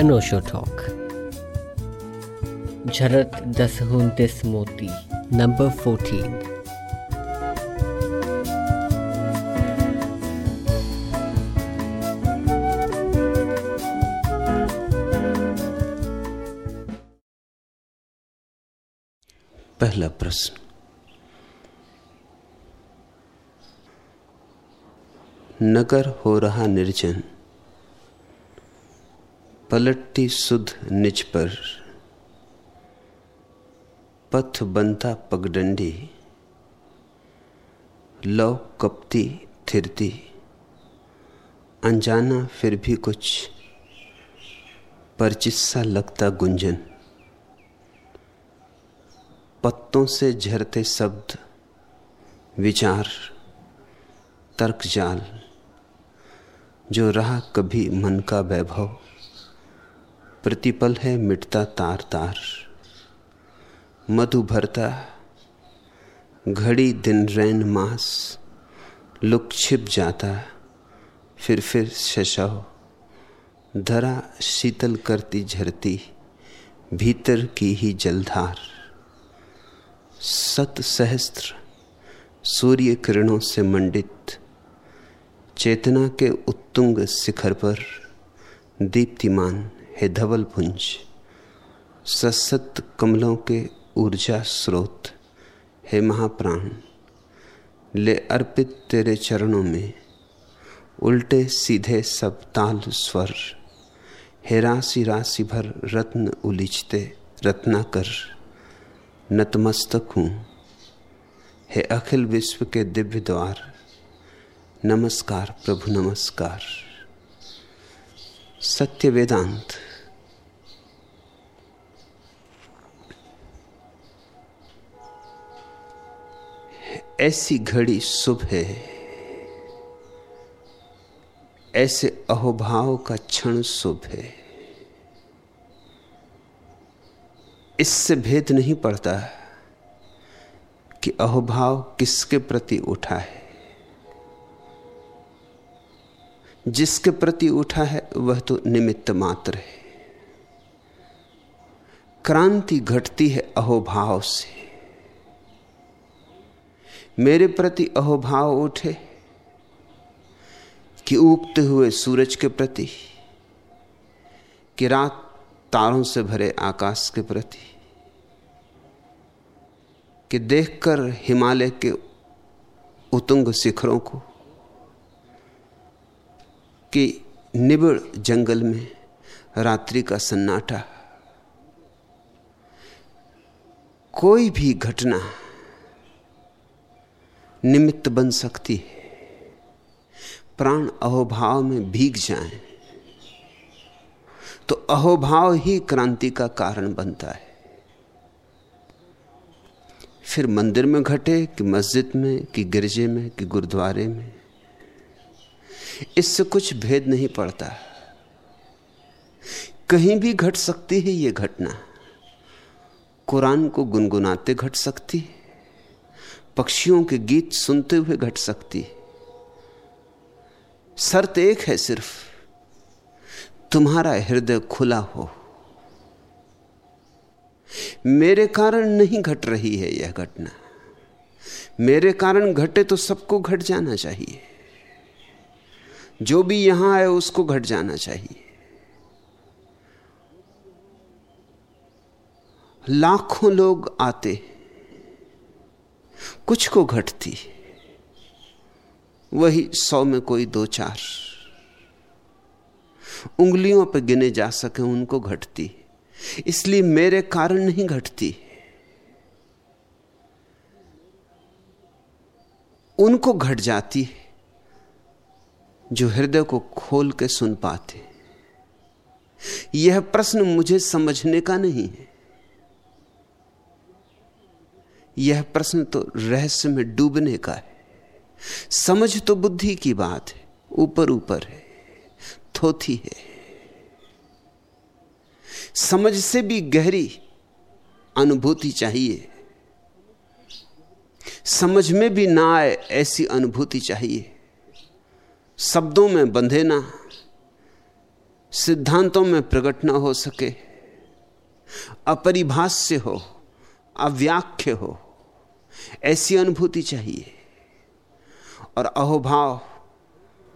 अनोशो talk. झरत दस उनतीस मोती नंबर फोर्टीन। पहला प्रश्न। नगर हो रहा निर्जन। पलटती सुध निज पर। पथ बनता पगडंडी। लौ कपती थिरती। अनजाना फिर भी कुछ परिचित सा लगता गुंजन। पत्तों से झरते शब्द विचार तर्क जाल जो रहा कभी मन का वैभव। प्रतिपल है मिटता तार तार। मधु भरता, घड़ी दिन रैन मास। लुक छिप जाता, फिर फिर शशव धरा शीतल करती झरती, भीतर की ही जलधार। सत सहस्त्र, सूर्य किरणों से मंडित। चेतना के उत्तुंग शिखर पर दीप्तिमान। है धवल पुंज, सशक्त कमलों के ऊर्जा स्रोत, है महाप्राण, ले अर्पित तेरे चरणों में, उल्टे सीधे सब ताल स्वर, हे राशि राशि भर रत्न उलिचते रत्नाकर नतमस्तक हूँ। हे अखिल विश्व के दिव्य द्वार, नमस्कार प्रभु नमस्कार। सत्य वेदांत ऐसी घड़ी शुभ है। ऐसे अहोभाव का क्षण शुभ है। इससे भेद नहीं पड़ता कि अहोभाव किसके प्रति उठा है। जिसके प्रति उठा है, वह तो निमित्त मात्र है। क्रांति घटती है अहोभाव से। मेरे प्रति अहोभाव उठे कि उगते हुए सूरज के प्रति, कि रात तारों से भरे आकाश के प्रति, कि देखकर हिमालय के उतुंग शिखरों को, कि निबिड़ जंगल में रात्रि का सन्नाटा, कोई भी घटना निमित्त बन सकती है। प्राण अहोभाव में भीग जाएँ तो अहोभाव ही क्रांति का कारण बनता है। फिर मंदिर में घटे कि मस्जिद में, कि गिरजे में, कि गुरुद्वारे में। इससे कुछ भेद नहीं पड़ता। कहीं भी घट सकती है यह घटना। कुरान को गुनगुनाते घट सकती पक्षियों के गीत सुनते हुए घट सकती है। शर्त एक है सिर्फ़, तुम्हारा हृदय खुला हो। मेरे कारण नहीं घट रही है यह घटना। मेरे कारण घटे तो सबको घट जाना चाहिए। जो भी यहाँ आए उसको घट जाना चाहिए। लाखों लोग आते कुछ को घटती, वही सौ में कोई दो चार। उंगलियों पर गिने जा सके उनको घटती, इसलिए मेरे कारण नहीं घटती। उनको घट जाती है जो हृदय को खोल के सुन पाते। यह प्रश्न मुझे समझने का नहीं है। यह प्रश्न तो रहस्य में डूबने का है। समझ तो बुद्धि की बात है, ऊपर ऊपर है, थोथी है। समझ से भी गहरी अनुभूति चाहिए। समझ में भी ना आए ऐसी अनुभूति चाहिए। शब्दों में बंधे ना, सिद्धांतों में प्रकट ना हो सके। अपरिभाष्य हो, अव्याख्य हो ऐसी अनुभूति चाहिए। और अहोभाव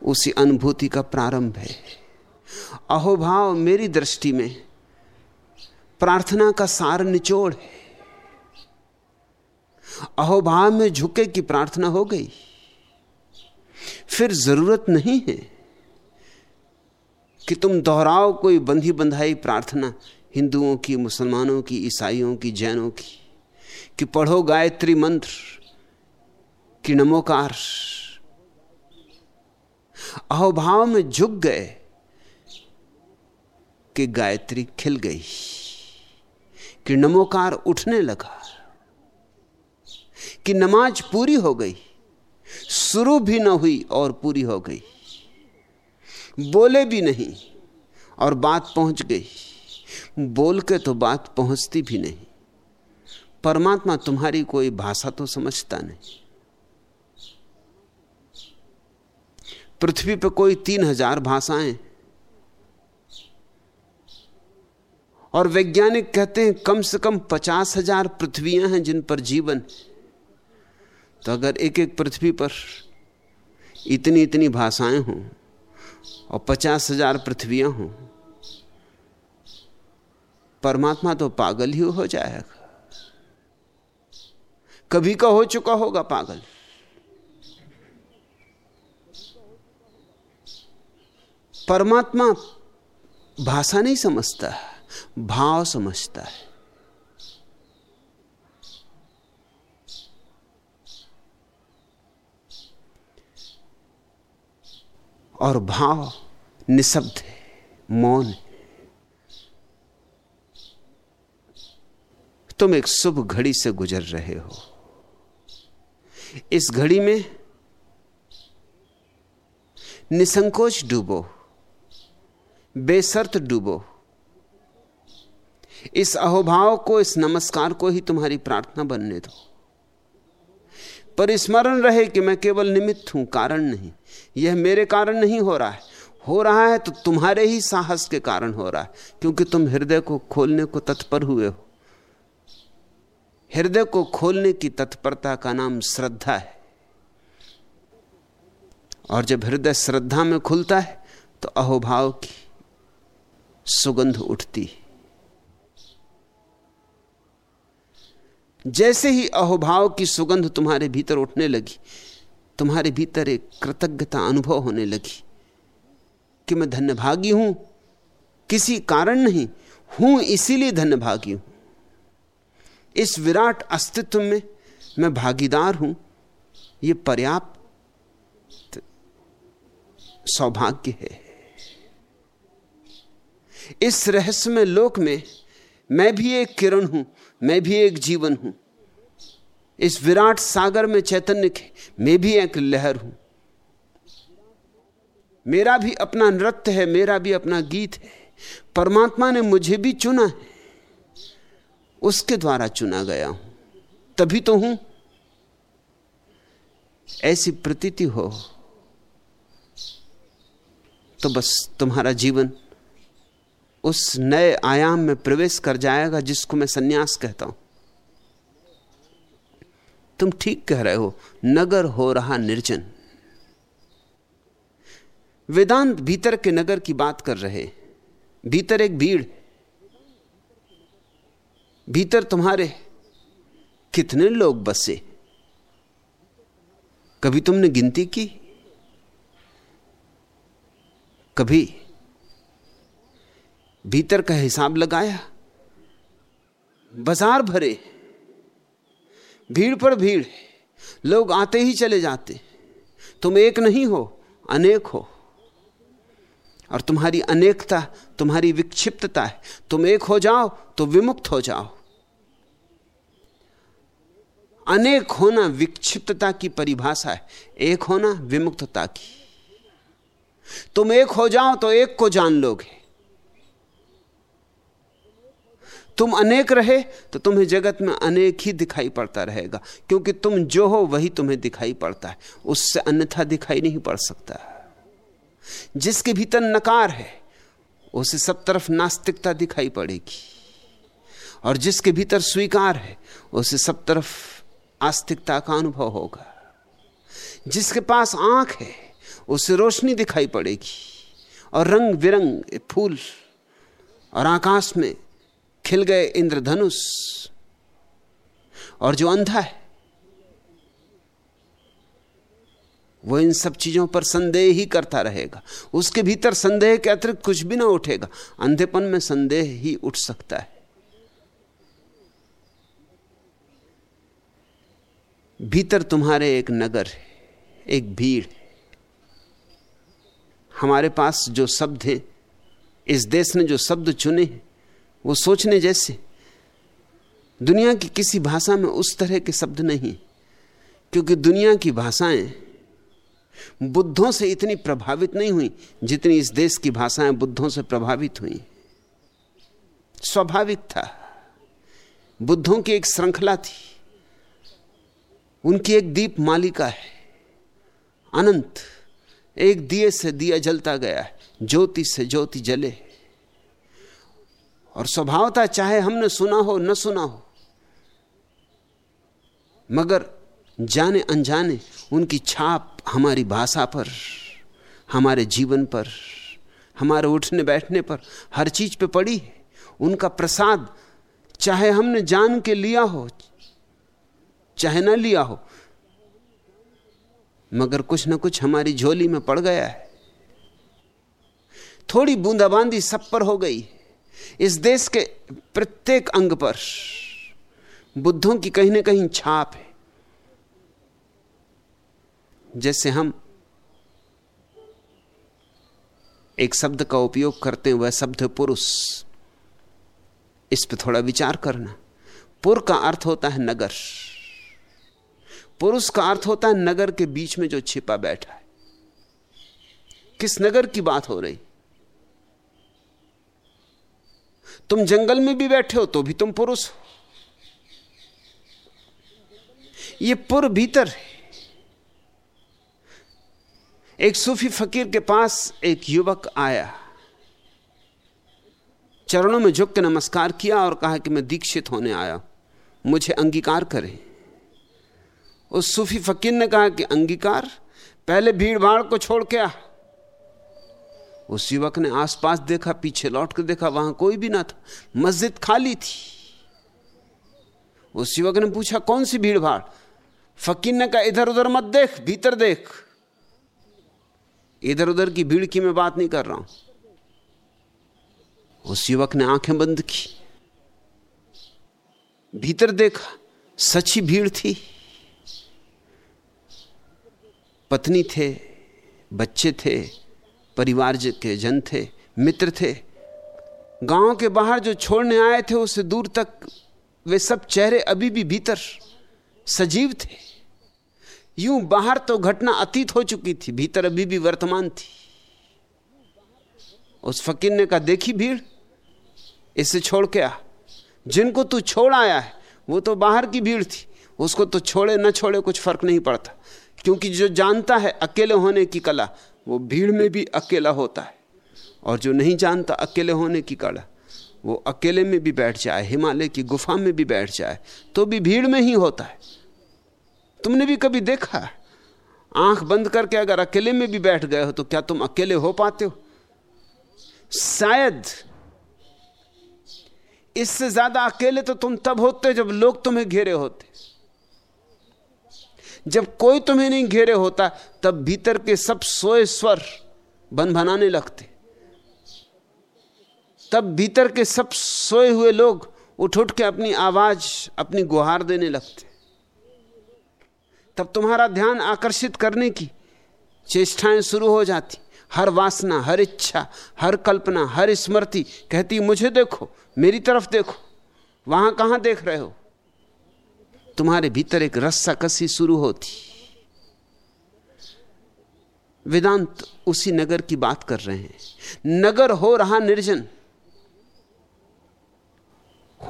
उसी अनुभूति का प्रारंभ है। अहोभाव मेरी दृष्टि में प्रार्थना का सार निचोड़ है। अहोभाव में झुके की प्रार्थना हो गई। फिर ज़रूरत नहीं है कि तुम दोहराओ कोई बंधी बंधाई प्रार्थना हिंदुओं की, मुसलमानों की, ईसाइयों की, जैनों की। कि पढ़ो गायत्री मंत्र, कि नमोकार अहोभाव में झुक गए कि गायत्री खिल गई, कि नमोकार उठने लगा, कि नमाज़ पूरी हो गई, शुरू भी न हुई और पूरी हो गई। बोले भी नहीं और बात पहुँच गई, बोल के तो बात पहुँचती भी नहीं। परमात्मा तुम्हारी कोई भाषा तो समझता नहीं। पृथ्वी पर कोई तीन हज़ार भाषाएँ। और वैज्ञानिक कहते हैं, कम से कम पचास हज़ार पृथ्वियाँ हैं जिन पर जीवन। तो अगर एक एक पृथ्वी पर इतनी इतनी भाषाएँ हों और पचास हज़ार पृथ्वियाँ हों, परमात्मा तो पागल ही हो जाएगा। कभी का हो चुका होगा पागल। परमात्मा भाषा नहीं समझता भाव समझता है। और भाव निशब्द है, मौन है। तुम एक शुभ घड़ी से गुजर रहे हो। इस घड़ी में निसंकोच डूबो, बेसर्त डूबो। इस अहोभाव को, इस नमस्कार को ही तुम्हारी प्रार्थना बनने दो। पर स्मरण रहे कि मैं केवल निमित्त हूँ, कारण नहीं। यह मेरे कारण नहीं हो रहा है। हो रहा है तो तुम्हारे ही साहस के कारण हो रहा है, क्योंकि तुम हृदय को खोलने को तत्पर हुए हो। हृदय को खोलने की तत्परता का नाम श्रद्धा है। और जब हृदय श्रद्धा में खुलता है तो अहोभाव की सुगंध उठती जैसे ही अहोभाव की सुगंध तुम्हारे भीतर उठने लगी, तुम्हारे भीतर एक कृतज्ञता अनुभव होने लगी कि मैं धन्यभागी हूँ। किसी कारण नहीं, हूँ इसीलिए धन्यभागी हूँ। इस विराट अस्तित्व में मैं भागीदार हूँ। यह पर्याप्त सौभाग्य है। इस रहस्यमय लोक में मैं भी एक किरण हूँ, मैं भी एक जीवन हूँ। इस विराट सागर में चैतन्य के मैं भी एक लहर हूँ। मेरा भी अपना नृत्य है, मेरा भी अपना गीत है। परमात्मा ने मुझे भी चुना है। उसके द्वारा चुना गया हूँ। तभी तो हूँ। ऐसी प्रतीति हो तो बस तुम्हारा जीवन उस नए आयाम में प्रवेश कर जाएगा जिसको मैं सन्यास कहता हूँ। तुम ठीक कह रहे हो, नगर हो रहा निर्जन। वेदांत भीतर के नगर की बात कर रहे भीतर एक भीड़ भीतर तुम्हारे कितने लोग बसे? कभी तुमने गिनती की? कभी भीतर का हिसाब लगाया? बाज़ार भरे, भीड़ पर भीड़, लोग आते ही चले जाते। तुम एक नहीं हो, अनेक हो। और तुम्हारी अनेकता, तुम्हारी विक्षिप्तता है। तुम एक हो जाओ तो विमुक्त हो जाओ। अनेक होना विक्षिप्तता की परिभाषा है, एक होना विमुक्तता की। तुम एक हो जाओ तो एक को जान लोगे। तुम अनेक रहे तो तुम्हें जगत में अनेक ही दिखाई पड़ता रहेगा, क्योंकि तुम जो हो वही तुम्हें दिखाई पड़ता है। उससे अन्यथा दिखाई नहीं पड़ सकता। जिसके भीतर नकार है, उसे सब तरफ़ नास्तिकता दिखाई पड़ेगी। और जिसके भीतर स्वीकार है, उसे सब तरफ़ आस्तिकता का अनुभव होगा। जिसके पास आँख है, उसे रोशनी दिखाई पड़ेगी। और रंग बिरंग फूल और आकाश में खिल गए इंद्रधनुष और जो अंधा है वो इन सब चीज़ों पर संदेह ही करता रहेगा। उसके भीतर संदेह के अतिरिक्त कुछ भी ना उठेगा। अंधेपन में संदेह ही उठ सकता है। भीतर तुम्हारे एक नगर है, एक भीड़ है। हमारे पास जो शब्द हैं, इस देश ने जो शब्द चुने हैं, वो सोचने जैसे। दुनिया की किसी भाषा में उस तरह के शब्द नहीं क्योंकि दुनिया की भाषाएँ बुद्धों से इतनी प्रभावित नहीं हुई जितनी इस देश की भाषाएँ बुद्धों से प्रभावित हुई। स्वाभाविक था। बुद्धों की एक श्रृंखला थी। उनकी एक दीप मालिका है। अनंत। एक दिए से दिया जलता गया है। ज्योति से ज्योति जले और स्वभावता चाहे हमने सुना हो, न सुना हो, मगर जाने अनजाने उनकी छाप हमारी भाषा पर, हमारे जीवन पर, हमारे उठने बैठने पर हर चीज़ पे पड़ी है। उनका प्रसाद चाहे हमने जान के लिया हो, चाहे ना लिया हो, मगर कुछ ना कुछ हमारी झोली में पड़ गया है। थोड़ी बूंदाबांदी सब पर हो गई इस देश के प्रत्येक अंग पर बुद्धों की कहीं ना कहीं छाप है। जैसे हम एक शब्द का उपयोग करते हैं, वह शब्द पुरुष। इस पर थोड़ा विचार करना। पुर का अर्थ होता है नगर। पुरुष का अर्थ होता है नगर के बीच में जो छिपा बैठा है। किस नगर की बात हो रही? तुम जंगल में भी बैठे हो तो भी तुम पुरुष हो। ये पुर भीतर है। एक सूफी फकीर के पास एक युवक आया। चरणों में झुक के नमस्कार किया और कहा कि मैं दीक्षित होने आया। मुझे अंगीकार करें। उस सूफी फकीर ने कहा कि अंगीकार? पहले भीड़ भाड़ को छोड़ के आ। उस युवक ने आसपास देखा, पीछे लौट कर देखा, वहाँ कोई भी ना था। मस्जिद खाली थी। उस युवक ने पूछा, कौन सी भीड़ भाड़ फकीर ने कहा इधर उधर मत देख, भीतर देख। इधर उधर की भीड़ की मैं बात नहीं कर रहा हूँ। उस युवक ने आँखें बंद की, भीतर देखा, सच्ची भीड़ थी। पत्नी थे, बच्चे थे परिवार के जन थे, मित्र थे। गाँव के बाहर जो छोड़ने आए थे, उससे दूर तक वे सब चेहरे अभी भी भीतर सजीव थे। यूँ बाहर तो घटना अतीत हो चुकी थी, भीतर अभी भी वर्तमान थी। उस फकीर ने कहा, देखी भीड़? इसे छोड़ के आ। जिनको तू छोड़ आया है, वो तो बाहर की भीड़ थी। उसको तो छोड़े न छोड़े कुछ फ़र्क नहीं पड़ता। क्योंकि जो जानता है अकेले होने की कला, वो भीड़ में भी अकेला होता है। और जो नहीं जानता अकेले होने की कला, वो अकेले में भी बैठ जाए, हिमालय की गुफा में भी बैठ जाए तो भी भीड़ में ही होता है। तुमने भी कभी देखा आँख बंद करके अगर अकेले में भी बैठ गए हो तो क्या तुम अकेले हो पाते हो? शायद इससे ज़्यादा अकेले तो तुम तब होते जब लोग तुम्हें घेरे होते। जब कोई तुम्हें नहीं घेरे होता, तब भीतर के सब सोए स्वर बन बनाने लगते। तब भीतर के सब सोए हुए लोग उठ उठ के अपनी आवाज़, अपनी गुहार देने लगते। तब तुम्हारा ध्यान आकर्षित करने की चेष्टाएँ शुरू हो जाती। हर वासना, हर इच्छा, हर कल्पना, हर स्मृति कहती, मुझे देखो, मेरी तरफ़ देखो। वहाँ कहाँ देख रहे हो? तुम्हारे भीतर एक रस्सा कसी शुरू होती। वेदांत उसी नगर की बात कर रहे हैं। नगर हो रहा निर्जन।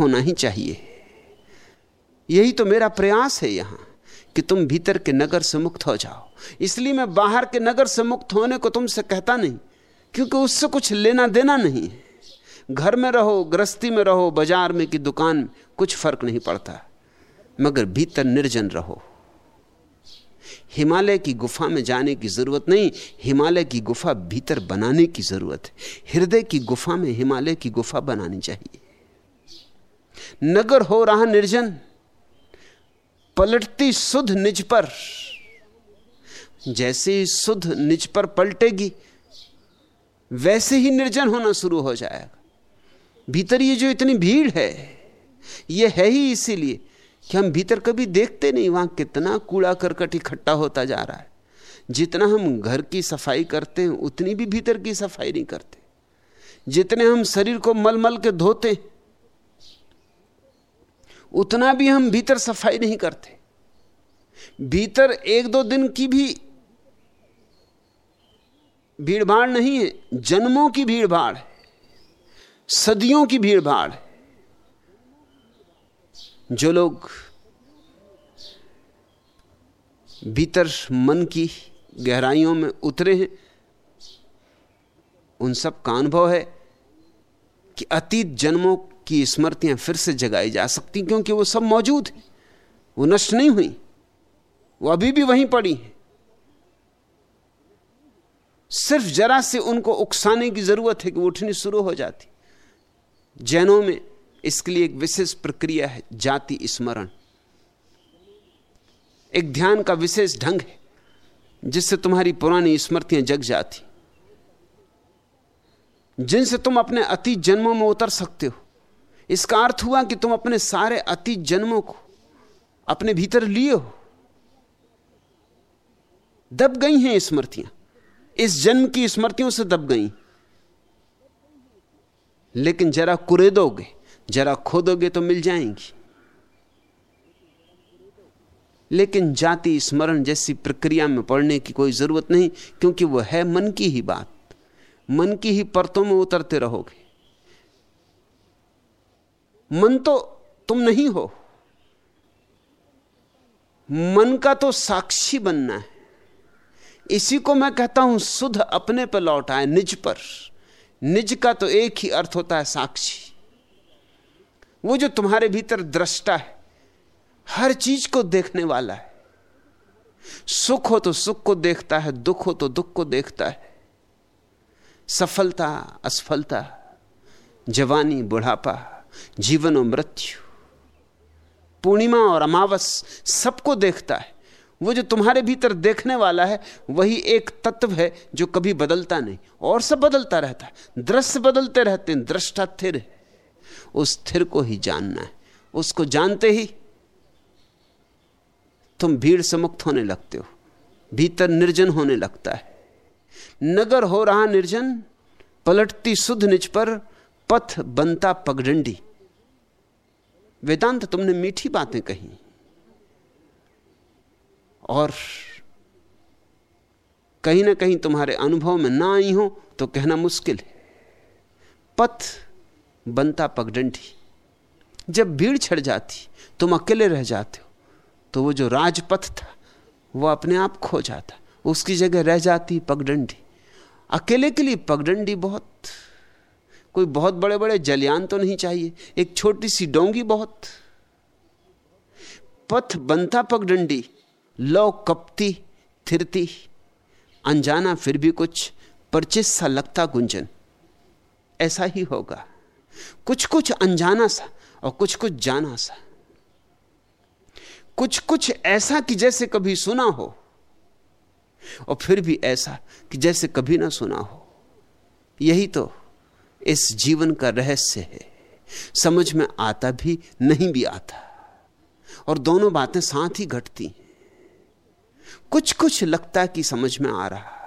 होना ही चाहिए। यही तो मेरा प्रयास है यहाँ। कि तुम भीतर के नगर से मुक्त हो जाओ। इसलिए मैं बाहर के नगर से मुक्त होने को तुमसे कहता नहीं, क्योंकि उससे कुछ लेना देना नहीं घर में रहो, गृहस्थी में रहो, बाज़ार में कि दुकान में कुछ फ़र्क नहीं पड़ता। मगर भीतर निर्जन रहो। हिमालय की गुफा में जाने की ज़रूरत नहीं, हिमालय की गुफा भीतर बनाने की ज़रूरत है। हृदय की गुफा में हिमालय की गुफा बनानी चाहिए। नगर हो रहा निर्जन। पलटती सुध निज पर। जैसे ही सुध निज पर पलटेगी, वैसे ही निर्जन होना शुरू हो जाएगा। भीतर ये जो इतनी भीड़ है, ये है ही इसीलिए कि हम भीतर कभी देखते नहीं, वहाँ कितना कूड़ा करकट इकट्ठा होता जा रहा है। जितना हम घर की सफ़ाई करते हैं, उतनी भी भीतर की सफ़ाई नहीं करते। जितने हम शरीर को मल मल के धोते उतना भी हम भीतर सफ़ाई नहीं करते। भीतर एक दो दिन की भी भीड़ भाड़ नहीं है, जन्मों की भीड़ भाड़ है, सदियों की भीड़ भाड़ है। जो लोग भीतर मन की गहराइयों में उतरे हैं, उन सब का अनुभव है कि अतीत जन्मों की स्मृतियाँ फिर से जगाई जा सकती क्योंकि वो सब मौजूद है। वो नष्ट नहीं हुई। वो अभी भी वहीं पड़ी है। सिर्फ़ जरा से उनको उकसाने की ज़रूरत है कि उठनी शुरू हो जाती। जैनों में इसके लिए एक विशेष प्रक्रिया है, जाति स्मरण। एक ध्यान का विशेष ढंग है, जिससे तुम्हारी पुरानी स्मृतियाँ जग जाती। जिनसे तुम अपने अतीत जन्मों में उतर सकते हो। इसका अर्थ हुआ कि तुम अपने सारे अतीत जन्मों को अपने भीतर लिए हो। दब गई हैं स्मृतियाँ। इस जन्म की स्मृतियों से दब गई। लेकिन जरा कुरेदोगे, जरा खोदोगे तो मिल जाएँगी। लेकिन जाति स्मरण जैसी प्रक्रिया में पढ़ने की कोई ज़रूरत नहीं, क्योंकि वह है मन की ही बात। मन की ही परतों में उतरते रहोगे। मन तो तुम नहीं हो। मन का तो साक्षी बनना है। इसी को मैं कहता हूँ, शुद्ध अपने पर लौट आए, निज पर। निज का तो एक ही अर्थ होता है साक्षी। वो जो तुम्हारे भीतर दृष्टा है, हर चीज़ को देखने वाला है। सुख हो तो सुख को देखता है, दुख हो तो दुख को देखता है। सफलता, असफलता, जवानी, बुढ़ापा जीवन और मृत्यु। पूर्णिमा और अमावस सबको देखता है। वो जो तुम्हारे भीतर देखने वाला है, वही एक तत्व है जो कभी बदलता नहीं। और सब बदलता रहता है। दृश्य बदलते रहते हैं, दृष्टा थिर है। उस थिर को ही जानना है। उसको जानते ही तुम भीड़ से मुक्त होने लगते हो। भीतर निर्जन होने लगता है। नगर हो रहा निर्जन, पलटती शुद्ध निज पर पथ बनता पगडंडी। वेदांत तुमने मीठी बातें कही। और कहीं ना कहीं तुम्हारे अनुभव में ना आई हो तो कहना मुश्किल है। पथ बनता पगडंडी। जब भीड़ छड़ जाती, तुम अकेले रह जाते हो तो वो जो राजपथ था, वो अपने आप खो जाता। उसकी जगह रह जाती पगडंडी। अकेले के लिए पगडंडी बहुत कोई बहुत बड़े बड़े जलयान तो नहीं चाहिए। एक छोटी सी डोंगी बहुत। पथ बनता पगडंडी लो कपती, थिरती। अनजाना फिर भी कुछ परिचित सा लगता गुंजन। ऐसा ही होगा। कुछ कुछ अनजाना सा और कुछ कुछ जाना सा। कुछ कुछ ऐसा कि जैसे कभी सुना हो और फिर भी ऐसा कि जैसे कभी ना सुना हो। यही तो इस जीवन का रहस्य है। समझ में आता भी, नहीं भी आता। और दोनों बातें साथ ही घटती हैं। कुछ कुछ लगता कि समझ में आ रहा।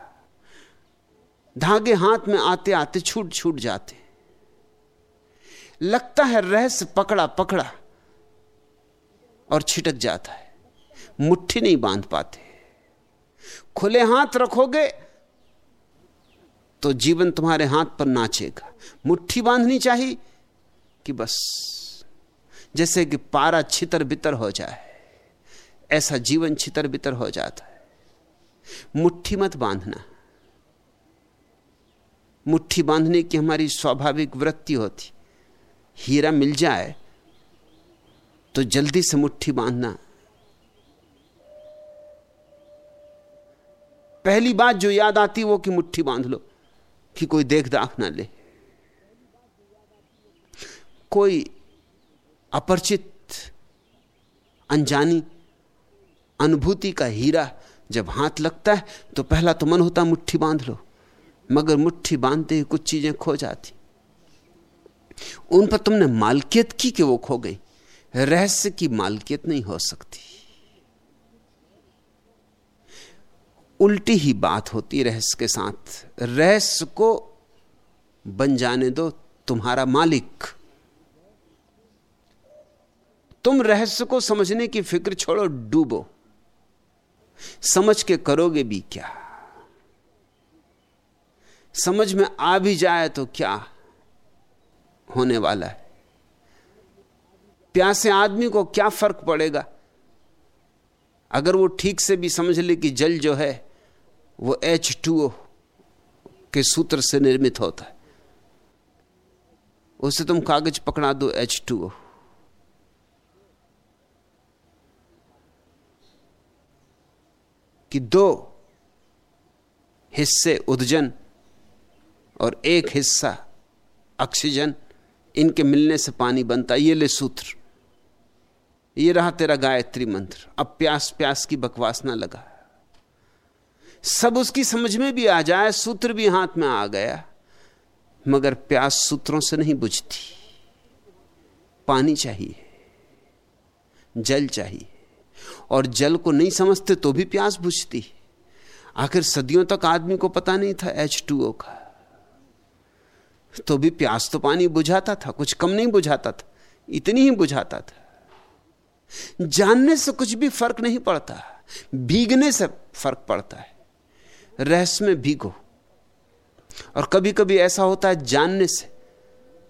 धागे हाथ में आते आते छूट छूट जाते। लगता है रहस्य पकड़ा पकड़ा और छिटक जाता है। मुट्ठी नहीं बाँध पाते। खुले हाथ रखोगे तो जीवन तुम्हारे हाथ पर नाचेगा। मुट्ठी बांधनी चाहिए कि बस, जैसे कि पारा छितर बितर हो जाए, ऐसा जीवन छितर बितर हो जाता है। मुट्ठी मत बांधना। मुट्ठी बांधने की हमारी स्वाभाविक वृत्ति होती, हीरा मिल जाए तो जल्दी से मुट्ठी बांधना। पहली बात जो याद आती वो कि मुट्ठी बाँध लो। कि कोई देख दाख ना ले। कोई अपरिचित, अनजानी, अनुभूति का हीरा जब हाथ लगता है तो पहला तो मन होता मुट्ठी बाँध लो। मगर मुट्ठी बांधते ही कुछ चीज़ें खो जाती। उन पर तुमने मालकियत की कि वो खो गई। रहस्य की मालकियत नहीं हो सकती। उल्टी ही बात होती रहस्य के साथ। रहस्य को बन जाने दो तुम्हारा मालिक। तुम रहस्य को समझने की फ़िक्र छोड़ो, डूबो। समझ के करोगे भी क्या? समझ में आ भी जाए तो क्या होने वाला है? प्यासे आदमी को क्या फ़र्क पड़ेगा? अगर वो ठीक से भी समझ ले कि जल जो है वो एच टू के सूत्र से निर्मित होता है। उसे तुम कागज़ पकड़ा दो एच टू कि दो हिस्से उदजन और एक हिस्सा ऑक्सीजन, इनके मिलने से पानी बनता ये ले सूत्र। ये रहा तेरा गायत्री मंत्र। अब प्यास प्यास की बकवास ना लगा सब उसकी समझ में भी आ जाए, सूत्र भी हाथ में आ गया। मगर प्यास सूत्रों से नहीं बुझती। पानी चाहिए, जल चाहिए। और जल को नहीं समझते तो भी प्यास बुझती। आखिर सदियों तक आदमी को पता नहीं था एच का। तो भी प्यास तो पानी बुझाता था, कुछ कम नहीं बुझाता था, इतनी ही बुझाता था। जानने से कुछ भी फ़र्क नहीं पड़ता, भीगने से फ़र्क पड़ता है। रहस्य में भीगो। और कभी कभी ऐसा होता है जानने से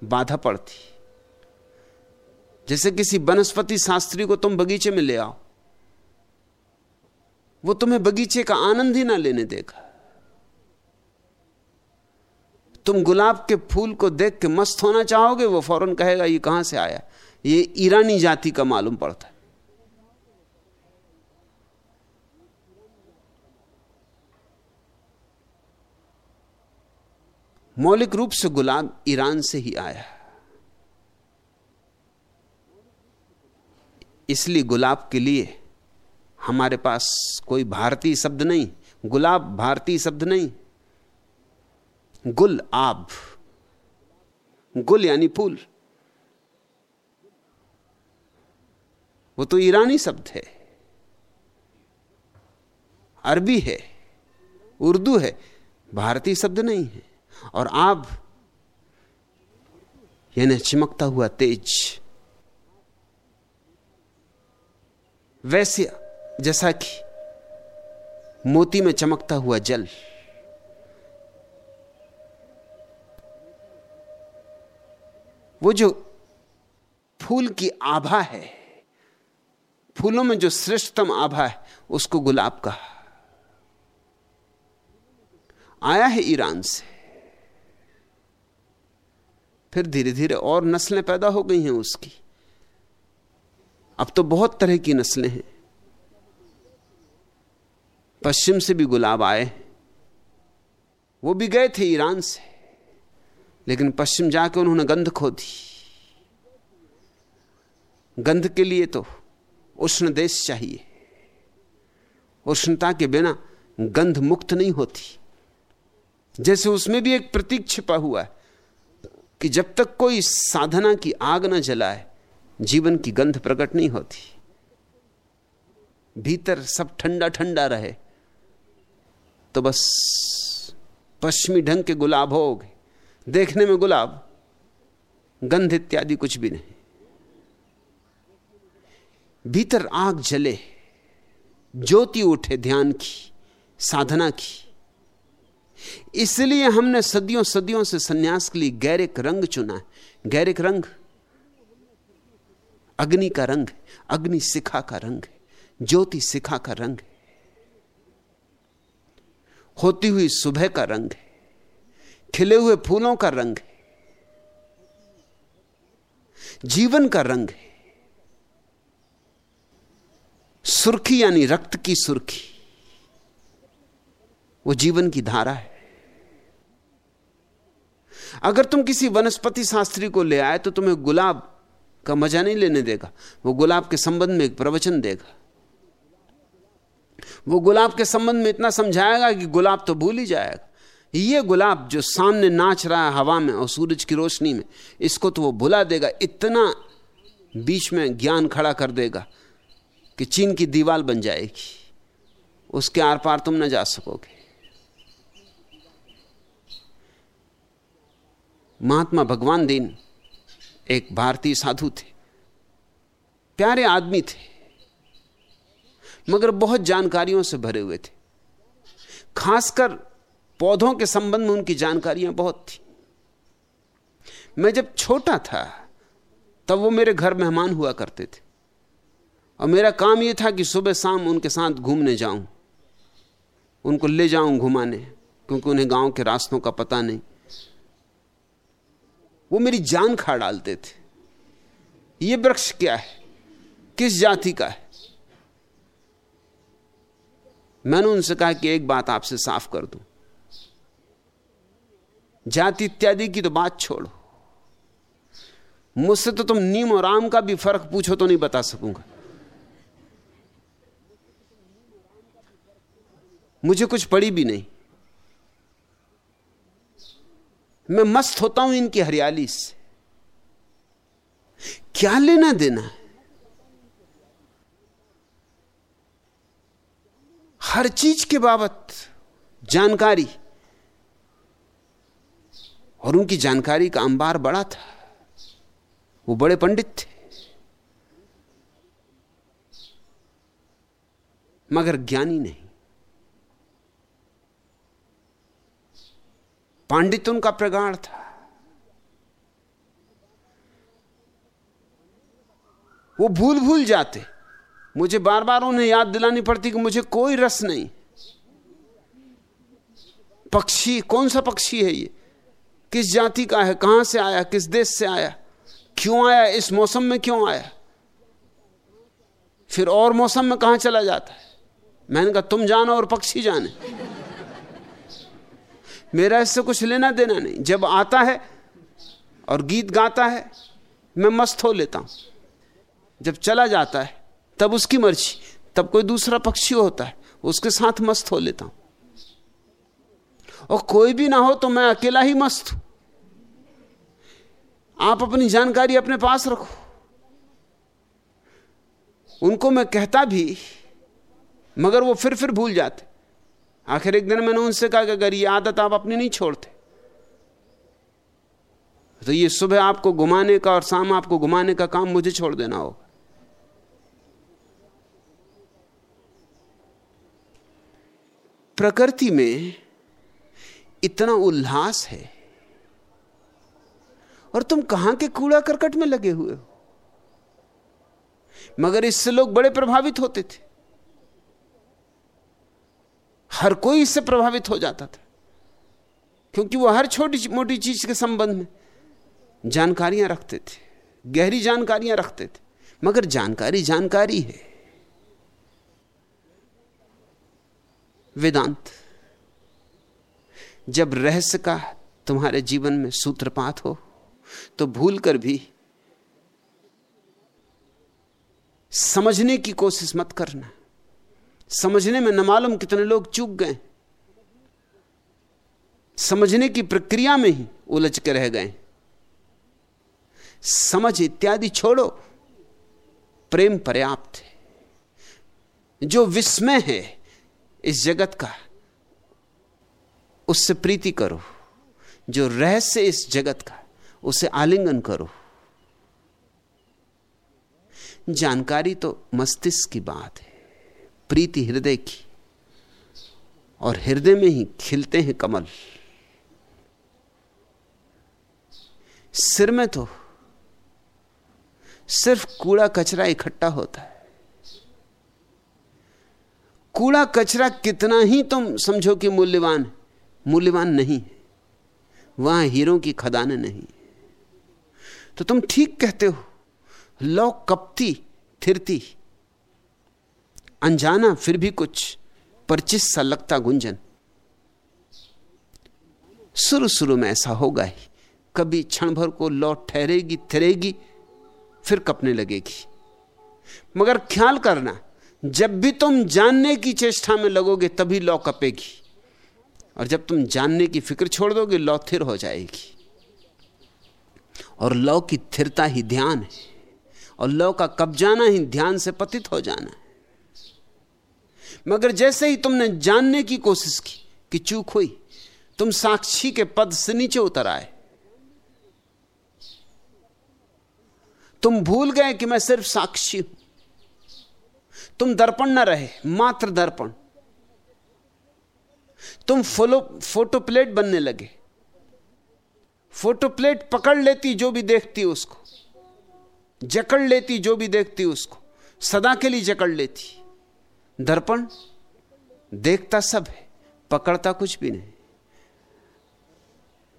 बाधा पड़ती। जैसे किसी वनस्पति शास्त्री को तुम बगीचे में ले आओ। वो तुम्हें बगीचे का आनंद ही ना लेने देगा। तुम गुलाब के फूल को देख के मस्त होना चाहोगे, वो फ़ौरन कहेगा, ये कहाँ से आया? ये ईरानी जाति का मालूम पड़ता है। मौलिक रूप से गुलाब ईरान से ही आया। इसलिए गुलाब के लिए हमारे पास कोई भारतीय शब्द नहीं, गुलाब भारतीय शब्द नहीं। गुल आब। गुल यानी फूल। वो तो ईरानी शब्द है। अरबी है, उर्दू है, भारतीय शब्द नहीं है। और आब यानी चमकता हुआ तेज। वैसे जैसा कि मोती में चमकता हुआ जल। वो जो फूल की आभा है, फूलों में जो श्रेष्ठतम आभा है, उसको गुलाब का आया है ईरान से। फिर धीरे धीरे और नस्लें पैदा हो गई हैं उसकी। अब तो बहुत तरह की नस्लें हैं। पश्चिम से भी गुलाब आए वो भी गए थे ईरान से, लेकिन पश्चिम जाके उन्होंने गंध खो दी। गंध के लिए तो उष्ण देश चाहिए। उष्णता के बिना गंध मुक्त नहीं होती। जैसे उसमें भी एक प्रतीक छिपा हुआ है। कि जब तक कोई साधना की आग न जलाए, जीवन की गंध प्रकट नहीं होती। भीतर सब ठंडा ठंडा रहे तो बस पश्चिमी ढंग के गुलाब हो देखने में गुलाब, गंध इत्यादि कुछ भी नहीं। भीतर आग जले, ज्योति उठे ध्यान की, साधना की। इसलिए हमने सदियों सदियों से सन्यास के लिए गैरिक रंग चुना है। गैरिक रंग अग्नि का रंग अग्नि शिखा का रंग ज्योति शिखा का रंग होती हुई सुबह का रंग है, खिले हुए फूलों का रंग है, जीवन का रंग है। सुर्खी यानी रक्त की सुर्खी। वो जीवन की धारा है। अगर तुम किसी वनस्पति शास्त्री को ले आए तो तुम्हें गुलाब का मज़ा नहीं लेने देगा। वो गुलाब के संबंध में एक प्रवचन देगा। वो गुलाब के संबंध में इतना समझाएगा कि गुलाब तो भूल ही जाएगा। ये गुलाब जो सामने नाच रहा है हवा में और सूरज की रोशनी में, इसको तो वो भुला देगा। इतना बीच में ज्ञान खड़ा कर देगा कि चीन की दीवार बन जाएगी। उसके आर पार तुम न जा सकोगे। महात्मा भगवान दीन एक भारतीय साधु थे। प्यारे आदमी थे, मगर बहुत जानकारियों से भरे हुए थे। खासकर पौधों के संबंध में उनकी जानकारियाँ बहुत थी। मैं जब छोटा था, तब वो मेरे घर मेहमान हुआ करते थे। और मेरा काम यह था कि सुबह शाम उनके साथ घूमने जाऊँ। उनको ले जाऊँ घुमाने, क्योंकि उन्हें गाँव के रास्तों का पता नहीं। वो मेरी जान खा डालते थे। ये वृक्ष क्या है? किस जाति का है? मैंने उनसे कहा कि एक बात आपसे साफ़ कर दूँ। जाति इत्यादि की तो बात छोड़ो। मुझसे तो तुम नीम और आम का भी फ़र्क पूछो तो नहीं बता सकूँगा। मुझे कुछ पड़ी भी नहीं। मैं मस्त होता हूँ इनकी हरियाली से। क्या लेना देना है? हर चीज़ के बाबत जानकारी। और उनकी जानकारी का अंबार बड़ा था। वो बड़े पंडित थे। मगर ज्ञानी नहीं। पांडित्य उनका प्रगाढ़ था। वो भूल भूल जाते। मुझे बार बार उन्हें याद दिलानी पड़ती कि मुझे कोई रस नहीं। पक्षी, कौन सा पक्षी है ये? किस जाति का है? कहाँ से आया? किस देश से आया? क्यों आया? इस मौसम में क्यों आया? फिर और मौसम में कहाँ चला जाता है? मैंने कहा, तुम जानो और पक्षी जाने। मेरा इससे कुछ लेना देना नहीं। जब आता है और गीत गाता है, मैं मस्त हो लेता हूँ। जब चला जाता है, तब उसकी मर्ज़ी, तब कोई दूसरा पक्षी होता है उसके साथ मस्त हो लेता हूँ। और कोई भी ना हो तो मैं अकेला ही मस्त हूँ। आप अपनी जानकारी अपने पास रखो। उनको मैं कहता भी, मगर वो फिर फिर भूल जाते। आखिर एक दिन मैंने उनसे कहा कि अगर ये आदत आप अपनी नहीं छोड़ते तो ये सुबह आपको घुमाने का और शाम आपको घुमाने का काम मुझे छोड़ देना होगा। प्रकृति में इतना उल्लास है। और तुम कहाँ के कूड़ा करकट में लगे हुए हो? मगर इससे लोग बड़े प्रभावित होते थे। हर कोई इससे प्रभावित हो जाता था। क्योंकि वो हर छोटी मोटी चीज़ के संबंध में जानकारियाँ रखते थे, गहरी जानकारियाँ रखते थे। मगर जानकारी जानकारी है। वेदांत, जब रहस्य का तुम्हारे जीवन में सूत्रपात हो तो भूल कर भी समझने की कोशिश मत करना। समझने में न मालूम कितने लोग चूक गए। समझने की प्रक्रिया में ही उलझ के रह गए। समझ इत्यादि छोड़ो, प्रेम पर्याप्त है। जो विस्मय है इस जगत का, उससे प्रीति करो। जो रहस्य इस जगत का, उसे आलिंगन करो। जानकारी तो मस्तिष्क की बात है। प्रीति हृदय की, और हृदय में ही खिलते हैं कमल। सिर में तो सिर्फ़ कूड़ा कचरा इकट्ठा होता है। कूड़ा कचरा कितना ही तुम समझो कि मूल्यवान मूल्यवान नहीं है, वहाँ हीरो की खदाने नहीं तो तुम ठीक कहते हो, लौ कपती, थिरती अनजाना, फिर भी कुछ। परिचित सा लगता गुंजन। शुरू शुरू में ऐसा होगा ही। कभी क्षण भर को लौ ठहरेगी, थिरेगी, फिर कपने लगेगी। मगर ख्याल करना, जब भी तुम जानने की चेष्टा में लगोगे, तभी लौ कपेगी। और जब तुम जानने की फ़िक्र छोड़ दोगे, लौ थिर हो जाएगी। और लौ की थिरता ही ध्यान है। और लौ का कब जाना ही ध्यान से पतित हो जाना है। मगर जैसे ही तुमने जानने की कोशिश की कि चूक हुई, तुम साक्षी के पद से नीचे उतर आए। तुम भूल गए कि मैं सिर्फ़ साक्षी हूँ। तुम दर्पण न रहे, मात्र दर्पण। तुम फोलो, फ़ोटो प्लेट बनने लगे। फ़ोटो प्लेट पकड़ लेती जो भी देखती उसको, जकड़ लेती जो भी देखती उसको, सदा के लिए जकड़ लेती। दर्पण देखता सब है, पकड़ता कुछ भी नहीं।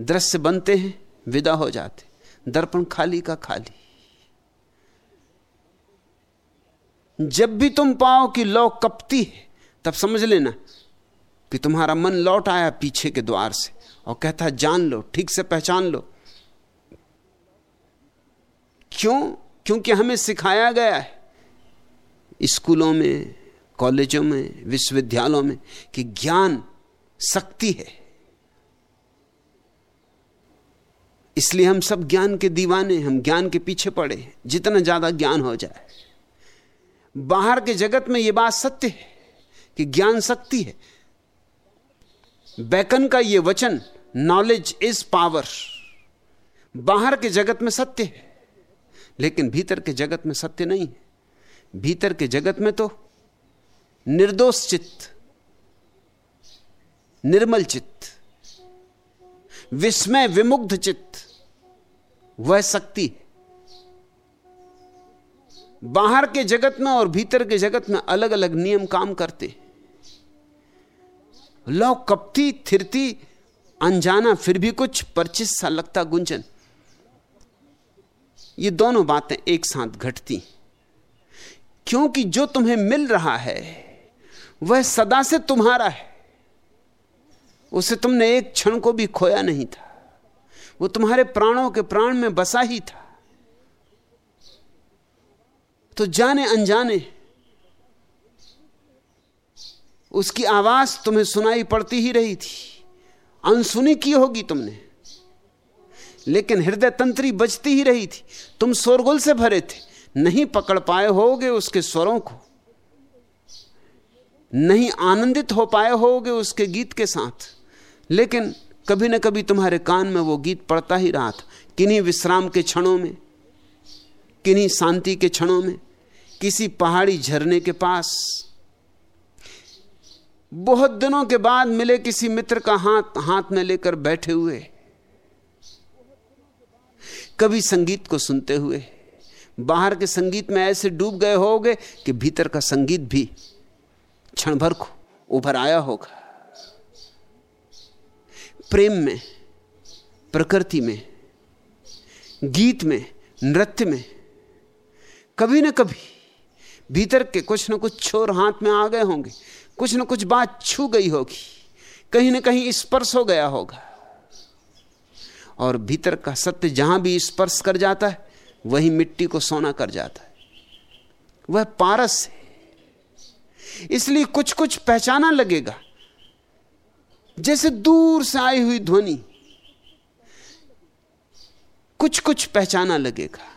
दृश्य बनते हैं, विदा हो जाते। दर्पण खाली का खाली। जब भी तुम पाओ कि लौ कपती है, तब समझ लेना कि तुम्हारा मन लौट आया पीछे के द्वार से और कहता, जान लो, ठीक से पहचान लो। क्यों? क्योंकि हमें सिखाया गया है, स्कूलों में कॉलेजों में, विश्वविद्यालयों में, कि ज्ञान शक्ति है। इसलिए हम सब ज्ञान के दीवाने हम ज्ञान के पीछे पड़े जितना ज़्यादा ज्ञान हो जाए। बाहर के जगत में यह बात सत्य है कि ज्ञान शक्ति है। बैकन का यह वचन नॉलेज इज़ पावर बाहर के जगत में सत्य है, लेकिन भीतर के जगत में सत्य नहीं है। भीतर के जगत में तो निर्दोष चित्त निर्मल चित्त विस्मय विमुग्ध चित्त वह शक्ति बाहर के जगत में और भीतर के जगत में अलग अलग नियम काम करते। लो कपती, थिरती, अनजाना, फिर भी कुछ परिचित सा लगता गुंजन। ये दोनों बातें एक साथ घटती। क्योंकि जो तुम्हें मिल रहा है वह सदा से तुम्हारा है। उसे तुमने एक क्षण को भी खोया नहीं था। वो तुम्हारे प्राणों के प्राण में बसा ही था। तो जाने अनजाने, उसकी आवाज़ तुम्हें सुनाई पड़ती ही रही थी। अनसुनी की होगी तुमने। लेकिन हृदय तंत्री बजती ही रही थी। तुम शोरगुल से भरे थे। नहीं पकड़ पाए होगे उसके स्वरों को। नहीं आनंदित हो पाए होगे उसके गीत के साथ। लेकिन कभी ना कभी तुम्हारे कान में वो गीत पड़ता ही रहा था। किन्हीं विश्राम के क्षणों में, किन्हीं शांति के क्षणों में, किसी पहाड़ी झरने के पास। बहुत दिनों के बाद मिले किसी मित्र का हाथ हाथ में लेकर बैठे हुए। कभी संगीत को सुनते हुए, बाहर के संगीत में ऐसे डूब गए होगे कि भीतर का संगीत भी क्षण भर को उभर आया होगा। प्रेम में, प्रकृति में, गीत में, नृत्य में, कभी ना कभी भीतर के कुछ न कुछ छोर हाथ में आ गए होंगे, कुछ ना कुछ बात छू गई होगी, कहीं ना कहीं स्पर्श हो गया होगा। और भीतर का सत्य जहाँ भी स्पर्श कर जाता है, वही मिट्टी को सोना कर जाता है। वह पारस है। इसलिए कुछ कुछ पहचाना लगेगा। जैसे दूर से आई हुई ध्वनि कुछ कुछ पहचाना लगेगा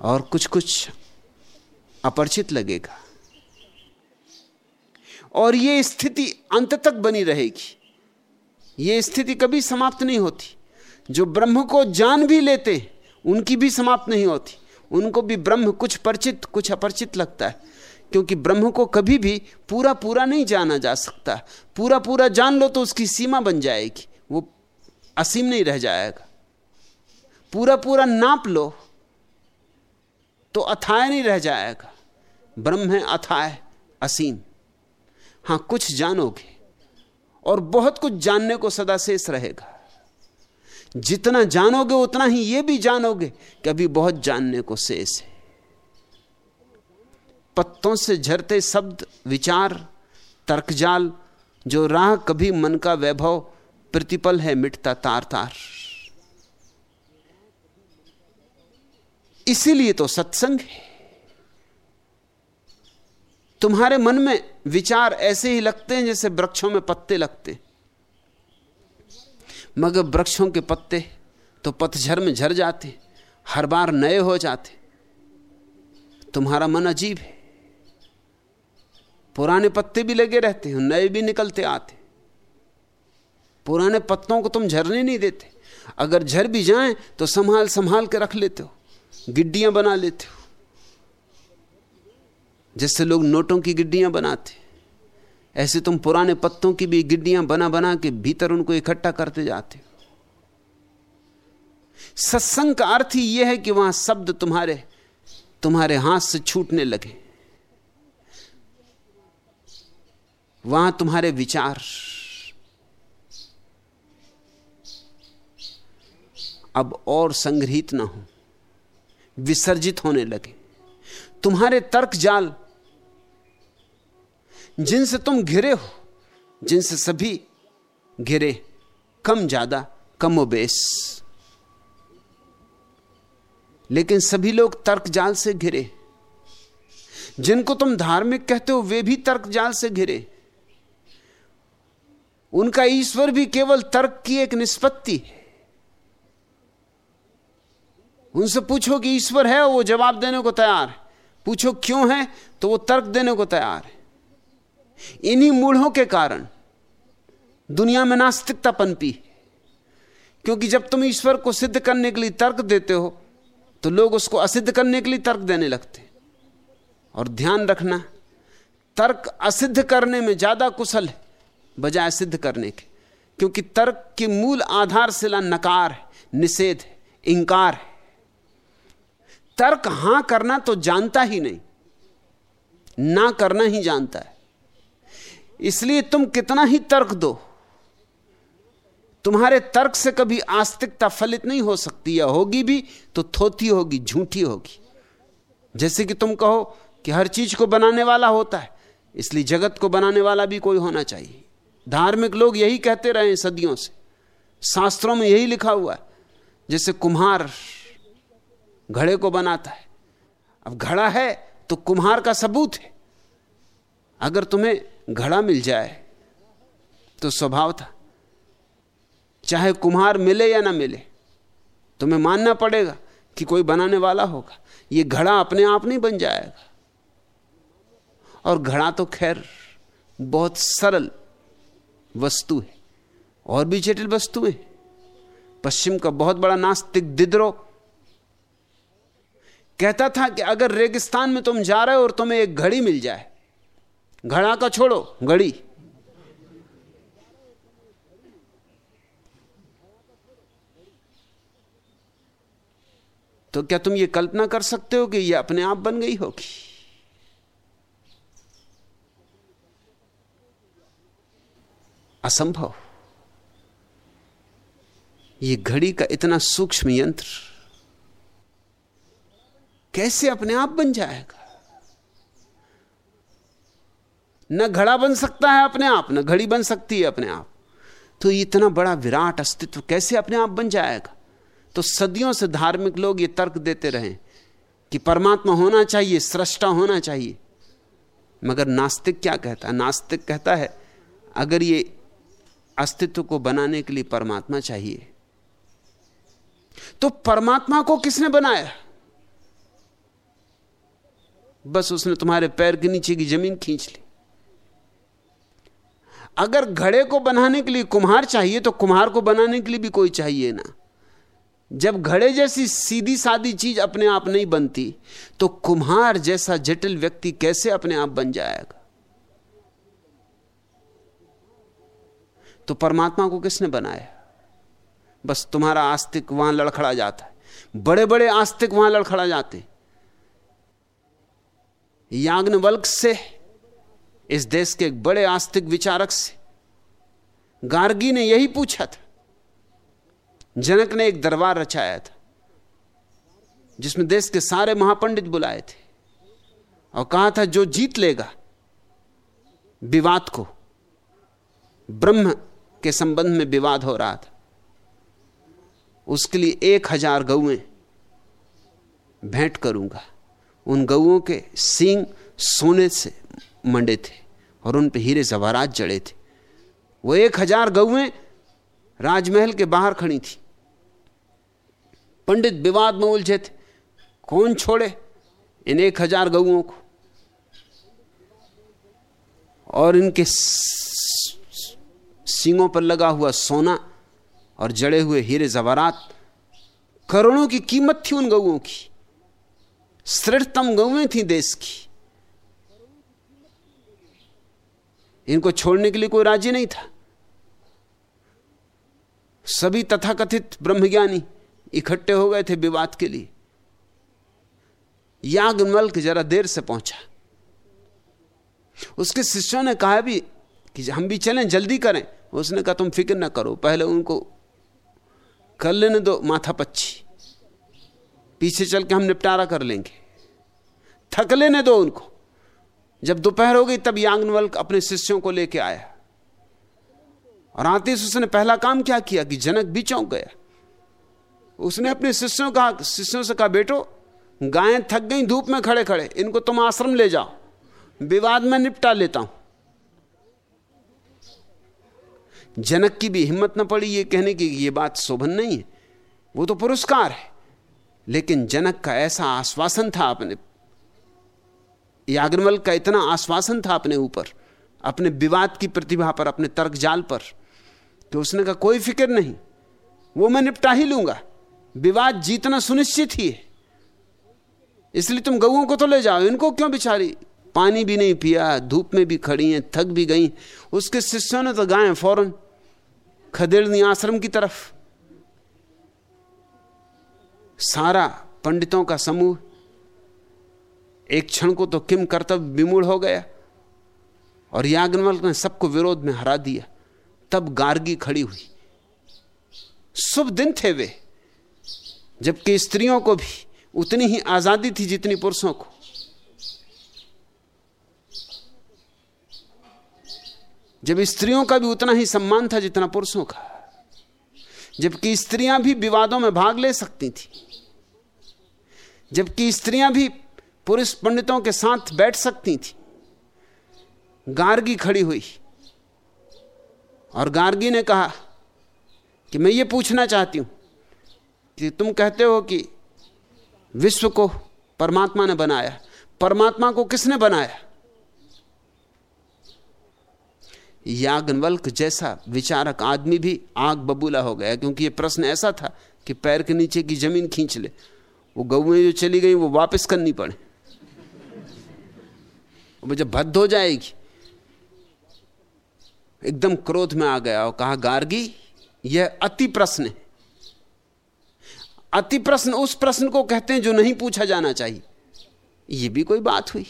और कुछ कुछ अपरिचित लगेगा। और यह स्थिति अंत तक बनी रहेगी। यह स्थिति कभी समाप्त नहीं होती। जो ब्रह्म को जान भी लेते, उनकी भी समाप्त नहीं होती। उनको भी ब्रह्म कुछ परिचित, कुछ अपरिचित लगता है। क्योंकि ब्रह्म को कभी भी पूरा पूरा नहीं जाना जा सकता। पूरा पूरा जान लो तो उसकी सीमा बन जाएगी। वो असीम नहीं रह जाएगा। पूरा पूरा नाप लो तो अथाय नहीं रह जाएगा। ब्रह्म है अथाय असीम। हाँ, कुछ जानोगे और बहुत कुछ जानने को सदा शेष रहेगा। जितना जानोगे, उतना ही यह भी जानोगे कि अभी बहुत जानने को शेष है। पत्तों से झरते शब्द, विचार, तर्कजाल, जो राह कभी मन का वैभव, प्रतिपल है मिटता तार तार इसीलिए तो सत्संग है। तुम्हारे मन में विचार ऐसे ही लगते हैं जैसे वृक्षों में पत्ते लगते मगर वृक्षों के पत्ते तो पतझर में झर जाते हर बार नए हो जाते तुम्हारा मन अजीब है। पुराने पत्ते भी लगे रहते हैं, नए भी निकलते आते पुराने पत्तों को तुम झरने नहीं देते। अगर झर भी जाएँ तो संभाल संभाल के रख लेते हो, गिड्डियाँ बना लेते हो जैसे लोग नोटों की गिड्डियाँ बनाते ऐसे तुम पुराने पत्तों की भी गिड्डियाँ बना बना के भीतर उनको इकट्ठा करते जाते हो। सत्संग का अर्थ ही यह है कि वहाँ शब्द तुम्हारे तुम्हारे हाथ से छूटने लगे। वहाँ तुम्हारे विचार। अब और संग्रहित ना हो। विसर्जित होने लगे। तुम्हारे तर्क जाल। जिनसे तुम घिरे हो, जिनसे सभी घिरे, कम ज़्यादा, कम बेस लेकिन सभी लोग तर्क जाल से घिरे। जिनको तुम धार्मिक कहते हो, वे भी तर्क जाल से घिरे। उनका ईश्वर भी केवल तर्क की एक निष्पत्ति है। उनसे पूछो कि ईश्वर है वो जवाब देने को तैयार है। पूछो क्यों है तो वो तर्क देने को तैयार है। इन्हीं मूढ़ों के कारण दुनिया में नास्तिकता पनपी क्योंकि जब तुम ईश्वर को सिद्ध करने के लिए तर्क देते हो तो लोग उसको असिद्ध करने के लिए तर्क देने लगते और ध्यान रखना, तर्क असिद्ध करने में ज़्यादा कुशल है। बजाय सिद्ध करने के। क्योंकि तर्क की मूल आधारशिला नकार है, निषेध है, इंकार है। तर्क हाँ करना तो जानता ही नहीं, ना करना ही जानता है। इसलिए तुम कितना ही तर्क दो, तुम्हारे तर्क से कभी आस्तिकता फलित नहीं हो सकती, या होगी भी तो थोथी होगी, झूठी होगी। जैसे कि तुम कहो कि हर चीज़ को बनाने वाला होता है, इसलिए जगत को बनाने वाला भी कोई होना चाहिए। धार्मिक लोग यही कहते रहे हैं सदियों से। शास्त्रों में यही लिखा हुआ है, जैसे कुम्हार घड़े को बनाता है। अब घड़ा है तो कुम्हार का सबूत है। अगर तुम्हें घड़ा मिल जाए तो स्वभाव था। चाहे कुम्हार मिले या ना मिले, तुम्हें मानना पड़ेगा कि कोई बनाने वाला होगा। ये घड़ा अपने आप नहीं बन जाएगा। और घड़ा तो खैर बहुत सरल वस्तु है, और भी जटिल वस्तुएँ पश्चिम का बहुत बड़ा नास्तिक दिद्रो कहता था कि अगर रेगिस्तान में तुम जा रहे हो और तुम्हें एक घड़ी मिल जाए, घड़ा का छोड़ो, घड़ी। तो क्या तुम ये कल्पना कर सकते हो कि ये अपने आप बन गई होगी? असंभव। ये घड़ी का इतना सूक्ष्म यंत्र कैसे अपने आप बन जाएगा? न घड़ा बन सकता है अपने आप, न घड़ी बन सकती है अपने आप। तो इतना बड़ा विराट अस्तित्व कैसे अपने आप बन जाएगा? तो सदियों से धार्मिक लोग ये तर्क देते रहे कि परमात्मा होना चाहिए, सृष्टा होना चाहिए। मगर नास्तिक क्या कहता? है नास्तिक कहता है, अगर ये अस्तित्व को बनाने के लिए परमात्मा चाहिए। तो परमात्मा को किसने बनाया? बस उसने तुम्हारे पैर के नीचे की ज़मीन खींच ली। अगर घड़े को बनाने के लिए कुम्हार चाहिए तो कुम्हार को बनाने के लिए भी कोई चाहिए ना। जब घड़े जैसी सीधी सादी चीज़ अपने आप नहीं बनती तो कुम्हार जैसा जटिल व्यक्ति कैसे अपने आप बन जाएगा? तो परमात्मा को किसने बनाया? बस तुम्हारा आस्तिक वहाँ लड़खड़ा जाता है। बड़े बड़े आस्तिक वहाँ लड़खड़ा जाते याग्नवल्क से, इस देश के एक बड़े आस्तिक विचारक से, गार्गी ने यही पूछा था। जनक ने एक दरबार रचाया था, जिसमें देश के सारे महापंडित बुलाए थे और कहा था, जो जीत लेगा, विवाद को ब्रह्म के संबंध में विवाद हो रहा था। उसके लिए एक हज़ार गौएँ भेंट करूँगा। उन गऊओं के सींग सोने से मंडे थे और उन पर हीरे जवारात जड़े थे। वो एक हज़ार गऊएँ राजमहल के बाहर खड़ी थी। पंडित विवाद में उलझे थे। कौन छोड़े इन एक हज़ार गऊओं को? और इनके सींगों पर लगा हुआ सोना और जड़े हुए हीरे जवारात, करोड़ों की कीमत थी उन गऊओं की। श्रेष्ठतम गौएँ थी देश की। इनको छोड़ने के लिए कोई राज़ी नहीं था। सभी तथाकथित ब्रह्मज्ञानी इकट्ठे हो गए थे विवाद के लिए। याग्ञवल्क जरा देर से पहुँचा। उसके शिष्यों ने कहा भी कि हम भी चलें, जल्दी करें। उसने कहा, तुम फ़िक्र ना करो, पहले उनको कर लेने दो, माथा पच्ची पीछे चल के हम निपटारा कर लेंगे। थक लेने दो उनको। जब दोपहर हो गई, तब यांगनवल्क अपने शिष्यों को लेके आया। और आते ही उसने पहला काम क्या किया कि जनक भी चौंक गया। उसने अपने शिष्यों का शिष्यों से कहा, बेटो, गायें थक गई, धूप में खड़े खड़े इनको तुम आश्रम ले जाओ। विवाद में निपटा लेता हूँ। जनक की भी हिम्मत न पड़ी ये कहने की ये बात शोभन नहीं है। वो तो पुरस्कार है। लेकिन जनक का ऐसा आश्वासन था अपने याग्रमल का इतना आश्वासन था अपने ऊपर, अपने विवाद की प्रतिभा पर, अपने तर्क जाल पर, कि उसने कहा, कोई फ़िक्र नहीं, वो मैं निपटा ही लूँगा। विवाद जीतना सुनिश्चित ही है। इसलिए तुम गऊ को तो ले जाओ, इनको क्यों बिचारी? पानी भी नहीं पिया, धूप में भी खड़ी हैं, थक भी गई। उसके शिष्यों ने तो गाय फ़ौरन खदेड़ दी आश्रम की तरफ़। सारा पंडितों का समूह एक क्षण को तो किम कर्तव्य विमूढ़ हो गया और याग्नवल ने सबको विरोध में हरा दिया। तब गार्गी खड़ी हुई। शुभ दिन थे वे, जबकि स्त्रियों को भी उतनी ही आज़ादी थी जितनी पुरुषों को। जब स्त्रियों का भी उतना ही सम्मान था जितना पुरुषों का। जबकि स्त्रियाँ भी विवादों में भाग ले सकती थी। जबकि स्त्रियाँ भी पुरुष पंडितों के साथ बैठ सकती थी। गार्गी खड़ी हुई। और गार्गी ने कहा कि मैं ये पूछना चाहती हूँ कि तुम कहते हो कि विश्व को परमात्मा ने बनाया। परमात्मा को किसने बनाया? याग्नवल्क जैसा विचारक आदमी भी आग बबूला हो गया, क्योंकि यह प्रश्न ऐसा था कि पैर के नीचे की ज़मीन खींच ले। वो गऊ जो चली गई, वो वापस करनी पड़े। वो जब भद्द हो जाएगी, एकदम क्रोध में आ गया और कहा, गार्गी, यह अति प्रश्न है। अति प्रश्न उस प्रश्न को कहते हैं जो नहीं पूछा जाना चाहिए। यह भी कोई बात हुई।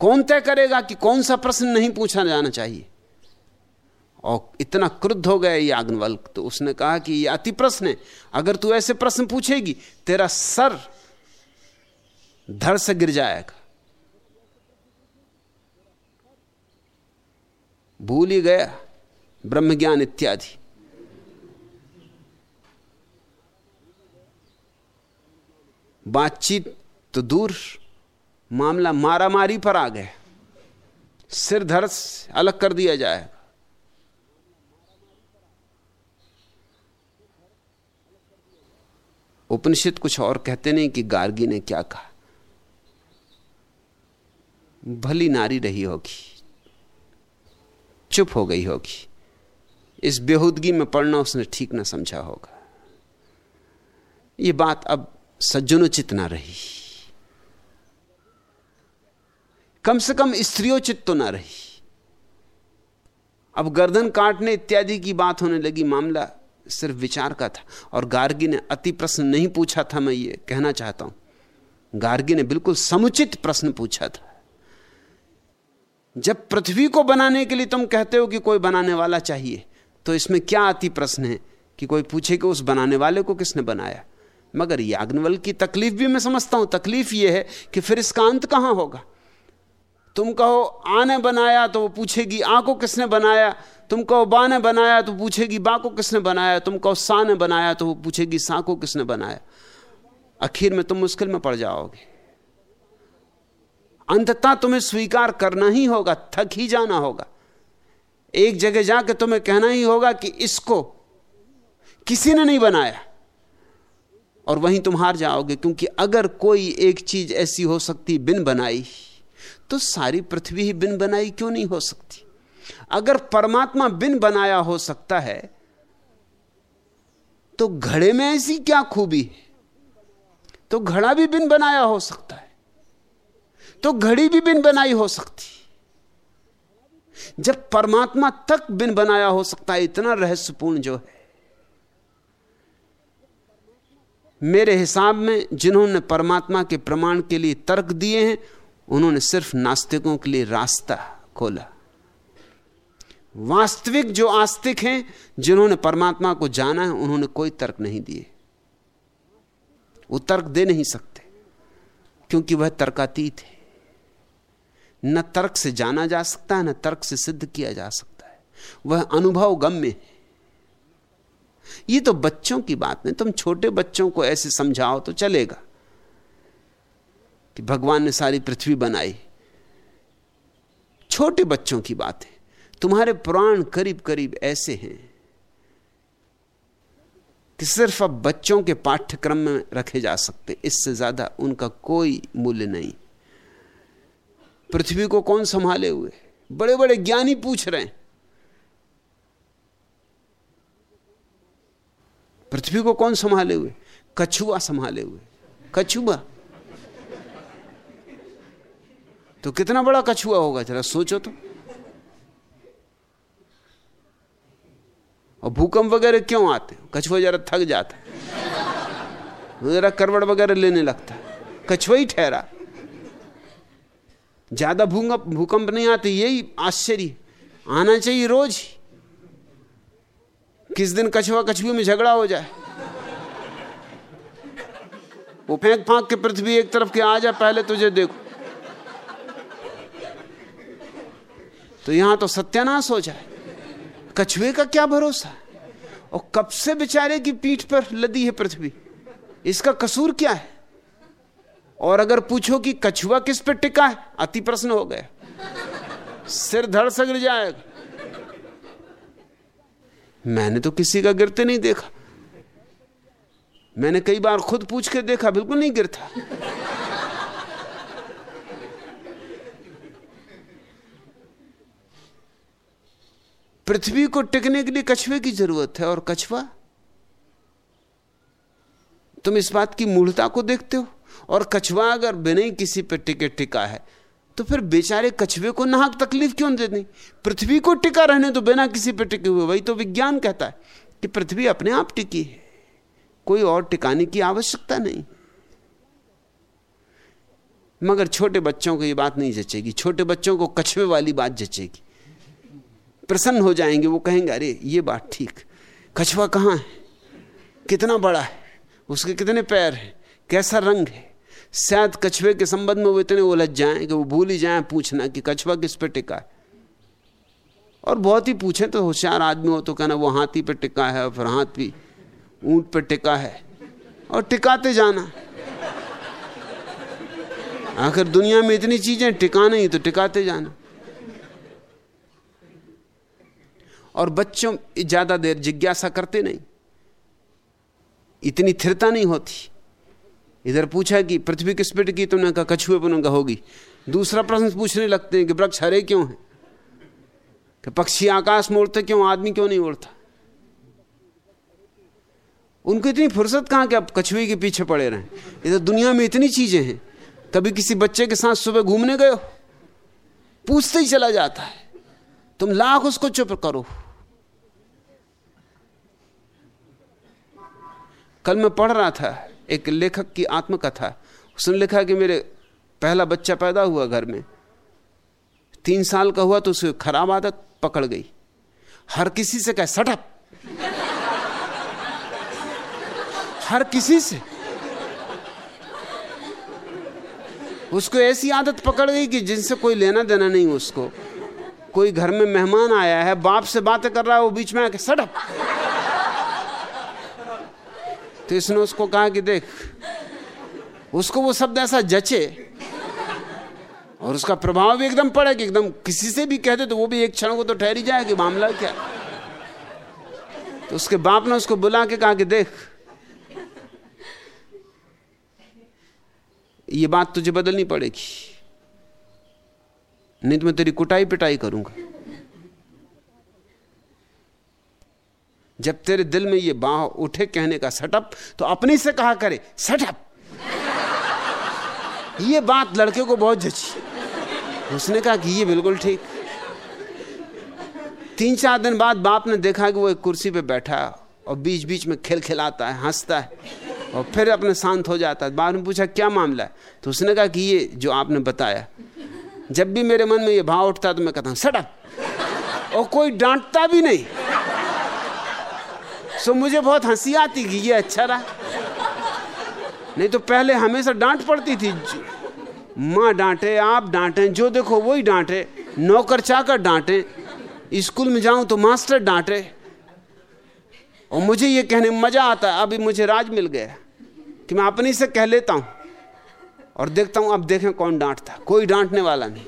कौन तय करेगा कि कौन सा प्रश्न नहीं पूछा जाना चाहिए? और इतना क्रुद्ध हो गया याग्नवल्क तो उसने कहा कि यह अति प्रश्न है। अगर तू ऐसे प्रश्न पूछेगी, तेरा सर धड़ से गिर जाएगा। भूल ही गया ब्रह्म ज्ञान इत्यादि। बातचीत तो दूर मामला मारामारी पर आ गया सिर धड़ अलग कर दिया जाएगा उपनिषद कुछ और कहते नहीं कि गार्गी ने क्या कहा। भली नारी रही होगी, चुप हो गई होगी। इस बेहूदगी में पढ़ना उसने ठीक ना समझा होगा। ये बात अब सज्जनोचित ना रही। कम से कम स्त्रियोचित तो ना रही। अब गर्दन काटने इत्यादि की बात होने लगी, मामला सिर्फ़ विचार का था। और गार्गी ने अति प्रश्न नहीं पूछा था, मैं ये कहना चाहता हूँ। गार्गी ने बिल्कुल समुचित प्रश्न पूछा था। जब पृथ्वी को बनाने के लिए तुम कहते हो कि कोई बनाने वाला चाहिए तो इसमें क्या अति प्रश्न है कि कोई पूछे कि उस बनाने वाले को किसने बनाया? मगर याग्नवल की तकलीफ़ भी मैं समझता हूँ। तकलीफ़ यह है कि फिर इसका अंत कहाँ होगा? तुम कहो आ ने बनाया तो वो पूछेगी आ को किसने बनाया? तुम कहो बा ने बनाया तो पूछेगी बा को किसने बनाया? तुम कहो सा ने बनाया तो वो पूछेगी सा को किसने बनाया? आखिर में तुम मुश्किल में पड़ जाओगे। अंततः तुम्हें स्वीकार करना ही होगा, थक ही जाना होगा। एक जगह जाके तुम्हें कहना ही होगा कि इसको किसी ने नहीं बनाया। और वहीं तुम हार जाओगे, क्योंकि अगर कोई एक चीज़ ऐसी हो सकती, बिन बनाई। तो सारी पृथ्वी ही बिन बनाई क्यों नहीं हो सकती? अगर परमात्मा बिन बनाया हो सकता है तो घड़े में ऐसी क्या खूबी है? तो घड़ा भी बिन बनाया हो सकता है तो घड़ी भी बिन बनाई हो सकती जब परमात्मा तक बिन बनाया हो सकता है, इतना रहस्यपूर्ण जो है। मेरे हिसाब में जिन्होंने परमात्मा के प्रमाण के लिए तर्क दिए हैं उन्होंने सिर्फ़ नास्तिकों के लिए रास्ता खोला। वास्तविक जो आस्तिक हैं, जिन्होंने परमात्मा को जाना है, उन्होंने कोई तर्क नहीं दिए। वो तर्क दे नहीं सकते, क्योंकि वह तर्कातीत है। न तर्क से जाना जा सकता है, न तर्क से सिद्ध किया जा सकता है। वह अनुभव गम्य है। ये तो बच्चों की बात नहीं, तुम छोटे बच्चों को ऐसे समझाओ तो चलेगा। कि भगवान ने सारी पृथ्वी बनाई। छोटे बच्चों की बात। है तुम्हारे पुराण करीब करीब ऐसे हैं कि सिर्फ़ अब बच्चों के पाठ्यक्रम में रखे जा सकते। इससे ज़्यादा उनका कोई मूल्य नहीं। पृथ्वी को कौन संभाले हुए? बड़े बड़े ज्ञानी पूछ रहे हैं। पृथ्वी को कौन संभाले हुए? कछुआ संभाले हुए। कछुआ। तो कितना बड़ा कछुआ होगा? जरा सोचो तो। और भूकंप वगैरह क्यों आते कछुआ जरा थक जाता जरा करवड़ वगैरह लेने लगता कछुआ ही ठहरा। ज़्यादा भूकंप भूकंप नहीं आते, यही आश्चर्य। आना चाहिए रोज किस दिन कछुआ कछुए में झगड़ा हो जाए? वो फेंक फांक के पृथ्वी एक तरफ़ के आ जाए, पहले तुझे देखो। तो यहाँ तो सत्यानाश हो जाए। कछुए का क्या भरोसा? और कब से बेचारे की पीठ पर लदी है पृथ्वी? इसका कसूर क्या है? और अगर पूछो कि कछुआ किस पे टिका है, अति प्रश्न हो गया। सिर धड़ सगड़ जाएगा मैंने तो किसी का गिरते नहीं देखा। मैंने कई बार खुद पूछ के देखा, बिल्कुल नहीं गिरता। पृथ्वी को टिकने के लिए कछुए की ज़रूरत है और कछुआ? तुम इस बात की मूढ़ता को देखते हो? और कछुआ अगर बिना किसी पर टिके टिका है तो फिर बेचारे कछुए को नाहक तकलीफ़ क्यों देनी पृथ्वी को टिका रहने तो बिना किसी पर टिके हुए, वही तो विज्ञान कहता है कि पृथ्वी अपने आप टिकी है। कोई और टिकाने की आवश्यकता नहीं। मगर छोटे बच्चों को यह बात नहीं जचेगी, छोटे बच्चों को कछुए वाली बात जचेगी। प्रसन्न हो जाएँगे, वो कहेंगे, अरे, ये बात ठीक। कछुआ कहाँ है? कितना बड़ा है? उसके कितने पैर हैं? कैसा रंग है? शायद कछुए के संबंध में वो इतने उलझ जाएँ कि वो भूल ही जाएँ पूछना कि कछुआ किस पे टिका है। और बहुत ही पूछे तो होशियार आदमी हो तो कहना, वो हाथी पे टिका है और फिर हाथी ऊँट पे टिका है। और टिकाते जाना। आखिर दुनिया में इतनी चीज़ें टिका नहीं तो टिकाते जाना। और बच्चों ज़्यादा देर जिज्ञासा करते नहीं। इतनी थिरता नहीं होती। इधर पूछा कि, पृथ्वी किस पे की? तुमने कहा, कछुए उनका होगी। दूसरा प्रश्न पूछने लगते हैं कि, वृक्ष हरे क्यों है? कि पक्षी आकाश में उड़ते क्यों? आदमी क्यों नहीं उड़ता? उनको इतनी फुर्सत कहाँ कि अब कछुए के पीछे पड़े रहे। इधर दुनिया में इतनी चीज़ें हैं। कभी किसी बच्चे के साथ सुबह घूमने गए पूछते ही चला जाता है। तुम लाख उसको चुप करो। कल मैं पढ़ रहा था, एक लेखक की आत्मकथा। उसने लिखा कि मेरे पहला बच्चा पैदा हुआ घर में। तीन साल का हुआ तो उसे खराब आदत पकड़ गई। हर किसी से कह सटअप हर किसी से। उसको ऐसी आदत पकड़ गई कि जिनसे कोई लेना देना नहीं उसको। कोई घर में मेहमान आया है, बाप से बातें कर रहा है, वो बीच में आके सड़प तो इसने उसको कहा कि देख, उसको वो शब्द ऐसा जचे और उसका प्रभाव भी एकदम पड़े कि एकदम किसी से भी कहते तो वो भी एक क्षण को तो ठहरी जाए कि मामला क्या। तो उसके बाप ने उसको बुला के कहा कि देख, ये बात तुझे बदलनी पड़ेगी, नहीं तो मैं तेरी कुटाई पिटाई करूँगा। जब तेरे दिल में ये बाह उठे कहने का सटअप तो अपने से कहा करे सटअप ये बात लड़के को बहुत जची। उसने कहा कि ये बिल्कुल ठीक। तीन चार दिन बाद बाप ने देखा कि वो एक कुर्सी पे बैठा और बीच बीच में खेल खिलाता है, हंसता है और फिर अपने शांत हो जाता है। बाद में पूछा, क्या मामला है? तो उसने कहा कि ये जो आपने बताया, जब भी मेरे मन में ये भाव उठता तो मैं कहता हूँ सड़क और कोई डांटता भी नहीं। सो मुझे बहुत हँसी आती कि ये अच्छा रहा। नहीं तो पहले हमेशा डांट पड़ती थी। माँ डांटे, आप डांटे, जो देखो वही डांटे। नौकर चाकर डांटे। स्कूल में जाऊँ तो मास्टर डांटे। और मुझे ये कहने मज़ा आता है अभी मुझे राज मिल गया। कि मैं अपनी से कह लेता हूँ और देखता हूँ, अब देखें कौन डांटता। कोई डांटने वाला नहीं।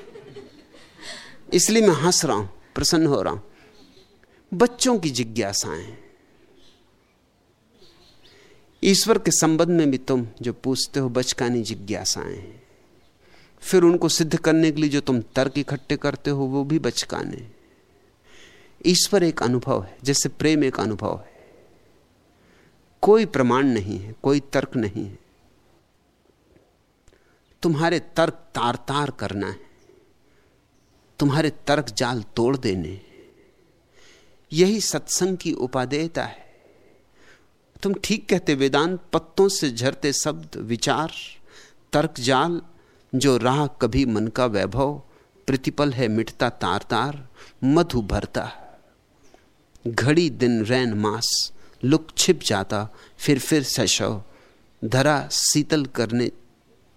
इसलिए मैं हंस रहा हूँ, प्रसन्न हो रहा हूँ। बच्चों की जिज्ञासाएँ। ईश्वर के संबंध में भी तुम जो पूछते हो बचकानी जिज्ञासाएँ फिर उनको सिद्ध करने के लिए जो तुम तर्क इकट्ठे करते हो, वो भी बचकाने। ईश्वर एक अनुभव है, जैसे प्रेम एक अनुभव है। कोई प्रमाण नहीं है, कोई तर्क नहीं है। तुम्हारे तर्क तार तार करना है। तुम्हारे तर्क जाल तोड़ देने। यही सत्संग की उपादेयता है। तुम ठीक कहते वेदांत, पत्तों से झरते शब्द विचार, तर्क जाल, जो राह कभी मन का वैभव, प्रतिपल है मिटता तार तार मधु भरता। घड़ी दिन रैन मास, लुक छिप जाता, फिर फिर सशव, धरा शीतल करने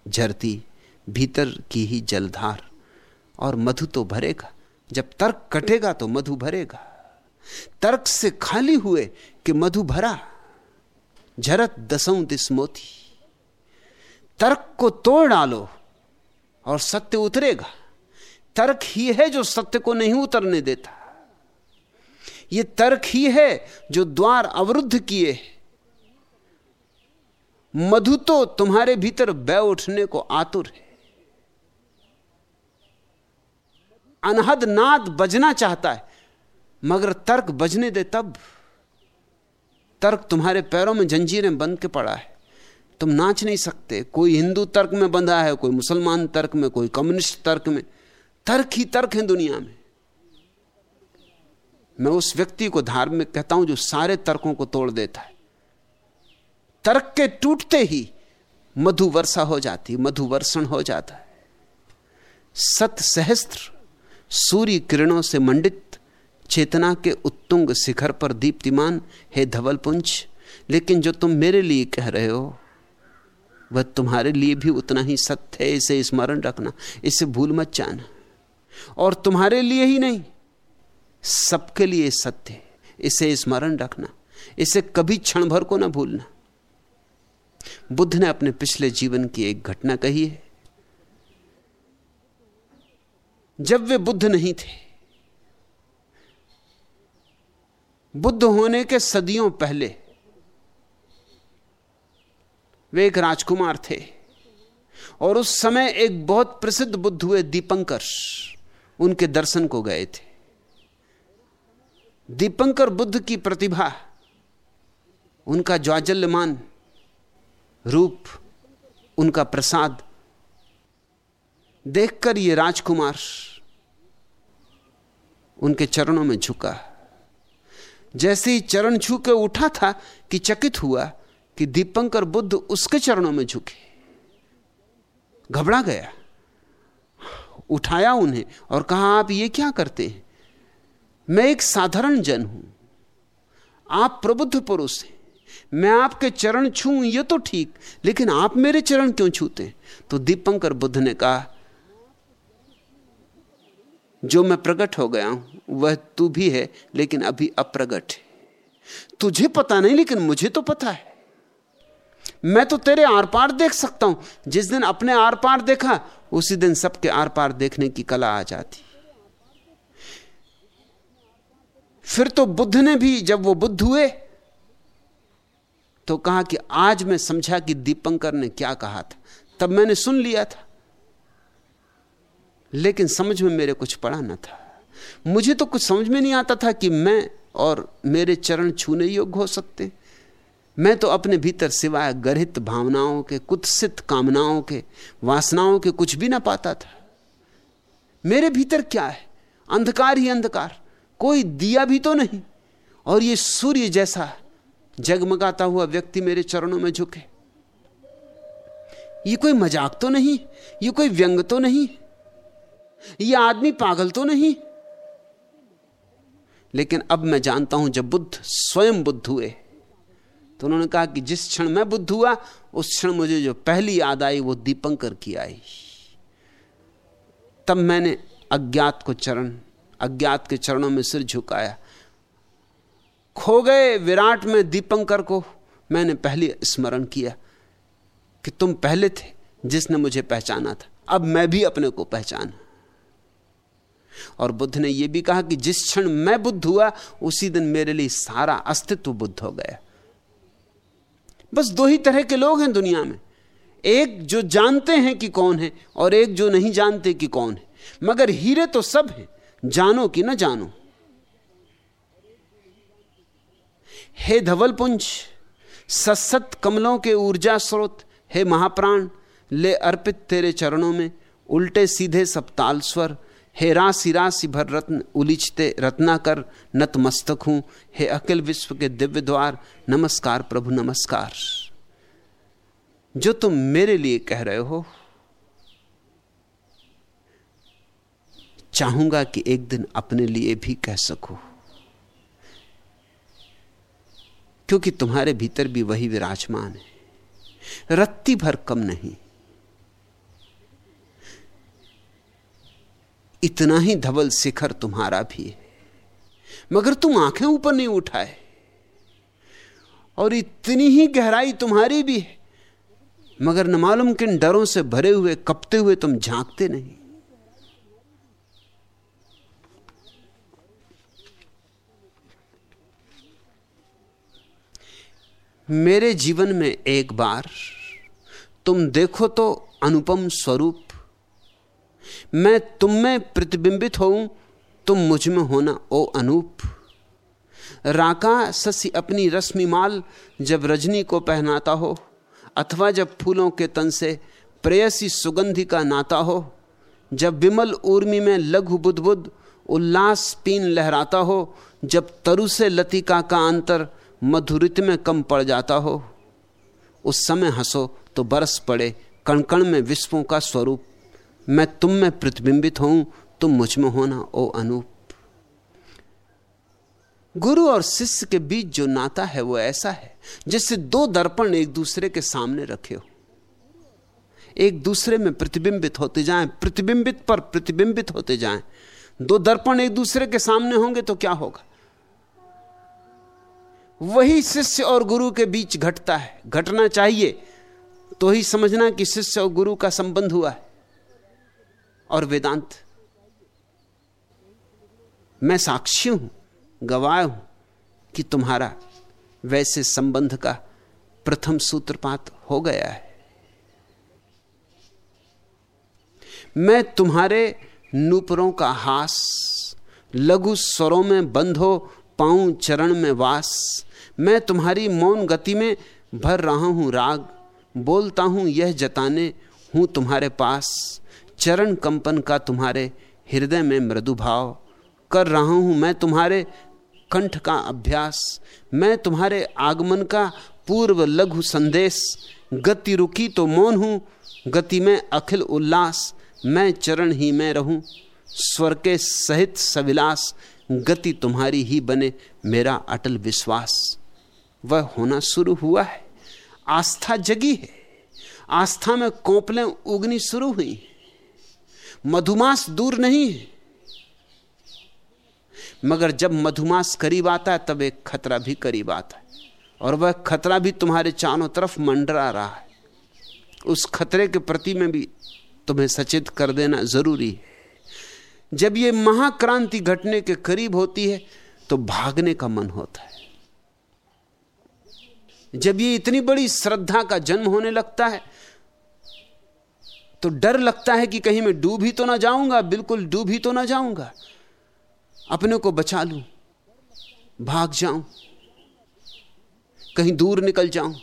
झरती, भीतर की ही जलधार। और मधु तो भरेगा, जब तर्क कटेगा तो मधु भरेगा। तर्क से खाली हुए कि मधु भरा। झरत दसों दिस मोती। तर्क को तोड़ डालो और सत्य उतरेगा। तर्क ही है जो सत्य को नहीं उतरने देता। ये तर्क ही है जो द्वार अवरुद्ध किए मधु तो तुम्हारे भीतर बै उठने को आतुर है। अनहद नाद बजना चाहता है, मगर तर्क बजने दे तब। तर्क तुम्हारे पैरों में जंजीरें बंद के पड़ा है। तुम नाच नहीं सकते। कोई हिंदू तर्क में बंधा है, कोई मुसलमान तर्क में, कोई कम्युनिस्ट तर्क में। तर्क ही तर्क है दुनिया में। मैं उस व्यक्ति को धार्मिक कहता हूँ जो सारे तर्कों को तोड़ देता है। तर्क के टूटते ही मधु वर्षा हो जाती, मधु वर्षण हो जाता है। सत सहस्त्र सूर्य किरणों से मंडित चेतना के उत्तुंग शिखर पर दीप्तिमान, है धवलपुंज, लेकिन जो तुम मेरे लिए कह रहे हो, वह तुम्हारे लिए भी उतना ही सत्य है। इसे स्मरण रखना, इसे भूल मत जाना। और तुम्हारे लिए ही नहीं, सबके लिए सत्य है। इसे स्मरण रखना, इसे कभी क्षण भर को ना भूलना। बुद्ध ने अपने पिछले जीवन की एक घटना कही है। जब वे बुद्ध नहीं थे बुद्ध होने के सदियों पहले वे एक राजकुमार थे और उस समय एक बहुत प्रसिद्ध बुद्ध हुए दीपंकर उनके दर्शन को गए थे। दीपंकर बुद्ध की प्रतिभा, उनका ज्वाजल्यमान रूप, उनका प्रसाद, देखकर ये राजकुमार उनके चरणों में झुका। जैसे ही चरण छू के उठा था कि चकित हुआ कि दीपंकर बुद्ध उसके चरणों में झुके। घबरा गया। उठाया उन्हें और कहा, आप ये क्या करते हैं? मैं एक साधारण जन हूँ। आप प्रबुद्ध पुरुष हैं। मैं आपके चरण छू ये तो ठीक, लेकिन आप मेरे चरण क्यों छूते? तो दीपंकर बुद्ध ने कहा जो मैं प्रकट हो गया हूँ, वह तू भी है, लेकिन अभी अप्रगट है। तुझे पता नहीं, लेकिन मुझे तो पता है। मैं तो तेरे आर पार देख सकता हूँ। जिस दिन अपने आर पार देखा, उसी दिन सबके आर पार देखने की कला आ जाती। फिर तो बुद्ध ने भी, जब वो बुद्ध हुए तो कहा कि आज मैं समझा कि दीपंकर ने क्या कहा था। तब मैंने सुन लिया था। लेकिन समझ में मेरे कुछ पड़ा ना था। मुझे तो कुछ समझ में नहीं आता था कि मैं और मेरे चरण छूने योग्य हो सकते। मैं तो अपने भीतर सिवाय गर्हित भावनाओं के, कुत्सित कामनाओं के, वासनाओं के कुछ भी ना पाता था। मेरे भीतर क्या है? अंधकार ही अंधकार। कोई दिया भी तो नहीं। और ये सूर्य जैसा जगमगाता हुआ व्यक्ति मेरे चरणों में झुके। ये कोई मज़ाक तो नहीं? ये कोई व्यंग तो नहीं? ये आदमी पागल तो नहीं। लेकिन अब मैं जानता हूँ जब बुद्ध स्वयं बुद्ध हुए तो उन्होंने कहा कि जिस क्षण मैं बुद्ध हुआ, उस क्षण मुझे जो पहली याद आई वो दीपंकर की आई। तब मैंने अज्ञात को चरण, अज्ञात के चरणों में सिर झुकाया। खो गए विराट में दीपंकर को, मैंने पहले स्मरण किया कि तुम पहले थे जिसने मुझे पहचाना था। अब मैं भी अपने को पहचाना। और बुद्ध ने यह भी कहा कि जिस क्षण मैं बुद्ध हुआ, उसी दिन मेरे लिए सारा अस्तित्व बुद्ध हो गया। बस दो ही तरह के लोग हैं दुनिया में। एक जो जानते हैं कि कौन है और एक जो नहीं जानते कि कौन है। मगर हीरे तो सब हैं, जानो कि ना जानो। हे धवलपुंज सत्सत कमलों के ऊर्जा स्रोत, हे महाप्राण, ले अर्पित तेरे चरणों में, उल्टे सीधे सब ताल स्वर हे राशि राशि भर रत्न, उलिचते रत्नाकर, नतमस्तक हूँ। हे अखिल विश्व के दिव्य द्वार, नमस्कार प्रभु, नमस्कार। जो तुम मेरे लिए कह रहे हो, चाहूँगा कि एक दिन अपने लिए भी कह सको। क्योंकि तुम्हारे भीतर भी वही विराजमान है। रत्ती भर कम नहीं इतना ही धवल शिखर तुम्हारा भी है। मगर तुम आँखें ऊपर नहीं उठाए। और इतनी ही गहराई तुम्हारी भी है। मगर न मालूम किन डरों से भरे हुए, कपते हुए तुम झांकते नहीं। मेरे जीवन में एक बार तुम देखो तो अनुपम स्वरूप मैं तुम में प्रतिबिंबित होऊं, तुम मुझमें होना, ओ अनूप। राका ससी अपनी रश्मि माल जब रजनी को पहनाता हो, अथवा जब फूलों के तन से प्रेयसी सुगंधि का नाता हो, जब विमल उर्मी में लघु बुद्ध उल्लास पीन लहराता हो, जब तरु से लतिका का अंतर मधुरित में कम पड़ जाता हो, उस समय हंसो तो बरस पड़े, कणकण में विश्वों का स्वरूप। मैं तुम में प्रतिबिंबित हूँ, तुम मुझमें होना ओ अनूप। गुरु और शिष्य के बीच जो नाता है, वो ऐसा है, जैसे दो दर्पण एक दूसरे के सामने रखे हो। एक दूसरे में प्रतिबिंबित होते जाएँ, प्रतिबिंबित पर प्रतिबिंबित होते जाएँ। दो दर्पण एक दूसरे के सामने होंगे तो क्या होगा? वही शिष्य और गुरु के बीच घटता है। घटना चाहिए तो ही समझना कि शिष्य और गुरु का संबंध हुआ है। और वेदांत। मैं साक्षी हूँ, गवाह हूँ कि तुम्हारा वैसे संबंध का प्रथम सूत्रपात हो गया है। मैं तुम्हारे नूपुरों का हास, लघु स्वरों में बंद हो, पाऊँ चरण में वास। मैं तुम्हारी मौन गति में भर रहा हूँ राग, बोलता हूँ यह जताने हूँ तुम्हारे पास। चरण कंपन का तुम्हारे हृदय में मृदु भाव। कर रहा हूँ मैं तुम्हारे कंठ का अभ्यास। मैं तुम्हारे आगमन का पूर्व लघु संदेश। गति रुकी तो मौन हूँ, गति में अखिल उल्लास। मैं चरण ही में रहूँ, स्वर के सहित सविलास। गति तुम्हारी ही बने मेरा अटल विश्वास। वह होना शुरू हुआ है, आस्था जगी है। आस्था में कोपलें उगनी शुरू हुई मधुमास दूर नहीं है। मगर जब मधुमास करीब आता है, तब एक खतरा भी करीब आता है। और वह खतरा भी तुम्हारे चारों तरफ़ मंडरा रहा है। उस खतरे के प्रति में भी तुम्हें सचेत कर देना ज़रूरी है। जब यह महाक्रांति घटने के करीब होती है तो भागने का मन होता है। जब ये इतनी बड़ी श्रद्धा का जन्म होने लगता है तो डर लगता है कि कहीं मैं डूब ही तो ना जाऊँगा, बिल्कुल डूब ही तो ना जाऊँगा। अपने को बचा लूँ, भाग जाऊँ, कहीं दूर निकल जाऊँ।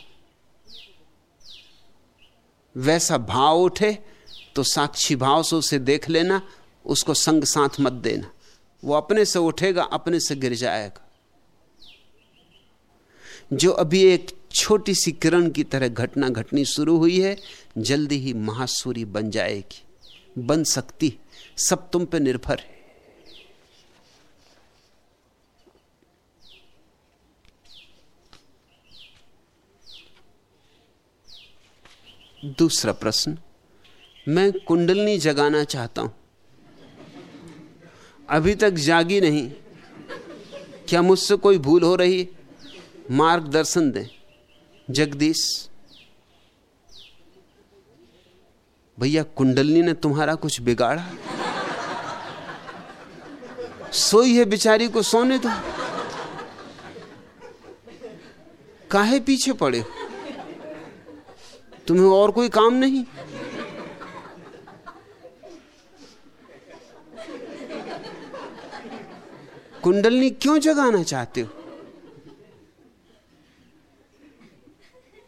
वैसा भाव उठे तो साक्षी भाव से उसे देख लेना, उसको संग साथ मत देना। वो अपने से उठेगा, अपने से गिर जाएगा। जो अभी एक छोटी सी किरण की तरह घटना घटनी शुरू हुई है, जल्दी ही महासूरी बन जाएगी। बन सकती, सब तुम पे निर्भर है। दूसरा प्रश्न, मैं कुंडलनी जगाना चाहता हूँ। अभी तक जागी नहीं। क्या मुझसे कोई भूल हो रही? मार्गदर्शन दें। जगदीश, भैया कुंडलनी ने तुम्हारा कुछ बिगाड़ा? सोई है बिचारी को सोने दो। काहे पीछे पड़े हो? तुम्हें और कोई काम नहीं? कुंडलनी क्यों जगाना चाहते हो?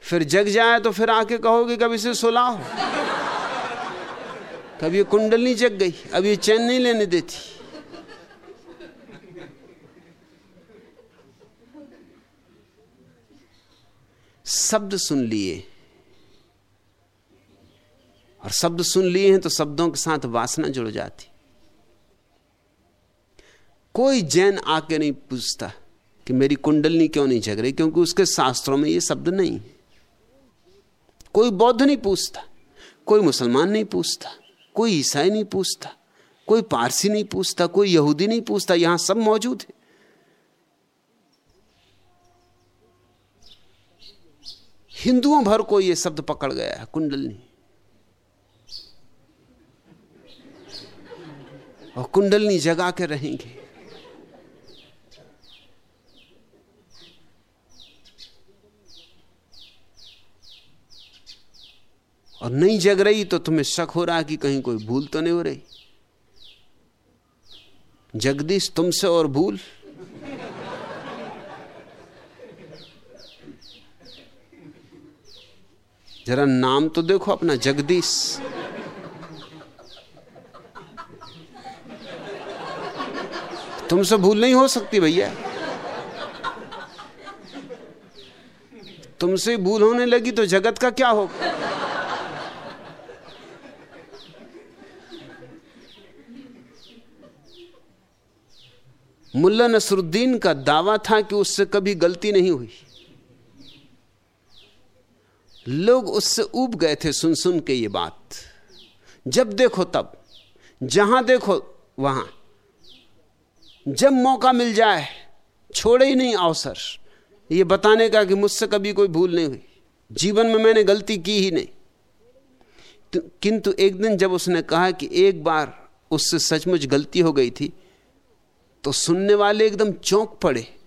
फिर जग जाए तो फिर आके कहोगे कभी से सुलाओ कभी ये कुंडलनी जग गई, अब ये चैन नहीं लेने देती। शब्द सुन लिए। और शब्द सुन लिए हैं तो शब्दों के साथ वासना जुड़ जाती। कोई जैन आके नहीं पूछता कि मेरी कुंडलनी क्यों नहीं जग रही, क्योंकि उसके शास्त्रों में ये शब्द नहीं। कोई बौद्ध नहीं पूछता, कोई मुसलमान नहीं पूछता, कोई ईसाई नहीं पूछता, कोई पारसी नहीं पूछता, कोई यहूदी नहीं पूछता, यहाँ सब मौजूद है। हिंदुओं भर को यह शब्द पकड़ गया है, कुंडलनी। और कुंडलनी जगा के रहेंगे। और नहीं जग रही तो तुम्हें शक हो रहा कि कहीं कोई भूल तो नहीं हो रही। जगदीश तुमसे और भूल। जरा नाम तो देखो अपना, जगदीश। तुमसे भूल नहीं हो सकती भैया। तुमसे भूल होने लगी तो जगत का क्या होगा? मुल्ला नसरुद्दीन का दावा था कि उससे कभी गलती नहीं हुई। लोग उससे उब गए थे सुन सुन के ये बात। जब देखो तब, जहाँ देखो वहाँ। जब मौका मिल जाए, छोड़े ही नहीं अवसर ये बताने का कि मुझसे कभी कोई भूल नहीं हुई। जीवन में मैंने गलती की ही नहीं। किंतु एक दिन जब उसने कहा कि एक बार उससे सचमुच गलती हो गई थी तो सुनने वाले एकदम चौंक पड़े।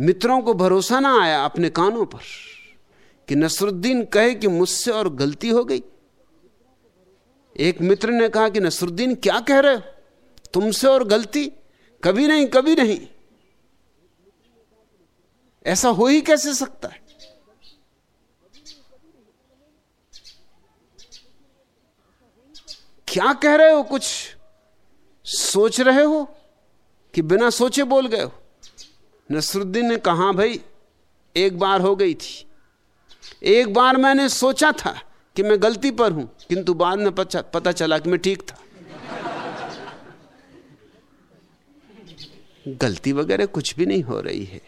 मित्रों को भरोसा ना आया अपने कानों पर कि नसरुद्दीन कहे कि मुझसे और गलती हो गई। एक मित्र ने कहा कि नसरुद्दीन, क्या कह रहे हो? तुमसे और गलती? कभी नहीं कभी नहीं। ऐसा हो ही कैसे सकता है? क्या कह रहे हो कुछ? सोच रहे हो कि बिना सोचे बोल गए हो? नसरुद्दीन ने कहा, भाई, एक बार हो गई थी। एक बार मैंने सोचा था कि मैं गलती पर हूँ, किंतु बाद में पता चला कि मैं ठीक था। गलती वगैरह कुछ भी नहीं हो रही है।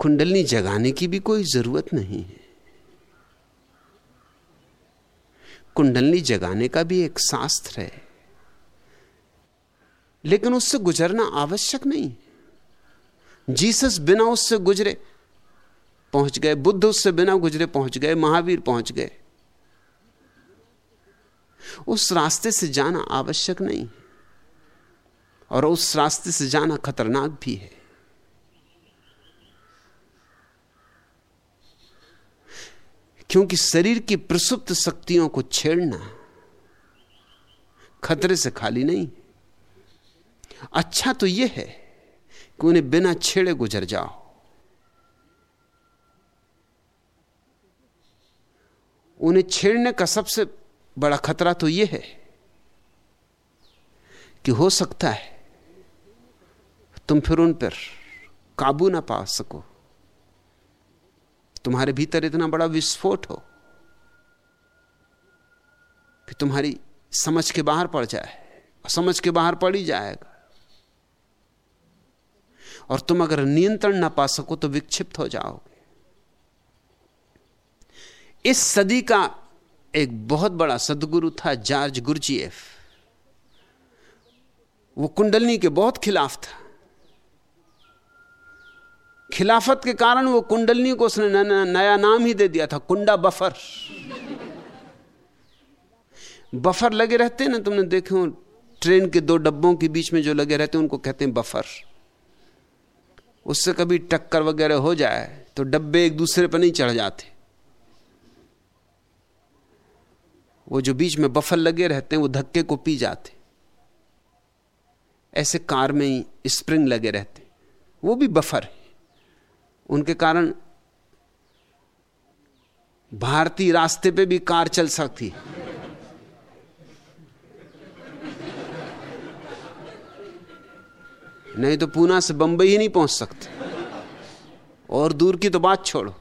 कुंडलनी जगाने की भी कोई ज़रूरत नहीं है। कुंडलनी जगाने का भी एक शास्त्र है। लेकिन उससे गुजरना आवश्यक नहीं। जीसस बिना उससे गुजरे पहुँच गए, बुद्ध उससे बिना गुजरे पहुँच गए, महावीर पहुँच गए। उस रास्ते से जाना आवश्यक नहीं। और उस रास्ते से जाना खतरनाक भी है। क्योंकि शरीर की प्रसुप्त शक्तियों को छेड़ना खतरे से खाली नहीं। अच्छा तो यह है कि उन्हें बिना छेड़े गुजर जाओ। उन्हें छेड़ने का सबसे बड़ा खतरा तो यह है कि हो सकता है तुम फिर उन पर काबू ना पा सको। तुम्हारे भीतर इतना बड़ा विस्फोट हो कि तुम्हारी समझ के बाहर पड़ जाए और समझ के बाहर पड़ ही जाएगा। और तुम अगर नियंत्रण ना पा सको तो विक्षिप्त हो जाओगे। इस सदी का एक बहुत बड़ा सदगुरु था जॉर्ज गुरजीएफ। वो कुंडलनी के बहुत खिलाफ था। खिलाफत के कारण वो कुंडलनी को उसने नया नाम ही दे दिया था, कुंडा बफर। बफर लगे रहते हैं ना, तुमने देखे ट्रेन के दो डब्बों के बीच में जो लगे रहते हैं, उनको कहते हैं बफर। उससे कभी टक्कर वगैरह हो जाए तो डब्बे एक दूसरे पर नहीं चढ़ जाते। वो जो बीच में बफर लगे रहते हैं, वो धक्के को पी जाते। ऐसे कार में ही स्प्रिंग लगे रहते वो भी बफर है। उनके कारण भारतीय रास्ते पे भी कार चल सकती नहीं तो पूना से बंबई ही नहीं पहुँच सकते। और दूर की तो बात छोड़ो।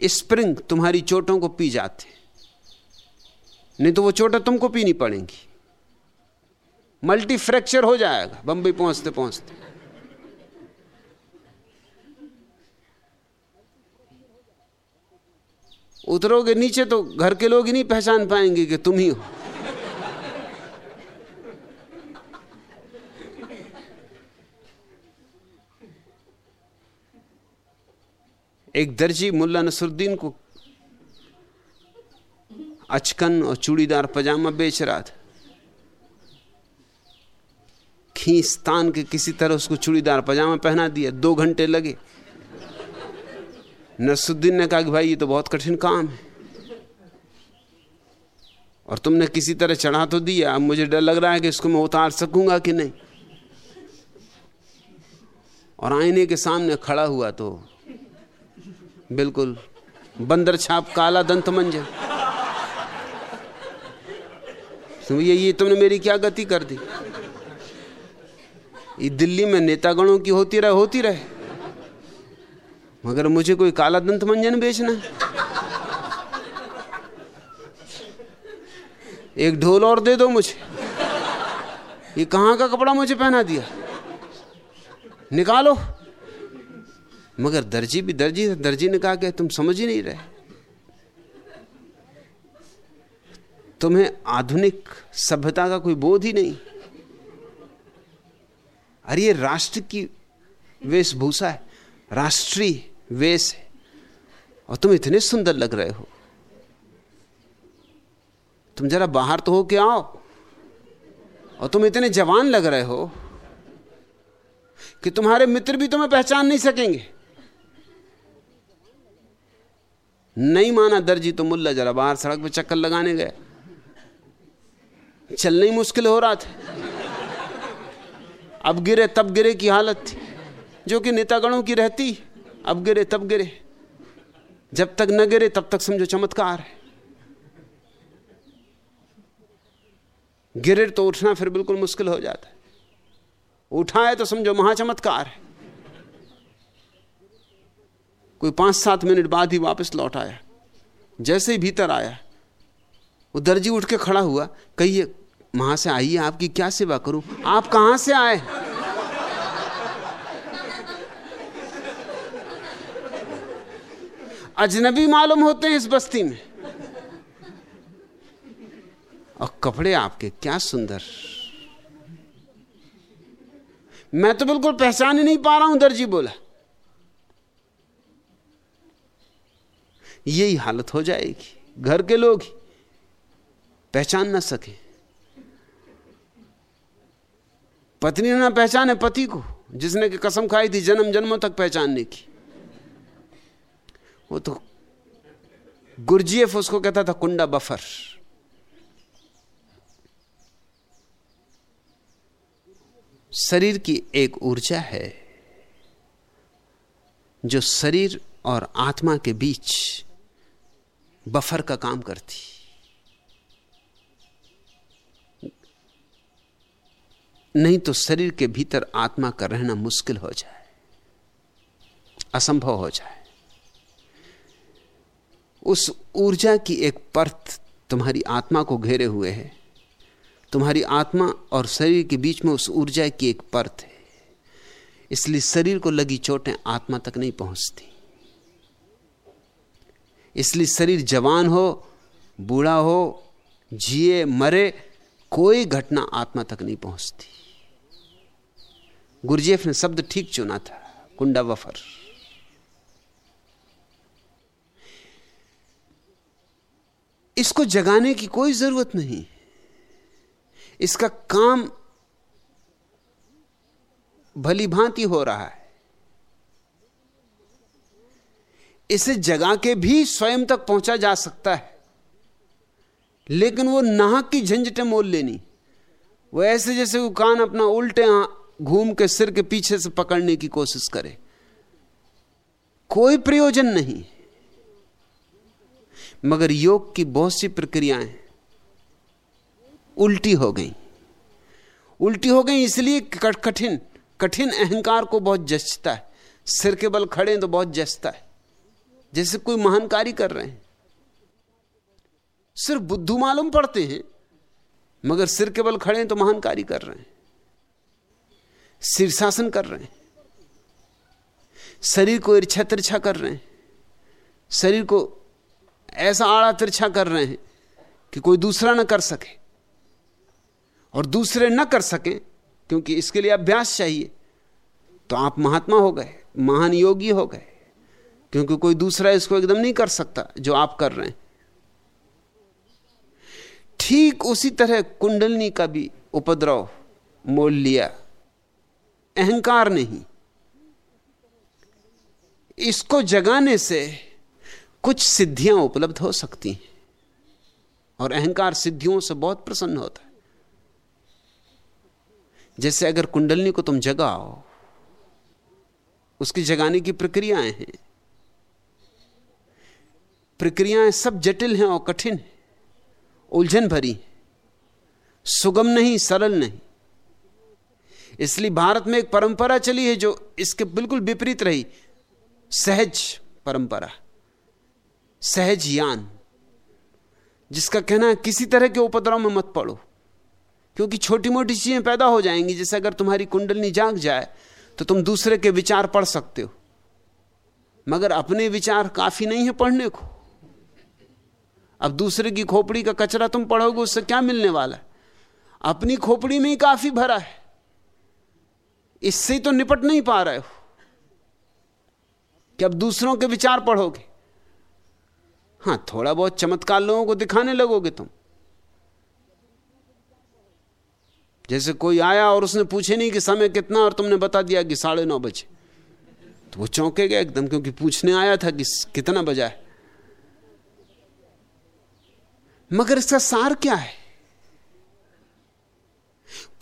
स्प्रिंग तुम्हारी चोटों को पी जाते नहीं तो वो चोटें तुमको पीनी पड़ेंगी। मल्टी फ्रैक्चर हो जाएगा, बंबई पहुँचते पहुँचते। उतरोगे नीचे तो घर के लोग ही नहीं पहचान पाएँगे कि तुम ही हो। एक दर्जी मुल्ला नसरुद्दीन को अचकन और चूड़ीदार पजामा बेच रहा था। खींच तान के किसी तरह उसको चूड़ीदार पजामा पहना दिया, दो घंटे लगे। नसरुद्दीन ने कहा कि भाई, ये तो बहुत कठिन काम है। और तुमने किसी तरह चढ़ा तो दिया, अब मुझे डर लग रहा है कि इसको मैं उतार सकूँगा कि नहीं। और आईने के सामने खड़ा हुआ तो बिल्कुल बंदर छाप, काला दंत मंजर। तो ये ये तुमने मेरी क्या गति कर दी? ये दिल्ली में नेतागणों की होती रहे होती रहे। मगर मुझे कोई काला दंत मंजन बेचना। एक ढोल और दे दो मुझे। ये कहाँ का कपड़ा मुझे पहना दिया? निकालो। मगर दर्जी भी दर्जी दर्जी ने कहा कि तुम समझ ही नहीं रहे। तुम्हें आधुनिक सभ्यता का कोई बोध ही नहीं। अरे ये राष्ट्र की वेशभूषा है। राष्ट्रीय वेश है। और तुम इतने सुंदर लग रहे हो। तुम जरा बाहर तो हो के आओ। और तुम इतने जवान लग रहे हो कि तुम्हारे मित्र भी तुम्हें पहचान नहीं सकेंगे। नहीं माना दर्जी तो मुल्ला जरा बाहर सड़क पे चक्कर लगाने गए। चलना ही मुश्किल हो रहा था। अब गिरे तब गिरे की हालत थी। जो कि नेतागणों की रहती, अब गिरे तब गिरे। जब तक न गिरे, तब तक समझो चमत्कार है। गिरे तो उठना फिर बिल्कुल मुश्किल हो जाता है। उठाए तो समझो महाचमत्कार है। कोई पाँच सात मिनट बाद ही वापस लौट आया। जैसे ही भीतर आया, वो दर्जी उठ के खड़ा हुआ, कहिए वहाँ से आइए आपकी क्या सेवा करूँ? आप कहाँ से आए? अजनबी मालूम होते हैं इस बस्ती में। और कपड़े आपके क्या सुंदर। मैं तो बिल्कुल पहचान ही नहीं पा रहा हूँ दर्जी बोला। यही हालत हो जाएगी, घर के लोग पहचान ना सके। पत्नी ना पहचाने पति को, जिसने की कसम खाई थी जन्म जन्मों तक पहचानने की। वो तो गुरजीएफ उसको कहता था कुंडा बफर। शरीर की एक ऊर्जा है, जो शरीर और आत्मा के बीच बफर का काम करती। नहीं तो शरीर के भीतर आत्मा का रहना मुश्किल हो जाए। असंभव हो जाए। उस ऊर्जा की एक परत तुम्हारी आत्मा को घेरे हुए है। तुम्हारी आत्मा और शरीर के बीच में उस ऊर्जा की एक परत है। इसलिए शरीर को लगी चोटें आत्मा तक नहीं पहुँचती। इसलिए शरीर जवान हो, बूढ़ा हो, जिए, मरे, कोई घटना आत्मा तक नहीं पहुँचती। गुरजेफ ने शब्द ठीक चुना था, कुंडा वफर। इसको जगाने की कोई ज़रूरत नहीं। इसका काम भली भांति हो रहा है। इसे जगा के भी स्वयं तक पहुँचा जा सकता है। लेकिन वो नाहक की झंझटें मोल लेनी। वो ऐसे जैसे वो कान अपना उल्टे घूम के सिर के पीछे से पकड़ने की कोशिश करे। कोई प्रयोजन नहीं। मगर योग की बहुत सी प्रक्रियाएँ उल्टी हो गई। उल्टी हो गई इसलिए कठिन कठिन अहंकार को बहुत जचता है। सिर के बल खड़े तो बहुत जचता है। जैसे कोई महान कार्य कर रहे हैं। सिर्फ़ बुद्धू मालूम पड़ते हैं, मगर सिर के बल खड़े तो महान कार्य कर रहे हैं। शीर्षासन कर रहे हैं। शरीर को इर्छा तिरछा कर रहे हैं। शरीर को ऐसा आड़ा तिरछा कर रहे हैं कि कोई दूसरा ना कर सके और दूसरे न कर सके, क्योंकि इसके लिए अभ्यास चाहिए तो आप महात्मा हो गए, महान योगी हो गए, क्योंकि कोई दूसरा इसको एकदम नहीं कर सकता जो आप कर रहे हैं। ठीक उसी तरह कुंडलनी का भी उपद्रव मोल लिया। अहंकार नहीं। इसको जगाने से कुछ सिद्धियाँ उपलब्ध हो सकती हैं और अहंकार सिद्धियों से बहुत प्रसन्न होता है। जैसे अगर कुंडलनी को तुम जगाओ, उसकी जगाने की प्रक्रियाएँ हैं। प्रक्रियाएँ सब जटिल हैं और कठिन हैं, उलझन भरी सुगम नहीं, सरल नहीं। इसलिए भारत में एक परंपरा चली है जो इसके बिल्कुल विपरीत रही। सहज परंपरा, सहज यान, जिसका कहना है, किसी तरह के उपद्रव में मत पड़ो, क्योंकि छोटी मोटी चीज़ें पैदा हो जाएँगी। जैसे अगर तुम्हारी कुंडलनी जाग जाए तो तुम दूसरे के विचार पढ़ सकते हो। मगर अपने विचार काफ़ी नहीं है पढ़ने को। अब दूसरे की खोपड़ी का कचरा तुम पढ़ोगे, उससे क्या मिलने वाला है? अपनी खोपड़ी में ही काफ़ी भरा है। इससे ही तो निपट नहीं पा रहे हो। कि अब दूसरों के विचार पढ़ोगे। हाँ, थोड़ा बहुत चमत्कार लोगों को दिखाने लगोगे तुम। जैसे कोई आया और उसने पूछे नहीं कि समय कितना और तुमने बता दिया कि साढ़े नौ बजे। तो वो चौंके गए एकदम, क्योंकि पूछने आया था कि कितना बजा है। मगर इसका सार क्या है?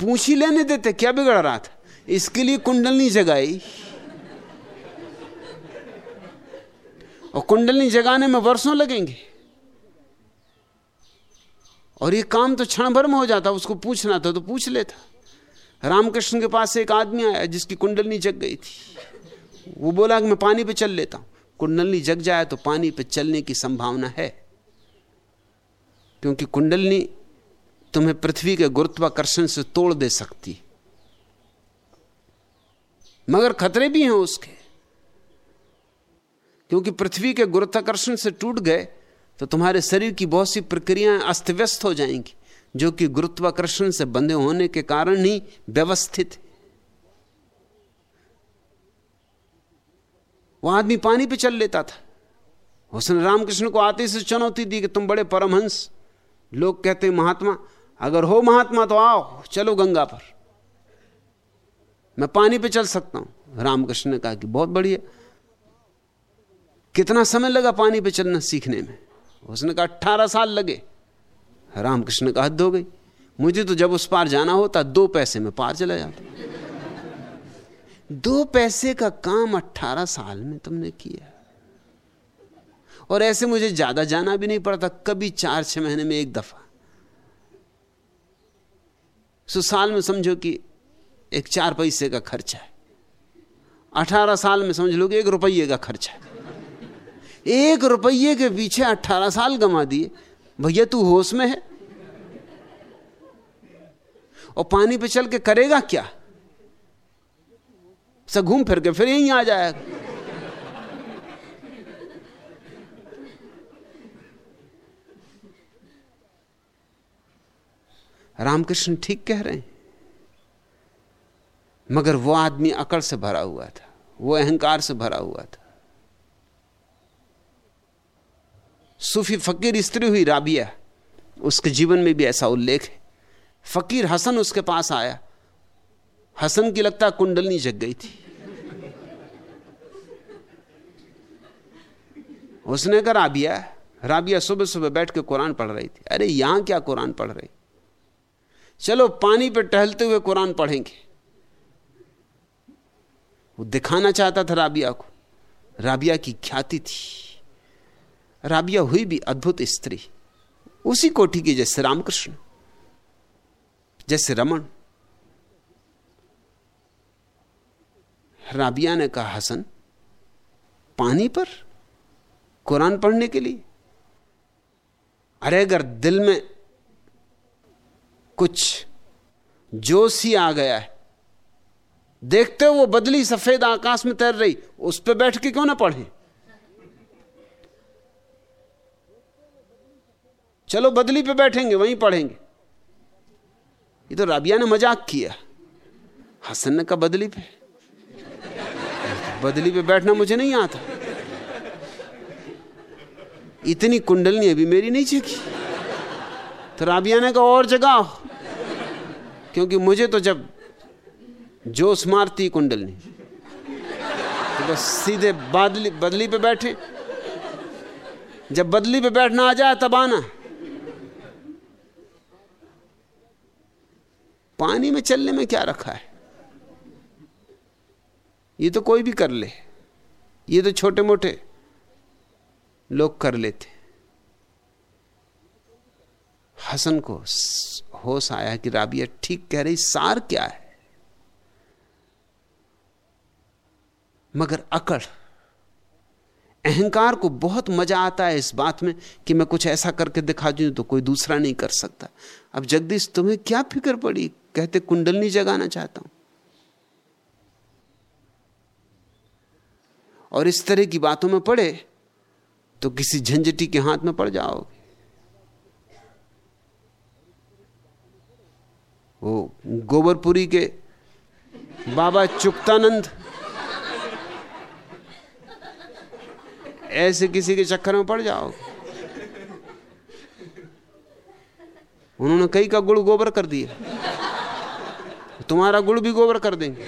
पूछ ही लेने देते, क्या बिगड़ रहा था? इसके लिए कुंडलनी जगाई। और कुंडलनी जगाने में वर्षों लगेंगे। और ये काम तो क्षण भर में हो जाता, उसको पूछना था तो पूछ लेता। रामकृष्ण के पास एक आदमी आया जिसकी कुंडलनी जग गई थी। वो बोला कि मैं पानी पे चल लेता हूँ। कुंडलनी जग जाए तो पानी पे चलने की संभावना है। क्योंकि कुंडलनी तुम्हें पृथ्वी के गुरुत्वाकर्षण से तोड़ दे सकती मगर खतरे भी हैं उसके। क्योंकि पृथ्वी के गुरुत्वाकर्षण से टूट गए तो तुम्हारे शरीर की बहुत सी प्रक्रियाएँ अस्त व्यस्त हो जाएँगी, जो कि गुरुत्वाकर्षण से बंधे होने के कारण ही व्यवस्थित है। वो आदमी पानी पे चल लेता था। उसने रामकृष्ण को आते से चुनौती दी कि तुम बड़े परमहंस। लोग कहते महात्मा, अगर हो महात्मा तो आओ, चलो गंगा पर। मैं पानी पे चल सकता हूँ। रामकृष्ण ने कहा कि बहुत बढ़िया। कितना समय लगा पानी पे चलना सीखने में? उसने कहा, अट्ठारह साल लगे। रामकृष्ण का हद हो गई। मुझे तो जब उस पार जाना होता, दो पैसे में पार चला जाता। दो पैसे का काम अट्ठारह साल में तुमने किया। और ऐसे मुझे ज़्यादा जाना भी नहीं पड़ता, कभी चार, छह महीने में एक दफ़ा। सो साल में समझो कि एक चार पैसे का खर्चा है। अठारह साल में समझ लो कि एक रुपये का खर्चा है। एक रुपये के पीछे अट्ठारह साल गंवा दिए। भैया, तू होश में है? और पानी पे चल के करेगा क्या? सब घूम फिर के फिर यहीं आ जाएगा रामकृष्ण ठीक कह रहे हैं। मगर वो आदमी अकड़ से भरा हुआ था, वो अहंकार से भरा हुआ था। सूफी फकीर स्त्री हुई राबिया, उसके जीवन में भी ऐसा उल्लेख है। फकीर हसन उसके पास आया, हसन की लगता कुंडलनी जग गई थी। उसने कहा, राबिया राबिया सुबह सुबह बैठ के कुरान पढ़ रही थी। अरे, यहाँ क्या कुरान पढ़ रही? चलो, पानी पे टहलते हुए कुरान पढ़ेंगे। वो दिखाना चाहता था राबिया को। राबिया की ख्याति थी। राबिया हुई भी अद्भुत स्त्री। उसी कोठी की जैसे रामकृष्ण, जैसे रमन राबिया ने कहा, हसन, पानी पर? कुरान पढ़ने के लिए? अरे, अगर दिल में कुछ जोश ही आ गया है देखते हो वो बदली सफ़ेद आकाश में तैर रही, उस पर बैठ के क्यों ना पढ़े? चलो बदली पे बैठेंगे, वहीं पढ़ेंगे। ये तो राबिया ने मज़ाक किया। हसन ने कहा, बदली पे? बदली पे बैठना मुझे नहीं आता। इतनी कुंडलनी अभी मेरी नहीं चेकी तो राबिया ने कहा, और जगह क्योंकि मुझे तो जब जोश मारती कुंडलनी तो बस सीधे बादली, बदली पे बैठे। जब बदली पे बैठना आ जाए, तब आना। पानी में चलने में क्या रखा है? ये तो कोई भी कर ले। ये तो छोटे मोटे लोग कर लेते। हसन को होश आया कि राबिया, ठीक कह रही, सार क्या है? मगर अकड़। अहंकार को बहुत मज़ा आता है इस बात में कि मैं कुछ ऐसा करके दिखा दूँ तो कोई दूसरा नहीं कर सकता। अब जगदीश, तुम्हें क्या फ़िक्र पड़ी? कहते, कुंडलनी जगाना चाहता हूँ। और इस तरह की बातों में पड़े तो किसी झंझटी के हाथ में पड़ जाओगे। वो गोबरपुरी के बाबा चुक्तानंद ऐसे किसी के चक्कर में पड़ जाओगे उन्होंने कई का गुड़ गोबर कर दिया। तुम्हारा गुड़ भी गोबर कर देंगे।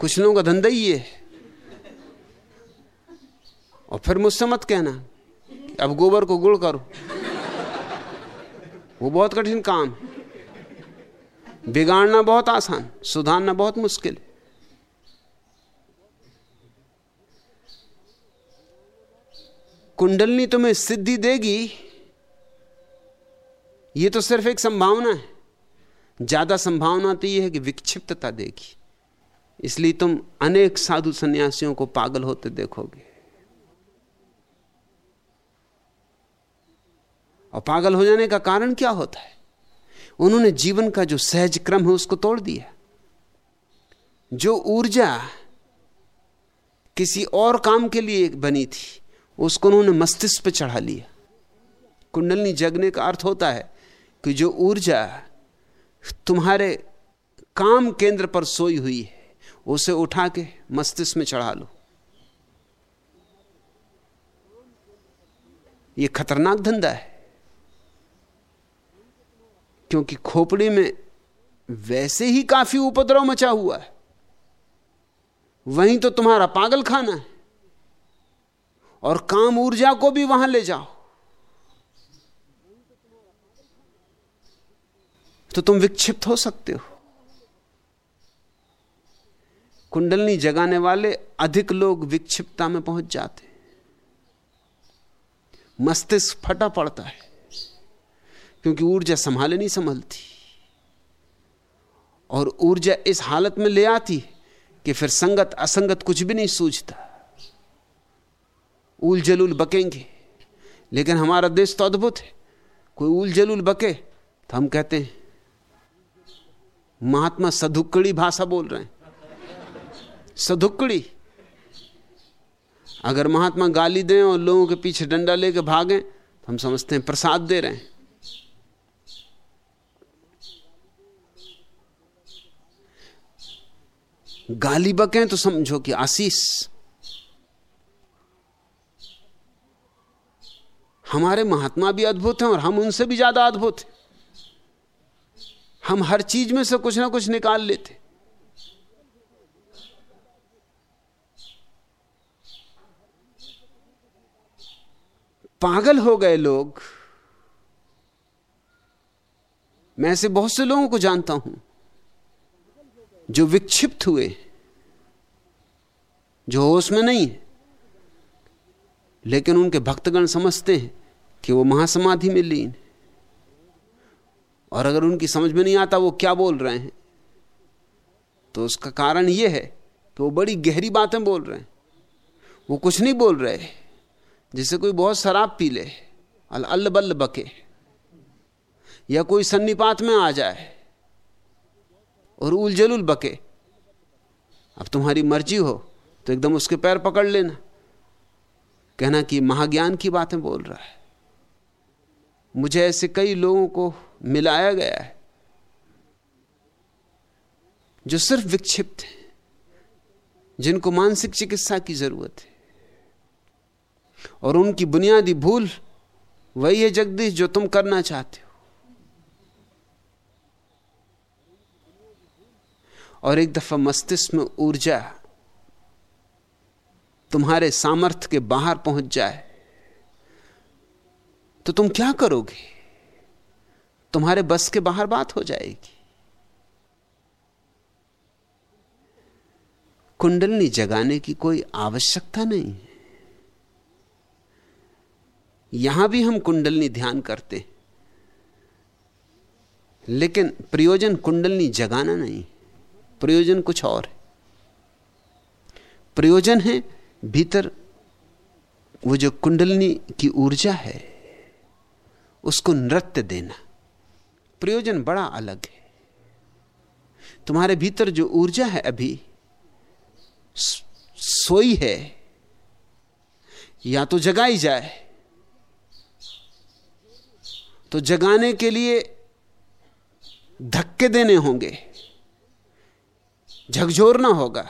कुछ लोगों का धंधा ही है और फिर मुझसे मत कहना अब गोबर को गुड़ करो। वो बहुत कठिन काम। बिगाड़ना बहुत आसान, सुधारना बहुत मुश्किल। कुंडलनी तुम्हें सिद्धि देगी, ये तो सिर्फ़ एक संभावना है। ज़्यादा संभावना तो यह है कि विक्षिप्तता देगी। इसलिए तुम अनेक साधु सन्यासियों को पागल होते देखोगे। और पागल हो जाने का कारण क्या होता है? उन्होंने जीवन का जो सहज क्रम है उसको तोड़ दिया। जो ऊर्जा किसी और काम के लिए बनी थी उसको उन्होंने मस्तिष्क पे चढ़ा लिया। कुंडलनी जगने का अर्थ होता है कि जो ऊर्जा तुम्हारे काम केंद्र पर सोई हुई है, उसे उठा के मस्तिष्क में चढ़ा लो। ये खतरनाक धंधा है, क्योंकि खोपड़ी में वैसे ही काफ़ी उपद्रव मचा हुआ है। वहीं तो तुम्हारा पागल खाना है। और काम ऊर्जा को भी वहाँ ले जाओ। तो तुम विक्षिप्त हो सकते हो। कुंडलनी जगाने वाले अधिक लोग विक्षिप्तता में पहुँच जाते मस्तिष्क फटा पड़ता है, क्योंकि ऊर्जा संभाले नहीं संभलती। और ऊर्जा इस हालत में ले आती कि फिर संगत, असंगत कुछ भी नहीं सूझता। उल जलूल बकेंगे। लेकिन हमारा देश तो अद्भुत है। कोई उल जलूल बके तो हम कहते हैं, महात्मा सधुक्कड़ी भाषा बोल रहे हैं। सधुक्कड़ी। अगर महात्मा गाली दें और लोगों के पीछे डंडा लेके भागें तो हम समझते हैं प्रसाद दे रहे हैं। गाली बकें तो समझो कि आशीष। हमारे महात्मा भी अद्भुत हैं और हम उनसे भी ज़्यादा अद्भुत हैं। हम हर चीज़ में से कुछ ना कुछ निकाल लेते। पागल हो गए लोग। मैं ऐसे बहुत से लोगों को जानता हूँ, जो विक्षिप्त हुए, जो होश में नहीं है। लेकिन उनके भक्तगण समझते हैं कि वो महासमाधि में लीन है। और अगर उनकी समझ में नहीं आता वो क्या बोल रहे हैं तो उसका कारण यह है कि वो बड़ी गहरी बातें बोल रहे हैं। वो कुछ नहीं बोल रहे जैसे कोई बहुत शराब पी ले अल्ल बल्ल बके, या कोई सन्निपात में आ जाए और उल बके। अब तुम्हारी मर्ज़ी हो तो एकदम उसके पैर पकड़ लेना। कहना कि महाज्ञान की बातें बोल रहा है। मुझे ऐसे कई लोगों को मिलाया गया है जो सिर्फ़ विक्षिप्त हैं, जिनको मानसिक चिकित्सा की ज़रूरत है। और उनकी बुनियादी भूल वही है जगदीश, जो तुम करना चाहते हो। और एक दफ़ा मस्तिष्क में ऊर्जा तुम्हारे सामर्थ्य के बाहर पहुँच जाए तो तुम क्या करोगे? तुम्हारे बस के बाहर बात हो जाएगी। कुंडलनी जगाने की कोई आवश्यकता नहीं है। यहाँ भी हम कुंडलनी ध्यान करते लेकिन प्रयोजन कुंडलनी जगाना नहीं, प्रयोजन कुछ और है। प्रयोजन है भीतर वो जो कुंडलनी की ऊर्जा है, उसको नृत्य देना। प्रयोजन बड़ा अलग है। तुम्हारे भीतर जो ऊर्जा है अभी सोई है, या तो जगाई जाए तो जगाने के लिए धक्के देने होंगे, झकझोरना होगा।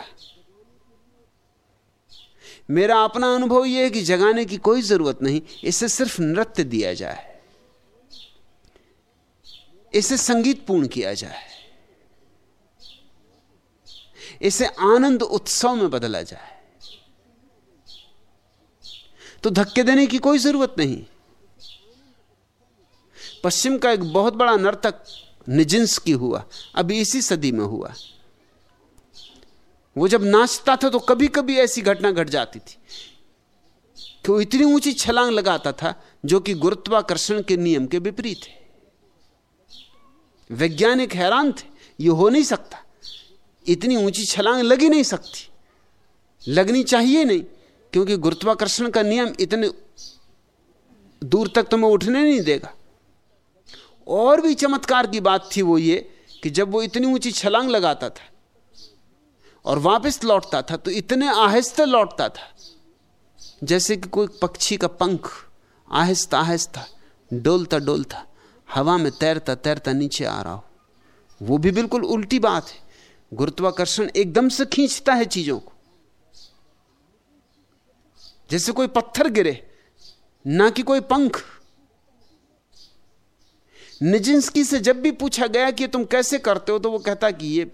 मेरा अपना अनुभव यह है कि जगाने की कोई ज़रूरत नहीं, इसे सिर्फ़ नृत्य दिया जाए। इसे संगीत पूर्ण किया जाए। इसे आनंद उत्सव में बदला जाए। तो धक्के देने की कोई ज़रूरत नहीं। पश्चिम का एक बहुत बड़ा नर्तक निजिंस की हुआ, अभी इसी सदी में हुआ। वो जब नाचता था तो कभी कभी ऐसी घटना घट गट जाती थी कि वो इतनी ऊँची छलांग लगाता था जो कि गुरुत्वाकर्षण के नियम के विपरीत है। वैज्ञानिक हैरान थे, ये हो नहीं सकता। इतनी ऊँची छलांग लगी नहीं सकती। लगनी चाहिए नहीं, क्योंकि गुरुत्वाकर्षण का नियम इतने दूर तक तुम्हें उठने नहीं देगा। और भी चमत्कार की बात थी वो ये कि जब वो इतनी ऊँची छलांग लगाता था और वापस लौटता था तो इतने आहिस्ते लौटता था, जैसे कि कोई पक्षी का पंख आहिस्ता आहिस्ता डोलता डोलता हवा में तैरता तैरता नीचे आ रहा हो। वो भी बिल्कुल उल्टी बात है। गुरुत्वाकर्षण एकदम से खींचता है चीज़ों को। जैसे कोई पत्थर गिरे, ना कि कोई पंख। निजिंस्की से जब भी पूछा गया कि तुम कैसे करते हो तो वो कहता कि ये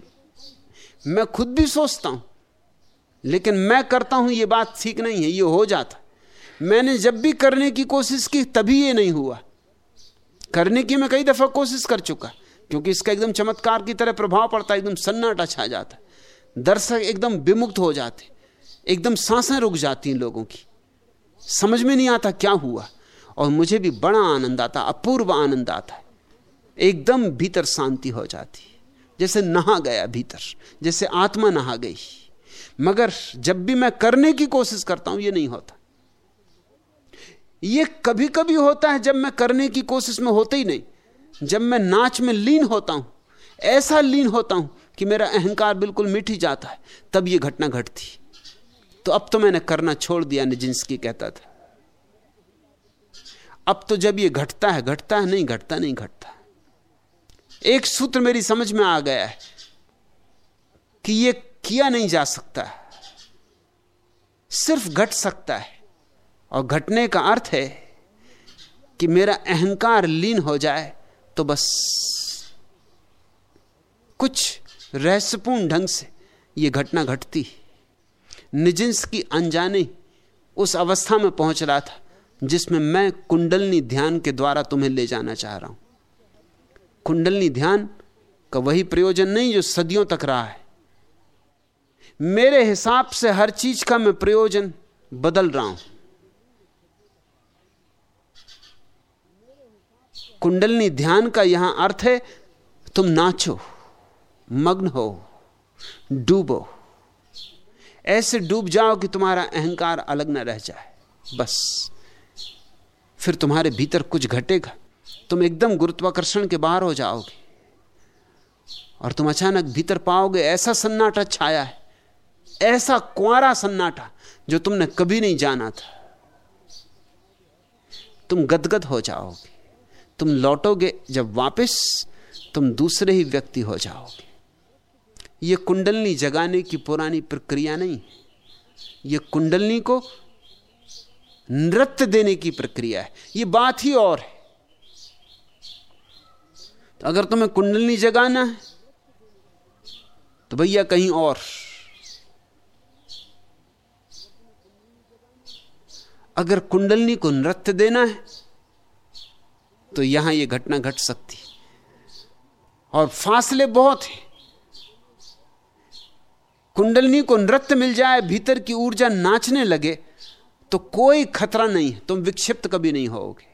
मैं खुद भी सोचता हूँ, लेकिन मैं करता हूँ ये बात ठीक नहीं है, ये हो जाता। मैंने जब भी करने की कोशिश की, तभी ये नहीं हुआ। करने की मैं कई दफ़ा कोशिश कर चुका, क्योंकि इसका एकदम चमत्कार की तरह प्रभाव पड़ता है एकदम सन्नाटा छा जाता। दर्शक एकदम विमुक्त हो जाते, एकदम साँसें रुक जाती हैं लोगों की। समझ में नहीं आता क्या हुआ, और मुझे भी बड़ा आनंद आता, अपूर्व आनंद आता। है एकदम भीतर शांति हो जाती। जैसे नहा गया भीतर, जैसे आत्मा नहा गई। मगर जब भी मैं करने की कोशिश करता हूँ यह नहीं होता। यह कभी कभी होता है जब मैं करने की कोशिश में होता ही नहीं। जब मैं नाच में लीन होता हूँ, ऐसा लीन होता हूँ कि मेरा अहंकार बिल्कुल मिट ही जाता है, तब यह घटना घटती। तो अब तो मैंने करना छोड़ दिया निजिंस्की कहता था। अब तो जब यह घटता है घटता है, नहीं घटता नहीं घटता। एक सूत्र मेरी समझ में आ गया है कि यह किया नहीं जा सकता। सिर्फ़ घट सकता है। और घटने का अर्थ है कि मेरा अहंकार लीन हो जाए तो बस कुछ रहस्यपूर्ण ढंग से यह घटना घटती। निजिंस की अनजाने उस अवस्था में पहुँच रहा था जिसमें मैं कुंडलनी ध्यान के द्वारा तुम्हें ले जाना चाह रहा हूँ। कुंडलनी ध्यान का वही प्रयोजन नहीं जो सदियों तक रहा है। मेरे हिसाब से हर चीज़ का मैं प्रयोजन बदल रहा हूँ। कुंडलनी ध्यान का यहाँ अर्थ है, तुम नाचो, मग्न हो, डूबो। ऐसे डूब जाओ कि तुम्हारा अहंकार अलग ना रह जाए। बस, फिर तुम्हारे भीतर कुछ घटेगा। तुम एकदम गुरुत्वाकर्षण के बाहर हो जाओगे। और तुम अचानक भीतर पाओगे, ऐसा सन्नाटा छाया है, ऐसा कुआरा सन्नाटा जो तुमने कभी नहीं जाना था। तुम गदगद हो जाओगे, तुम लौटोगे, जब वापस तुम दूसरे ही व्यक्ति हो जाओगे। यह कुंडलनी जगाने की पुरानी प्रक्रिया नहीं यह कुंडलनी को नृत्य देने की प्रक्रिया है। यह बात ही और है। तो अगर तुम्हें कुंडलनी जगाना है तो भैया कहीं और। अगर कुंडलनी को नृत्य देना है तो यहाँ यह घटना घट सकती और फासले बहुत हैं। कुंडलनी को नृत्य मिल जाए, भीतर की ऊर्जा नाचने लगे तो कोई खतरा नहीं है। तुम विक्षिप्त कभी नहीं होगे।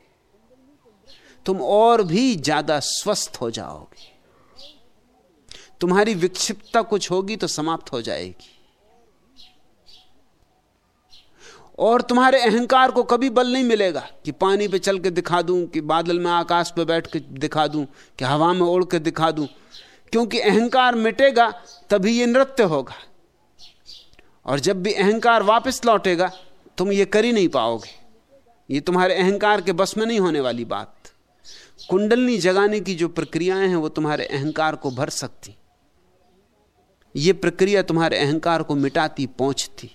तुम और भी ज़्यादा स्वस्थ हो जाओगे। तुम्हारी विक्षिप्तता कुछ होगी तो समाप्त हो जाएगी। और तुम्हारे अहंकार को कभी बल नहीं मिलेगा कि पानी पे चल के दिखा दूँ, कि बादल में आकाश पे बैठ के दिखा दूँ, कि हवा में उड़ के दिखा दूँ। क्योंकि अहंकार मिटेगा, तभी ये नृत्य होगा। और जब भी अहंकार वापस लौटेगा, तुम ये कर ही नहीं पाओगे। ये तुम्हारे अहंकार के बस में नहीं होने वाली बात। कुंडलनी जगाने की जो प्रक्रियाएँ हैं, वो तुम्हारे अहंकार को भर सकती। ये प्रक्रिया तुम्हारे अहंकार को मिटाती, पहुँचती।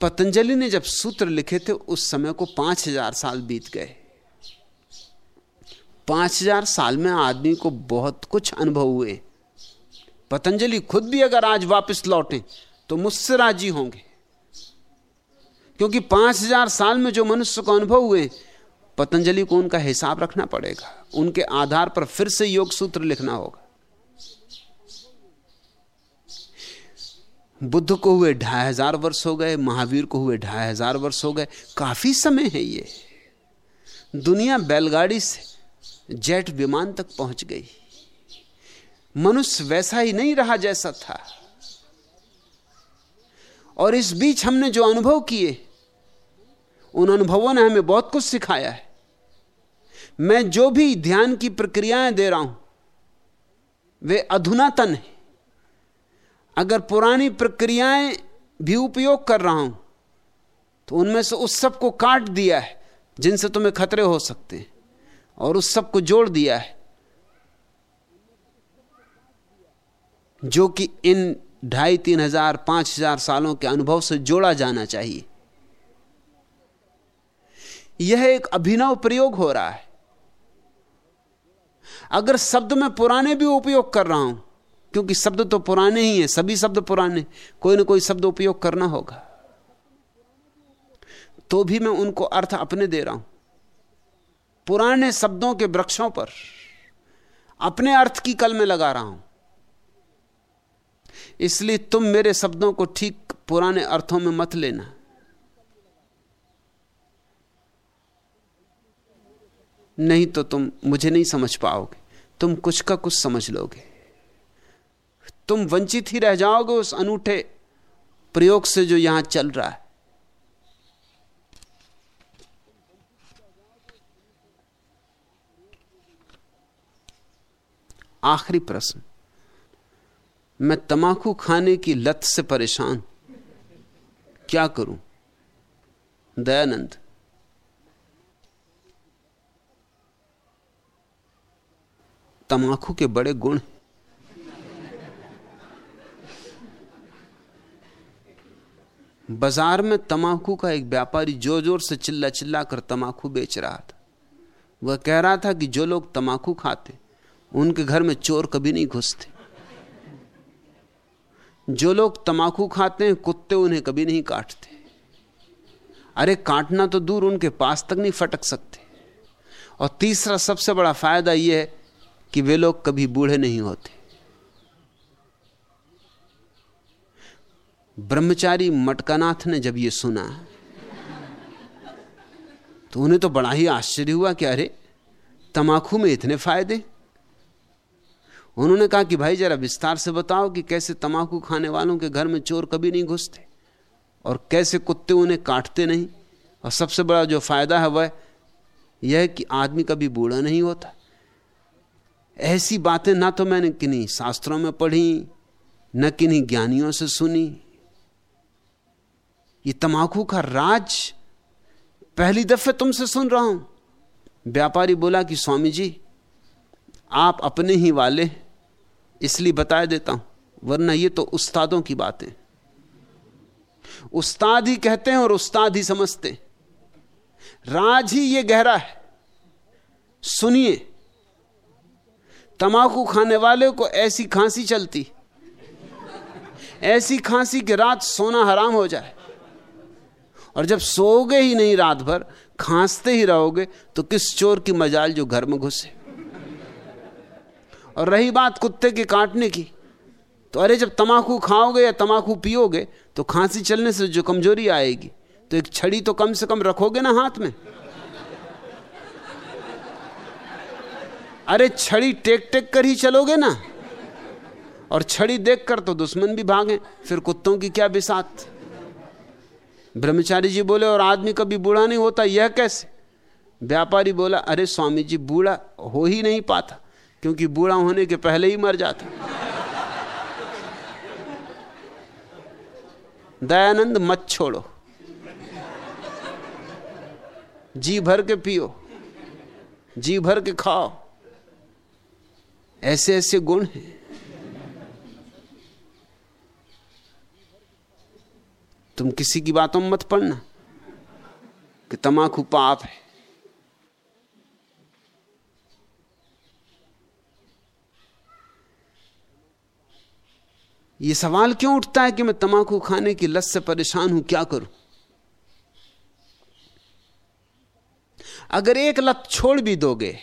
पतंजलि ने जब सूत्र लिखे थे, उस समय को पाँच हज़ार साल बीत गए। पाँच हज़ार साल में आदमी को बहुत कुछ अनुभव हुए। पतंजलि खुद भी अगर आज वापस लौटे तो मुझसे राज़ी होंगे। क्योंकि पाँच हज़ार साल में जो मनुष्य को अनुभव हुए, पतंजलि को उनका हिसाब रखना पड़ेगा। उनके आधार पर फिर से योग सूत्र लिखना होगा। बुद्ध को हुए ढाई हज़ार वर्ष हो गए, महावीर को हुए ढाई हज़ार वर्ष हो गए, काफ़ी समय है ये। दुनिया बैलगाड़ी से जेट विमान तक पहुँच गई। मनुष्य वैसा ही नहीं रहा जैसा था। और इस बीच हमने जो अनुभव किए उन अनुभवों ने हमें बहुत कुछ सिखाया है। मैं जो भी ध्यान की प्रक्रियाएँ दे रहा हूँ, वे अधुनातन है। अगर पुरानी प्रक्रियाएँ भी उपयोग कर रहा हूँ तो उनमें से उस सबको काट दिया है, जिनसे तुम्हें खतरे हो सकते हैं, और उस सबको जोड़ दिया है, जो कि इन ढाई तीन हज़ार, पाँच हज़ार सालों के अनुभव से जोड़ा जाना चाहिए। यह एक अभिनव प्रयोग हो रहा है। अगर शब्द में पुराने भी उपयोग कर रहा हूँ, क्योंकि शब्द तो पुराने ही हैं, सभी शब्द पुराने, कोई ना कोई शब्द उपयोग करना होगा। तो भी मैं उनको अर्थ अपने दे रहा हूँ। पुराने शब्दों के वृक्षों पर, अपने अर्थ की कल में लगा रहा हूँ। इसलिए तुम मेरे शब्दों को ठीक पुराने अर्थों में मत लेना। नहीं तो तुम मुझे नहीं समझ पाओगे। तुम कुछ का कुछ समझ लोगे। तुम वंचित ही रह जाओगे उस अनूठे प्रयोग से जो यहाँ चल रहा है। आखिरी प्रश्न। मैं तमाकू खाने की लत से परेशान। क्या करूँ? दयानंद तमाकू के बड़े गुण बाज़ार में तमाकू का एक व्यापारी ज़ोर ज़ोर से चिल्ला चिल्ला कर तमाकू बेच रहा था। वह कह रहा था कि जो लोग तमाकू खाते, उनके घर में चोर कभी नहीं घुसते। जो लोग तमाकू खाते हैं, कुत्ते उन्हें कभी नहीं काटते। अरे, काटना तो दूर उनके पास तक नहीं फटक सकते। और तीसरा सबसे बड़ा फ़ायदा यह है कि वे लोग कभी बूढ़े नहीं होते। ब्रह्मचारी मटकानाथ ने जब यह सुना तो उन्हें तो बड़ा ही आश्चर्य हुआ कि अरे तमाकू में इतने फ़ायदे। उन्होंने कहा कि भाई जरा विस्तार से बताओ कि कैसे तमाकू खाने वालों के घर में चोर कभी नहीं घुसते, और कैसे कुत्ते उन्हें काटते नहीं। और सबसे बड़ा जो फ़ायदा है वह, यह कि आदमी कभी बूढ़ा नहीं होता। ऐसी बातें ना तो मैंने किन्हीं शास्त्रों में पढ़ी, न किन्हीं ज्ञानियों से सुनी। ये तमाकू का राज पहली दफे तुमसे सुन रहा हूँ। व्यापारी बोला कि, स्वामी जी, आप अपने ही वाले इसलिए बता देता हूँ, वरना ये तो उस्तादों की बातें उस्ताद ही कहते हैं और उस्ताद ही समझते राज ही ये गहरा है। सुनिए तमाकू खाने वाले को ऐसी खांसी चलती। ऐसी खांसी कि रात सोना हराम हो जाए। और जब सोओगे ही नहीं रात भर खांसते ही रहोगे तो किस चोर की मजाल जो घर में घुसे। और रही बात कुत्ते के काटने की तो अरे जब तमाकू खाओगे या तमाकू पियोगे तो खांसी चलने से जो कमज़ोरी आएगी तो एक छड़ी तो कम से कम रखोगे ना हाथ में। अरे छड़ी टेक टेक कर ही चलोगे ना। और छड़ी देखकर तो दुश्मन भी भागे, फिर कुत्तों की क्या बिसात। ब्रह्मचारी जी बोले, और आदमी कभी बूढ़ा नहीं होता, यह कैसे? व्यापारी बोला, अरे स्वामी जी, बूढ़ा हो ही नहीं पाता, क्योंकि बूढ़ा होने के पहले ही मर जाता। दयानंद, मत छोड़ो। जी भर के पियो, जी भर के खाओ। ऐसे ऐसे गुण हैं। तुम किसी की बातों में मत पढ़ना कि तमाकू पाप है। यह सवाल क्यों उठता है कि मैं तमाकू खाने की लत से परेशान हूँ, क्या करूँ? अगर एक लत छोड़ भी दोगे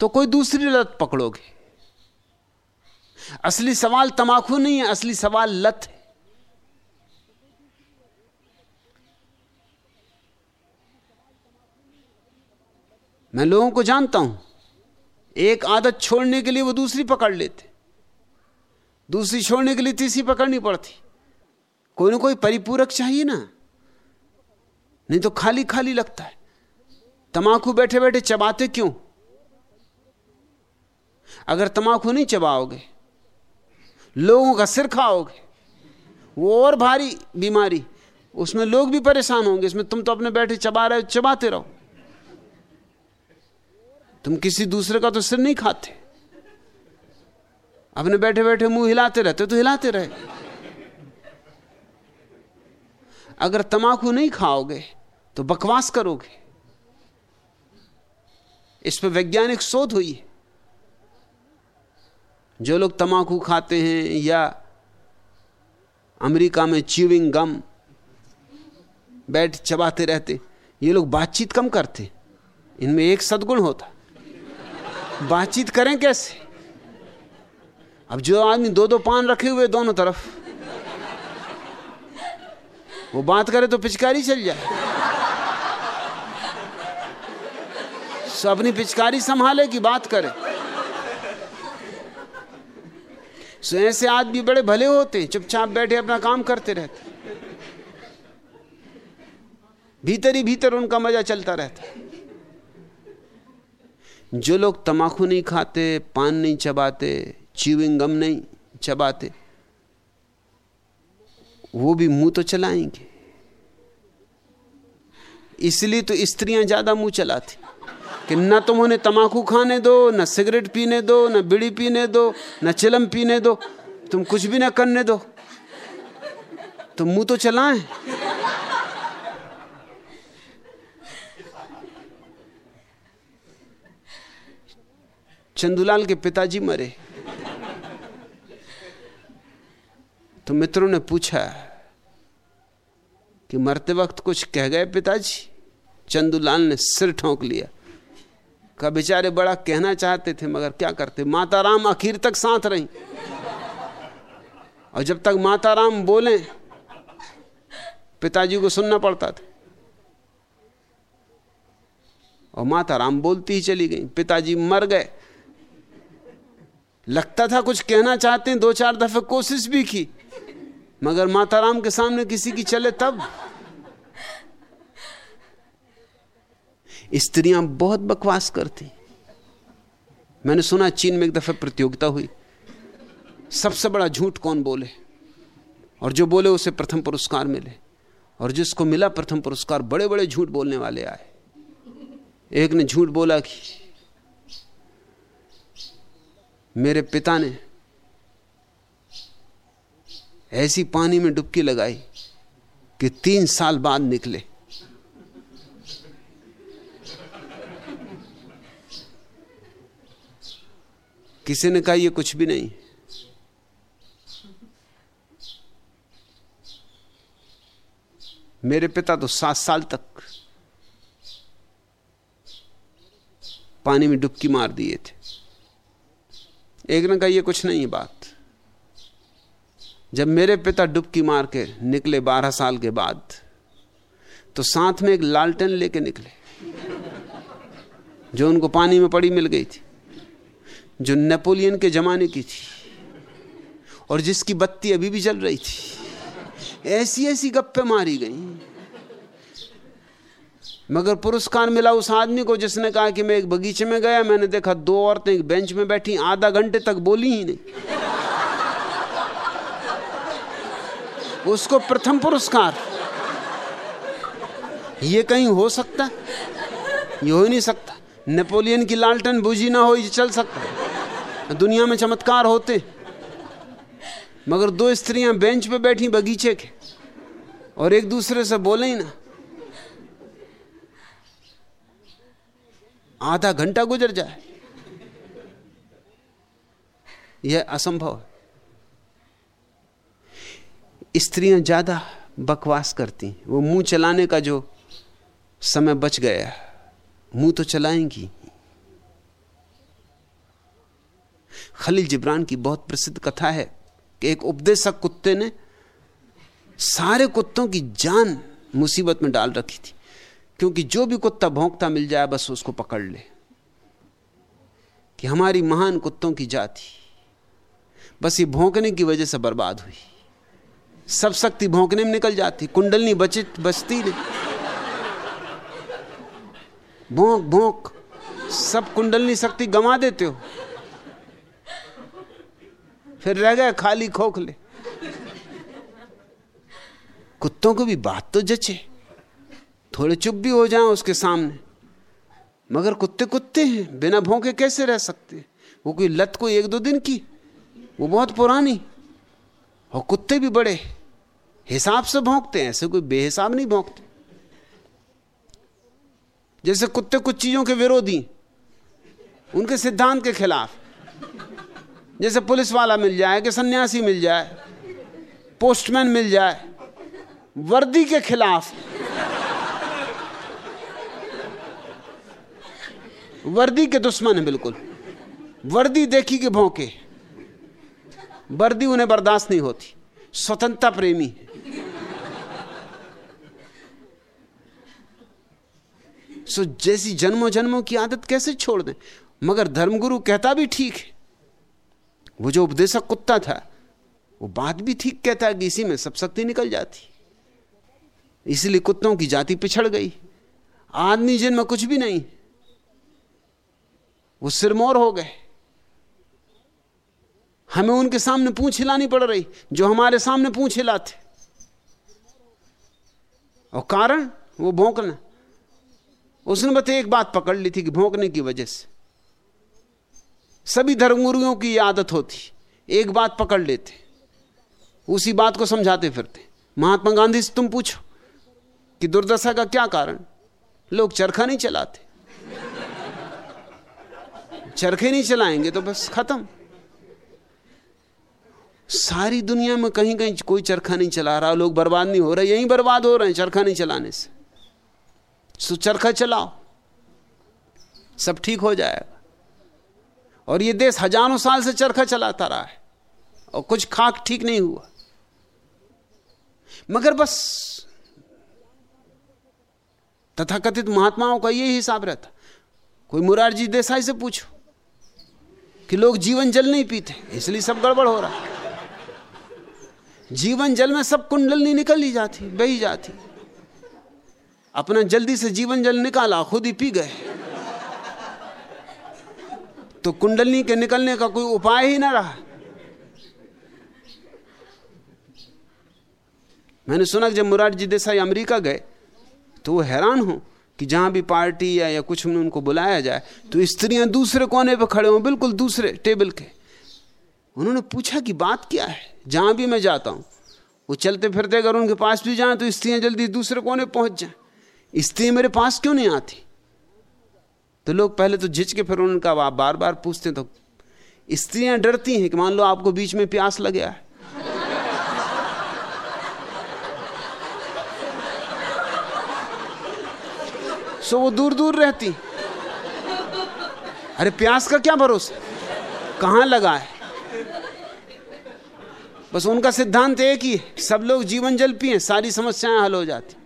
तो कोई दूसरी लत पकड़ोगे। असली सवाल तमाकू नहीं है, असली सवाल लत है। मैं लोगों को जानता हूँ, एक आदत छोड़ने के लिए वो दूसरी पकड़ लेते। दूसरी छोड़ने के लिए तीसरी पकड़नी पड़ती। कोई ना कोई परिपूरक चाहिए ना। नहीं तो खाली खाली लगता है। तमाकू बैठे बैठे चबाते क्यों? अगर तमाकू नहीं चबाओगे लोगों का सिर खाओगे। वो और भारी बीमारी। उसमें लोग भी परेशान होंगे। इसमें तुम तो अपने बैठे चबा रहे हो, चबाते रहो। तुम किसी दूसरे का तो सिर नहीं खाते। अपने बैठे बैठे मुँह हिलाते रहते तो हिलाते रहे। अगर तमाकू नहीं खाओगे तो बकवास करोगे। इस पर वैज्ञानिक शोध हुई जो लोग तमाकू खाते हैं या अमेरिका में च्यूविंग गम बैठ चबाते रहते, ये लोग बातचीत कम करते, इनमें एक सदगुण होता। बातचीत करें कैसे? अब जो आदमी दो दो पान रखे हुए दोनों तरफ़, वो बात करे तो पिचकारी चल जाए। अपनी पिचकारी संभाले कि बात करे। सो ऐसे आदमी बड़े भले होते हैं चुपचाप बैठे अपना काम करते रहते। भीतर ही भीतर उनका मज़ा चलता रहता। जो लोग तमाकू नहीं खाते, पान नहीं चबाते, च्यूइंग गम नहीं चबाते, वो भी मुँह तो चलाएँगे। इसलिए तो स्त्रियाँ ज़्यादा मुँह चलाती। कि न तुम उन्हें तमाकू खाने दो, न सिगरेट पीने दो, न बीड़ी पीने दो, न चिलम पीने दो, तुम कुछ भी ना करने दो। तो मुँह तो चलाएँ। चंदूलाल के पिताजी मरे। तो मित्रों ने पूछा कि मरते वक्त कुछ कह गए पिताजी? चंदूलाल ने सिर ठोंक लिया। का बेचारे बड़ा कहना चाहते थे, मगर क्या करते? माता राम आखिर तक साथ रही। और जब तक माता राम बोले, पिताजी को सुनना पड़ता था। और माता राम बोलती ही चली गई। पिताजी मर गए। लगता था कुछ कहना चाहते हैं, दो चार दफे कोशिश भी की, मगर माता राम के सामने किसी की चले तब स्त्रियाँ बहुत बकवास करती। मैंने सुना चीन में एक दफे प्रतियोगिता हुई। सबसे बड़ा झूठ कौन बोले? और जो बोले उसे प्रथम पुरस्कार मिले। और जिसको मिला प्रथम पुरस्कार बड़े बड़े झूठ बोलने वाले आए। एक ने झूठ बोला कि, मेरे पिता ने ऐसी पानी में डुबकी लगाई कि तीन साल बाद निकले। किसी ने कहा यह कुछ भी नहीं। मेरे पिता तो सात साल तक पानी में डुबकी मार दिए थे। एक ने कहा यह कुछ नहीं बात। जब मेरे पिता डुबकी मार के निकले बारह साल के बाद तो साथ में एक लालटेन लेके निकले, जो उनको पानी में पड़ी मिल गई थी। जो नेपोलियन के जमाने की थी और जिसकी बत्ती अभी भी जल रही थी। ऐसी ऐसी गप्पे मारी गई। मगर पुरस्कार मिला उस आदमी को जिसने कहा कि मैं एक बगीचे में गया, मैंने देखा दो औरतें एक बेंच में बैठी, आधा घंटे तक बोली ही नहीं। उसको प्रथम पुरस्कार। ये कहीं हो सकता? ये हो ही नहीं सकता। नेपोलियन की लालटन बुझी ना हो चल सकता दुनिया में चमत्कार होते। मगर दो स्त्रियाँ बेंच पे बैठी बगीचे के, और एक दूसरे से बोले ही ना। आधा घंटा गुजर जाए। यह असंभव है। स्त्रियाँ ज़्यादा बकवास करती वो मुँह चलाने का जो समय बच गया मुँह तो चलाएँगी। खलील जिब्रान की बहुत प्रसिद्ध कथा है कि एक उपदेशक कुत्ते ने सारे कुत्तों की जान मुसीबत में डाल रखी थी। क्योंकि जो भी कुत्ता भोंकता मिल जाए, बस उसको पकड़ ले। कि हमारी महान कुत्तों की जाति। बस ये भोंकने की वजह से बर्बाद हुई। सब शक्ति भोंकने में निकल जाती। कुंडलनी बचित बचती नहीं। भोंक भोंक। सब कुंडलनी शक्ति गंवा देते हो। फिर रह गए खाली खोखले। कुत्तों को भी बात तो जचे। थोड़े चुप भी हो जाएँ उसके सामने। मगर कुत्ते कुत्ते हैं, बिना भौंके कैसे रह सकते? वो कोई लत कोई एक दो दिन की? वो बहुत पुरानी। और कुत्ते भी बड़े। हिसाब से भौंकते हैं, ऐसे कोई बेहिसाब नहीं भौंकते। जैसे कुत्ते कुछ चीज़ों के विरोधी उनके सिद्धांत के खिलाफ। जैसे पुलिस वाला मिल जाए, कि सन्यासी मिल जाए, पोस्टमैन मिल जाए, वर्दी के खिलाफ। वर्दी के दुश्मन है बिल्कुल। वर्दी देखी के भौंके। वर्दी उन्हें बर्दाश्त नहीं होती। स्वतंत्रता प्रेमी सो जैसी जन्मों जन्मों की आदत कैसे छोड़ दें? मगर धर्मगुरु कहता भी ठीक है वो जो उपदेशक कुत्ता था, वो बात भी ठीक कहता है कि इसी में सब शक्ति निकल जाती। इसलिए कुत्तों की जाति पिछड़ गई। आदमी जिनमें कुछ भी नहीं, वो सिरमौर हो गए। हमें उनके सामने पूछ हिलानी पड़ रही, जो हमारे सामने पूछ हिलाते। और कारण, वो भौंकना। उसने बस एक बात पकड़ ली थी कि भौंकने की वजह से। सभी धर्मगुरुओं की आदत होती। एक बात पकड़ लेते। उसी बात को समझाते फिरते। महात्मा गांधी से तुम पूछो कि दुर्दशा का क्या कारण? लोग चरखा नहीं चलाते। चरखे नहीं चलाएँगे तो बस खत्म। सारी दुनिया में कहीं कहीं कोई चरखा नहीं चला रहा। लोग बर्बाद नहीं हो रहे, यहीं बर्बाद हो रहे हैं चरखा नहीं चलाने से। सो चरखा चलाओ। सब ठीक हो जाएगा। और ये देश हज़ारों साल से चरखा चलाता रहा है और कुछ खाक ठीक नहीं हुआ। मगर बस तथाकथित महात्माओं का यही हिसाब रहता। कोई मुरारजी देसाई से पूछो कि लोग जीवन जल नहीं पीते, इसलिए सब गड़बड़ हो रहा। जीवन जल में सब कुंडल नहीं निकल ही जाती, बही जाती। अपना जल्दी से जीवन जल निकाला, खुद ही पी गए। तो कुंडलनी के निकलने का कोई उपाय ही ना रहा। मैंने सुना कि जब मुरारजी देसाई अमेरिका गए तो वो हैरान हो कि जहाँ भी पार्टी या, या कुछ में उनको बुलाया जाए तो स्त्रियाँ दूसरे कोने पर खड़े हों बिल्कुल दूसरे टेबल के। उन्होंने पूछा कि बात क्या है? जहाँ भी मैं जाता हूँ वो चलते फिरते अगर उनके पास भी जाए तो स्त्रियाँ जल्दी दूसरे कोने पहुँच जाए। स्त्री मेरे पास क्यों नहीं आती? तो लोग पहले तो झिझके, फिर उनका आप बार बार पूछते तो स्त्रियाँ डरती हैं कि मान लो आपको बीच में प्यास लग गया। है सो वो दूर दूर रहती। अरे प्यास का क्या भरोसा? कहाँ लगा है? बस उनका सिद्धांत एक ही है, सब लोग जीवन जल पिए सारी समस्याएँ हल हो जाती।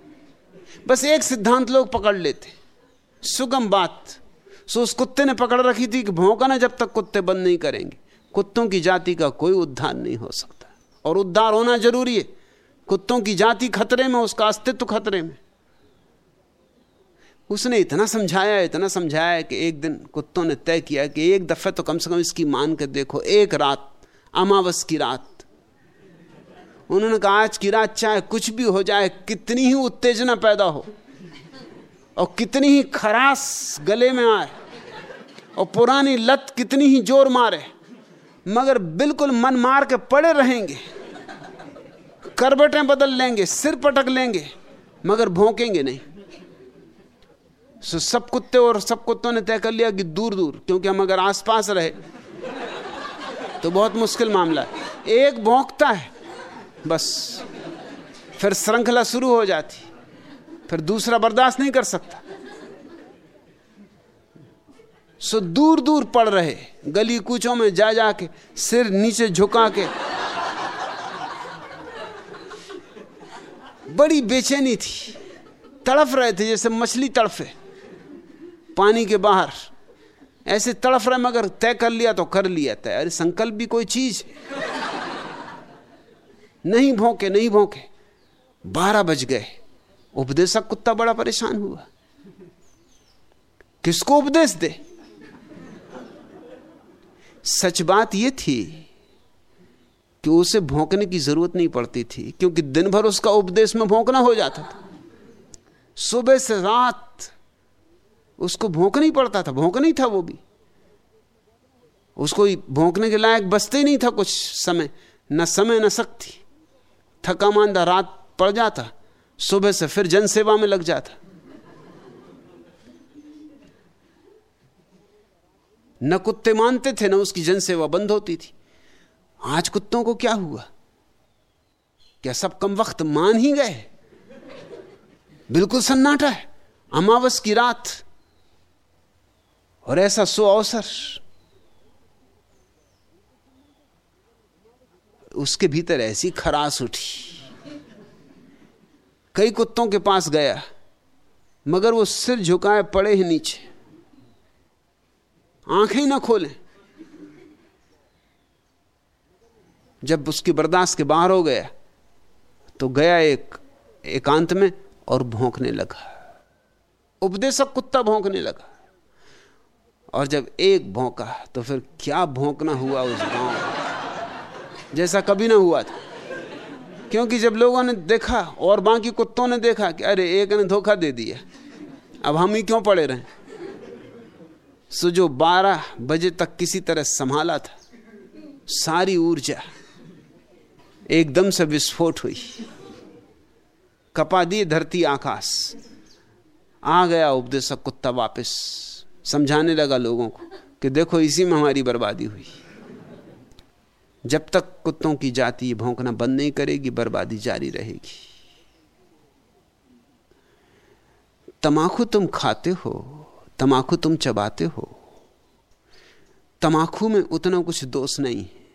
बस एक सिद्धांत लोग पकड़ लेते सुगम बात। सो उस कुत्ते ने पकड़ रखी थी कि भौंका ना जब तक कुत्ते बंद नहीं करेंगे। कुत्तों की जाति का कोई उद्धार नहीं हो सकता। और उद्धार होना ज़रूरी है। कुत्तों की जाति खतरे में, उसका अस्तित्व खतरे में। उसने इतना समझाया इतना समझाया कि एक दिन कुत्तों ने तय किया कि एक दफे तो कम से कम इसकी मान के देखो, एक रात, अमावस की रात। उन्होंने कहा, आज की रात चाहे कुछ भी हो जाए, कितनी ही उत्तेजना पैदा हो। और कितनी ही खरास गले में आए और पुरानी लत कितनी ही ज़ोर मारे, मगर बिल्कुल मन मार के पड़े रहेंगे। करबटें बदल लेंगे, सिर पटक लेंगे, मगर भोंकेंगे नहीं। सो सब कुत्ते और सब कुत्तों ने तय कर लिया कि दूर दूर, क्योंकि हम अगर आसपास रहे तो बहुत मुश्किल मामला है। एक भोंकता है, बस, फिर श्रृंखला शुरू हो जाती। फिर दूसरा बर्दाश्त नहीं कर सकता। सो दूर दूर पड़ रहे, गली कूचों में जा जाके सिर नीचे झुका के। बड़ी बेचैनी थी। तड़फ रहे थे जैसे मछली तड़फे। पानी के बाहर। ऐसे तड़फ रहे मगर तय कर लिया तो कर लिया तय। अरे संकल्प भी कोई चीज़ नहीं भोंके नहीं भोंके। बारह बज गए। उपदेशक कुत्ता बड़ा परेशान हुआ। किसको उपदेश दे? सच बात यह थी कि उसे भौंकने की ज़रूरत नहीं पड़ती थी, क्योंकि दिन भर उसका उपदेश में भौंकना हो जाता था। सुबह से रात उसको भौंकना ही पड़ता था, भौंकना ही था वो भी। उसको भौंकने के लायक बसते ही नहीं था कुछ समय, न समय न शक्ति। थका मांदा रात पड़ जाता सुबह से फिर जनसेवा में लग जाता। न कुत्ते मानते थे, न उसकी जनसेवा बंद होती थी। आज कुत्तों को क्या हुआ? क्या सब कम वक्त मान ही गए? बिल्कुल सन्नाटा है। अमावस की रात। और ऐसा सो अवसर। उसके भीतर ऐसी खरास उठी। कई कुत्तों के पास गया, मगर वो सिर झुकाए पड़े ही नीचे। आँखें ना खोलें। जब उसकी बर्दाश्त के बाहर हो गया तो गया एक, एकांत में और भौंकने लगा। उपदेशक कुत्ता भौंकने लगा। और जब एक भौंका तो फिर क्या भौंकना हुआ उस गाँव जैसा कभी ना हुआ था। क्योंकि जब लोगों ने देखा और बाकी कुत्तों ने देखा कि अरे, एक ने धोखा दे दिया, अब हम ही क्यों पड़े रहे? सो जो बारह बजे तक किसी तरह संभाला था, सारी ऊर्जा एकदम से विस्फोट हुई। कपा दी धरती आकाश, आ गया उपदेशक कुत्ता वापस, समझाने लगा लोगों को कि देखो, इसी में हमारी बर्बादी हुई। जब तक कुत्तों की जाति भौंकना बंद नहीं करेगी, बर्बादी जारी रहेगी। तमाकू तुम खाते हो तमाकू तुम चबाते हो। तमाकू में उतना कुछ दोष नहीं है।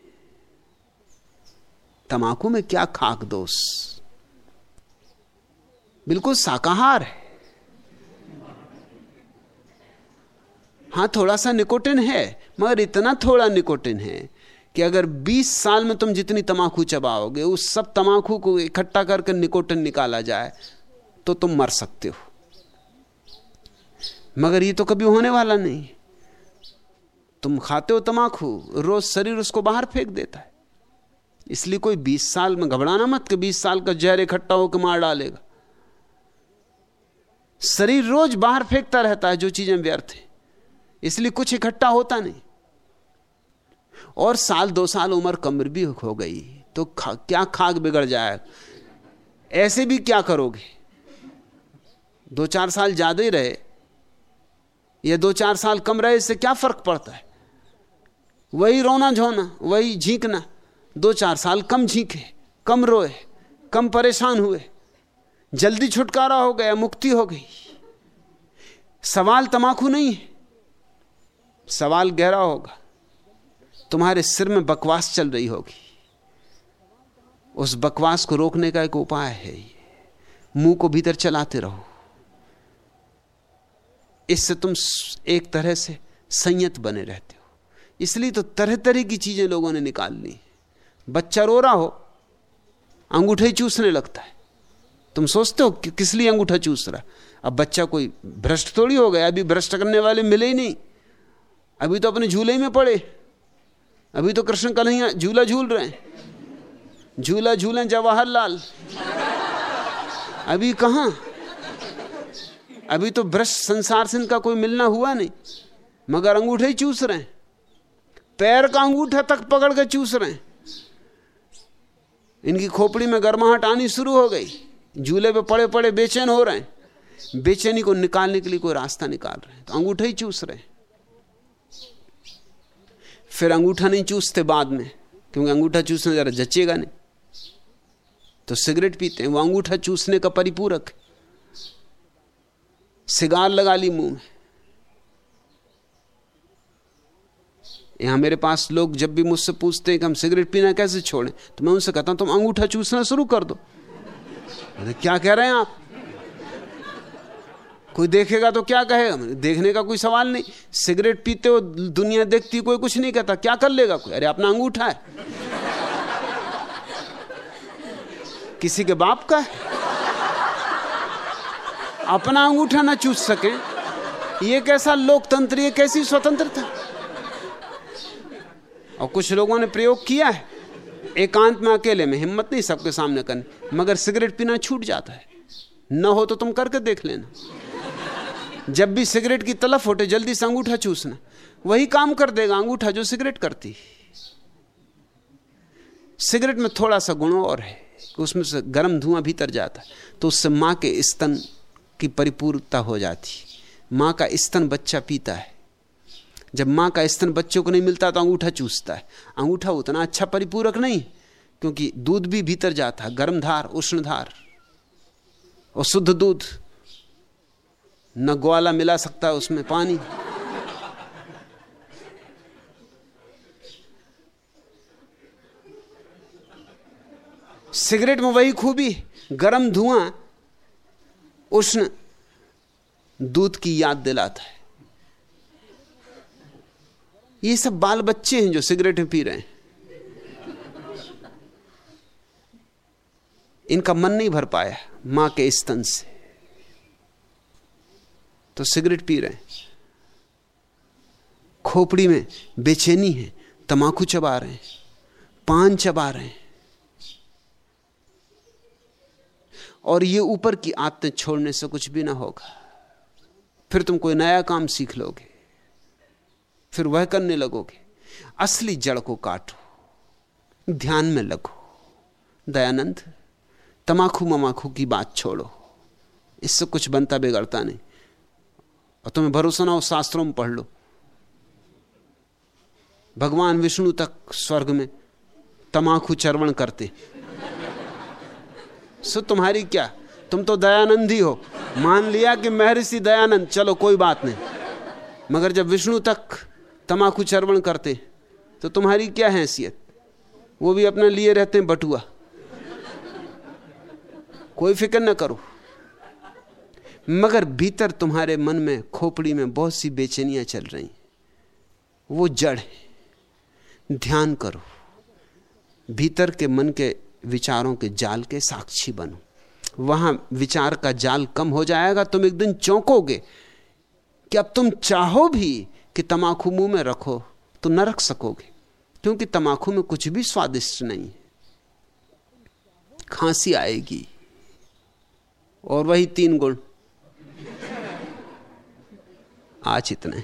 तमाकू में क्या खाक दोष? बिल्कुल शाकाहार है। हाँ, थोड़ा सा निकोटिन है, मगर इतना थोड़ा निकोटिन है कि अगर 20 साल में तुम जितनी तमाकू चबाओगे, उस सब तमाकू को इकट्ठा करके निकोटन निकाला जाए तो तुम मर सकते हो। मगर ये तो कभी होने वाला नहीं। तुम खाते हो तमाकू, रोज शरीर उसको बाहर फेंक देता है। इसलिए कोई 20 साल में घबराना मत कि 20 साल का जहर इकट्ठा होकर मार डालेगा। शरीर रोज बाहर फेंकता रहता है जो चीज़ें व्यर्थ है। इसलिए कुछ इकट्ठा होता नहीं। और साल दो साल उम्र कमर भी हो गई तो खा, क्या खाक बिगड़ जाए? ऐसे भी क्या करोगे? दो चार साल ज़्यादा ही रहे या दो चार साल कम रहे इससे क्या फ़र्क पड़ता है? वही रोना झोना वही झींकना दो चार साल कम झींके कम रोए कम परेशान हुए जल्दी छुटकारा हो गया मुक्ति हो गई। सवाल तमाकू नहीं है सवाल गहरा होगा। तुम्हारे सिर में बकवास चल रही होगी। उस बकवास को रोकने का एक उपाय है ये। मुँह को भीतर चलाते रहो। इससे तुम एक तरह से संयत बने रहते हो। इसलिए तो तरह तरह की चीज़ें लोगों ने निकाल ली बच्चा रो रहा हो, अंगूठे चूसने लगता है। तुम सोचते हो कि किस लिए अंगूठा चूस रहा अब बच्चा कोई भ्रष्ट थोड़ी हो गया, अभी भ्रष्ट करने वाले मिले ही नहीं। अभी तो अपने झूले में पड़े। अभी तो कृष्ण कन्हैया झूला झूल रहे हैं। झूला झूले जवाहरलाल। अभी कहाँ? अभी तो भ्रष्ट संसार से इनका कोई मिलना हुआ नहीं, मगर अंगूठे ही चूस रहे हैं। पैर का अंगूठा तक पकड़ के चूस रहे हैं। इनकी खोपड़ी में गर्माहट आनी शुरू हो गई। झूले पे पड़े पड़े बेचैन हो रहे हैं। बेचैनी को निकालने के लिए कोई रास्ता निकाल रहे हैं तो अंगूठे ही चूस रहे हैं। फिर अंगूठा नहीं चूसते बाद में, क्योंकि अंगूठा चूसने जरा जचेगा नहीं। तो सिगरेट पीते हैं, वो अंगूठा चूसने का परिपूरक सिगार लगा ली मुँह में। यहाँ मेरे पास लोग जब भी मुझसे पूछते हैं कि हम सिगरेट पीना कैसे छोड़ें तो मैं उनसे कहता हूँ, तुम अंगूठा चूसना शुरू कर दो। क्या कह रहे हैं आप? कोई देखेगा तो क्या कहेगा देखने का कोई सवाल नहीं। सिगरेट पीते हो, दुनिया देखती, कोई कुछ नहीं कहता। क्या कर लेगा कोई? अरे, अपना अंगूठा है। किसी के बाप का है। अपना अंगूठा ना चूस सके। ये कैसा लोकतंत्र, ये कैसी स्वतंत्रता? और कुछ लोगों ने प्रयोग किया है। एकांत में अकेले में हिम्मत नहीं सबके सामने करने। मगर सिगरेट पीना छूट जाता है। न हो तो तुम करके देख लेना। जब भी सिगरेट की तलफ होटे, जल्दी से अंगूठा चूसना। वही काम कर देगा, अंगूठा जो सिगरेट करती। सिगरेट में थोड़ा सा गुण और है उसमें से गर्म धुआँ भीतर जाता तो उससे माँ के स्तन की परिपूर्णता हो जाती। माँ का स्तन बच्चा पीता है। जब माँ का स्तन बच्चों को नहीं मिलता तो अंगूठा चूसता है। अंगूठा उतना अच्छा परिपूरक नहीं, क्योंकि दूध भी भीतर जाता है गर्म धार, उष्ण धार, और शुद्ध दूध। न ग्वाला मिला सकता है उसमें पानी। सिगरेट में वही खूबी, गर्म धुआँ, उष्ण, दूध की याद दिलाता है। ये सब बाल बच्चे हैं जो सिगरेट पी रहे हैं। इनका मन नहीं भर पाया माँ के स्तन से। तो सिगरेट पी रहे हैं। खोपड़ी में बेचैनी है, तमाकू चबा रहे हैं, पान चबा रहे हैं। और ये ऊपर की आदतें छोड़ने से कुछ भी ना होगा। फिर तुम कोई नया काम सीख लोगे, फिर वह करने लगोगे। असली जड़ को काटो, ध्यान में लगो। दयानंद तमाखू ममाखू की बात छोड़ो। इससे कुछ बनता बिगड़ता नहीं। और तुम्हें भरोसा ना हो, शास्त्रों में पढ़ लो। भगवान विष्णु तक स्वर्ग में तमाखू चरवण करते। सो तुम्हारी क्या? तुम तो दयानंद ही हो। मान लिया कि महर्षि दयानंद। चलो, कोई बात नहीं। मगर जब विष्णु तक तमाकू चरवण करते तो तुम्हारी क्या हैसियत? वो भी अपने लिए रहते हैं बटुआ। कोई फ़िक्र न करो। मगर भीतर तुम्हारे मन में, खोपड़ी में बहुत सी बेचैनियाँ चल रही वो जड़ है। ध्यान करो। भीतर के मन के विचारों के जाल के साक्षी बनो। वहाँ विचार का जाल कम हो जाएगा, तुम एक दिन चौंकोगे। कि अब तुम चाहो भी कि तमाकू मुँह में रखो तो न रख सकोगे, क्योंकि तमाकू में कुछ भी स्वादिष्ट नहीं है। खांसी आएगी। और वही तीन गुण। आज इतने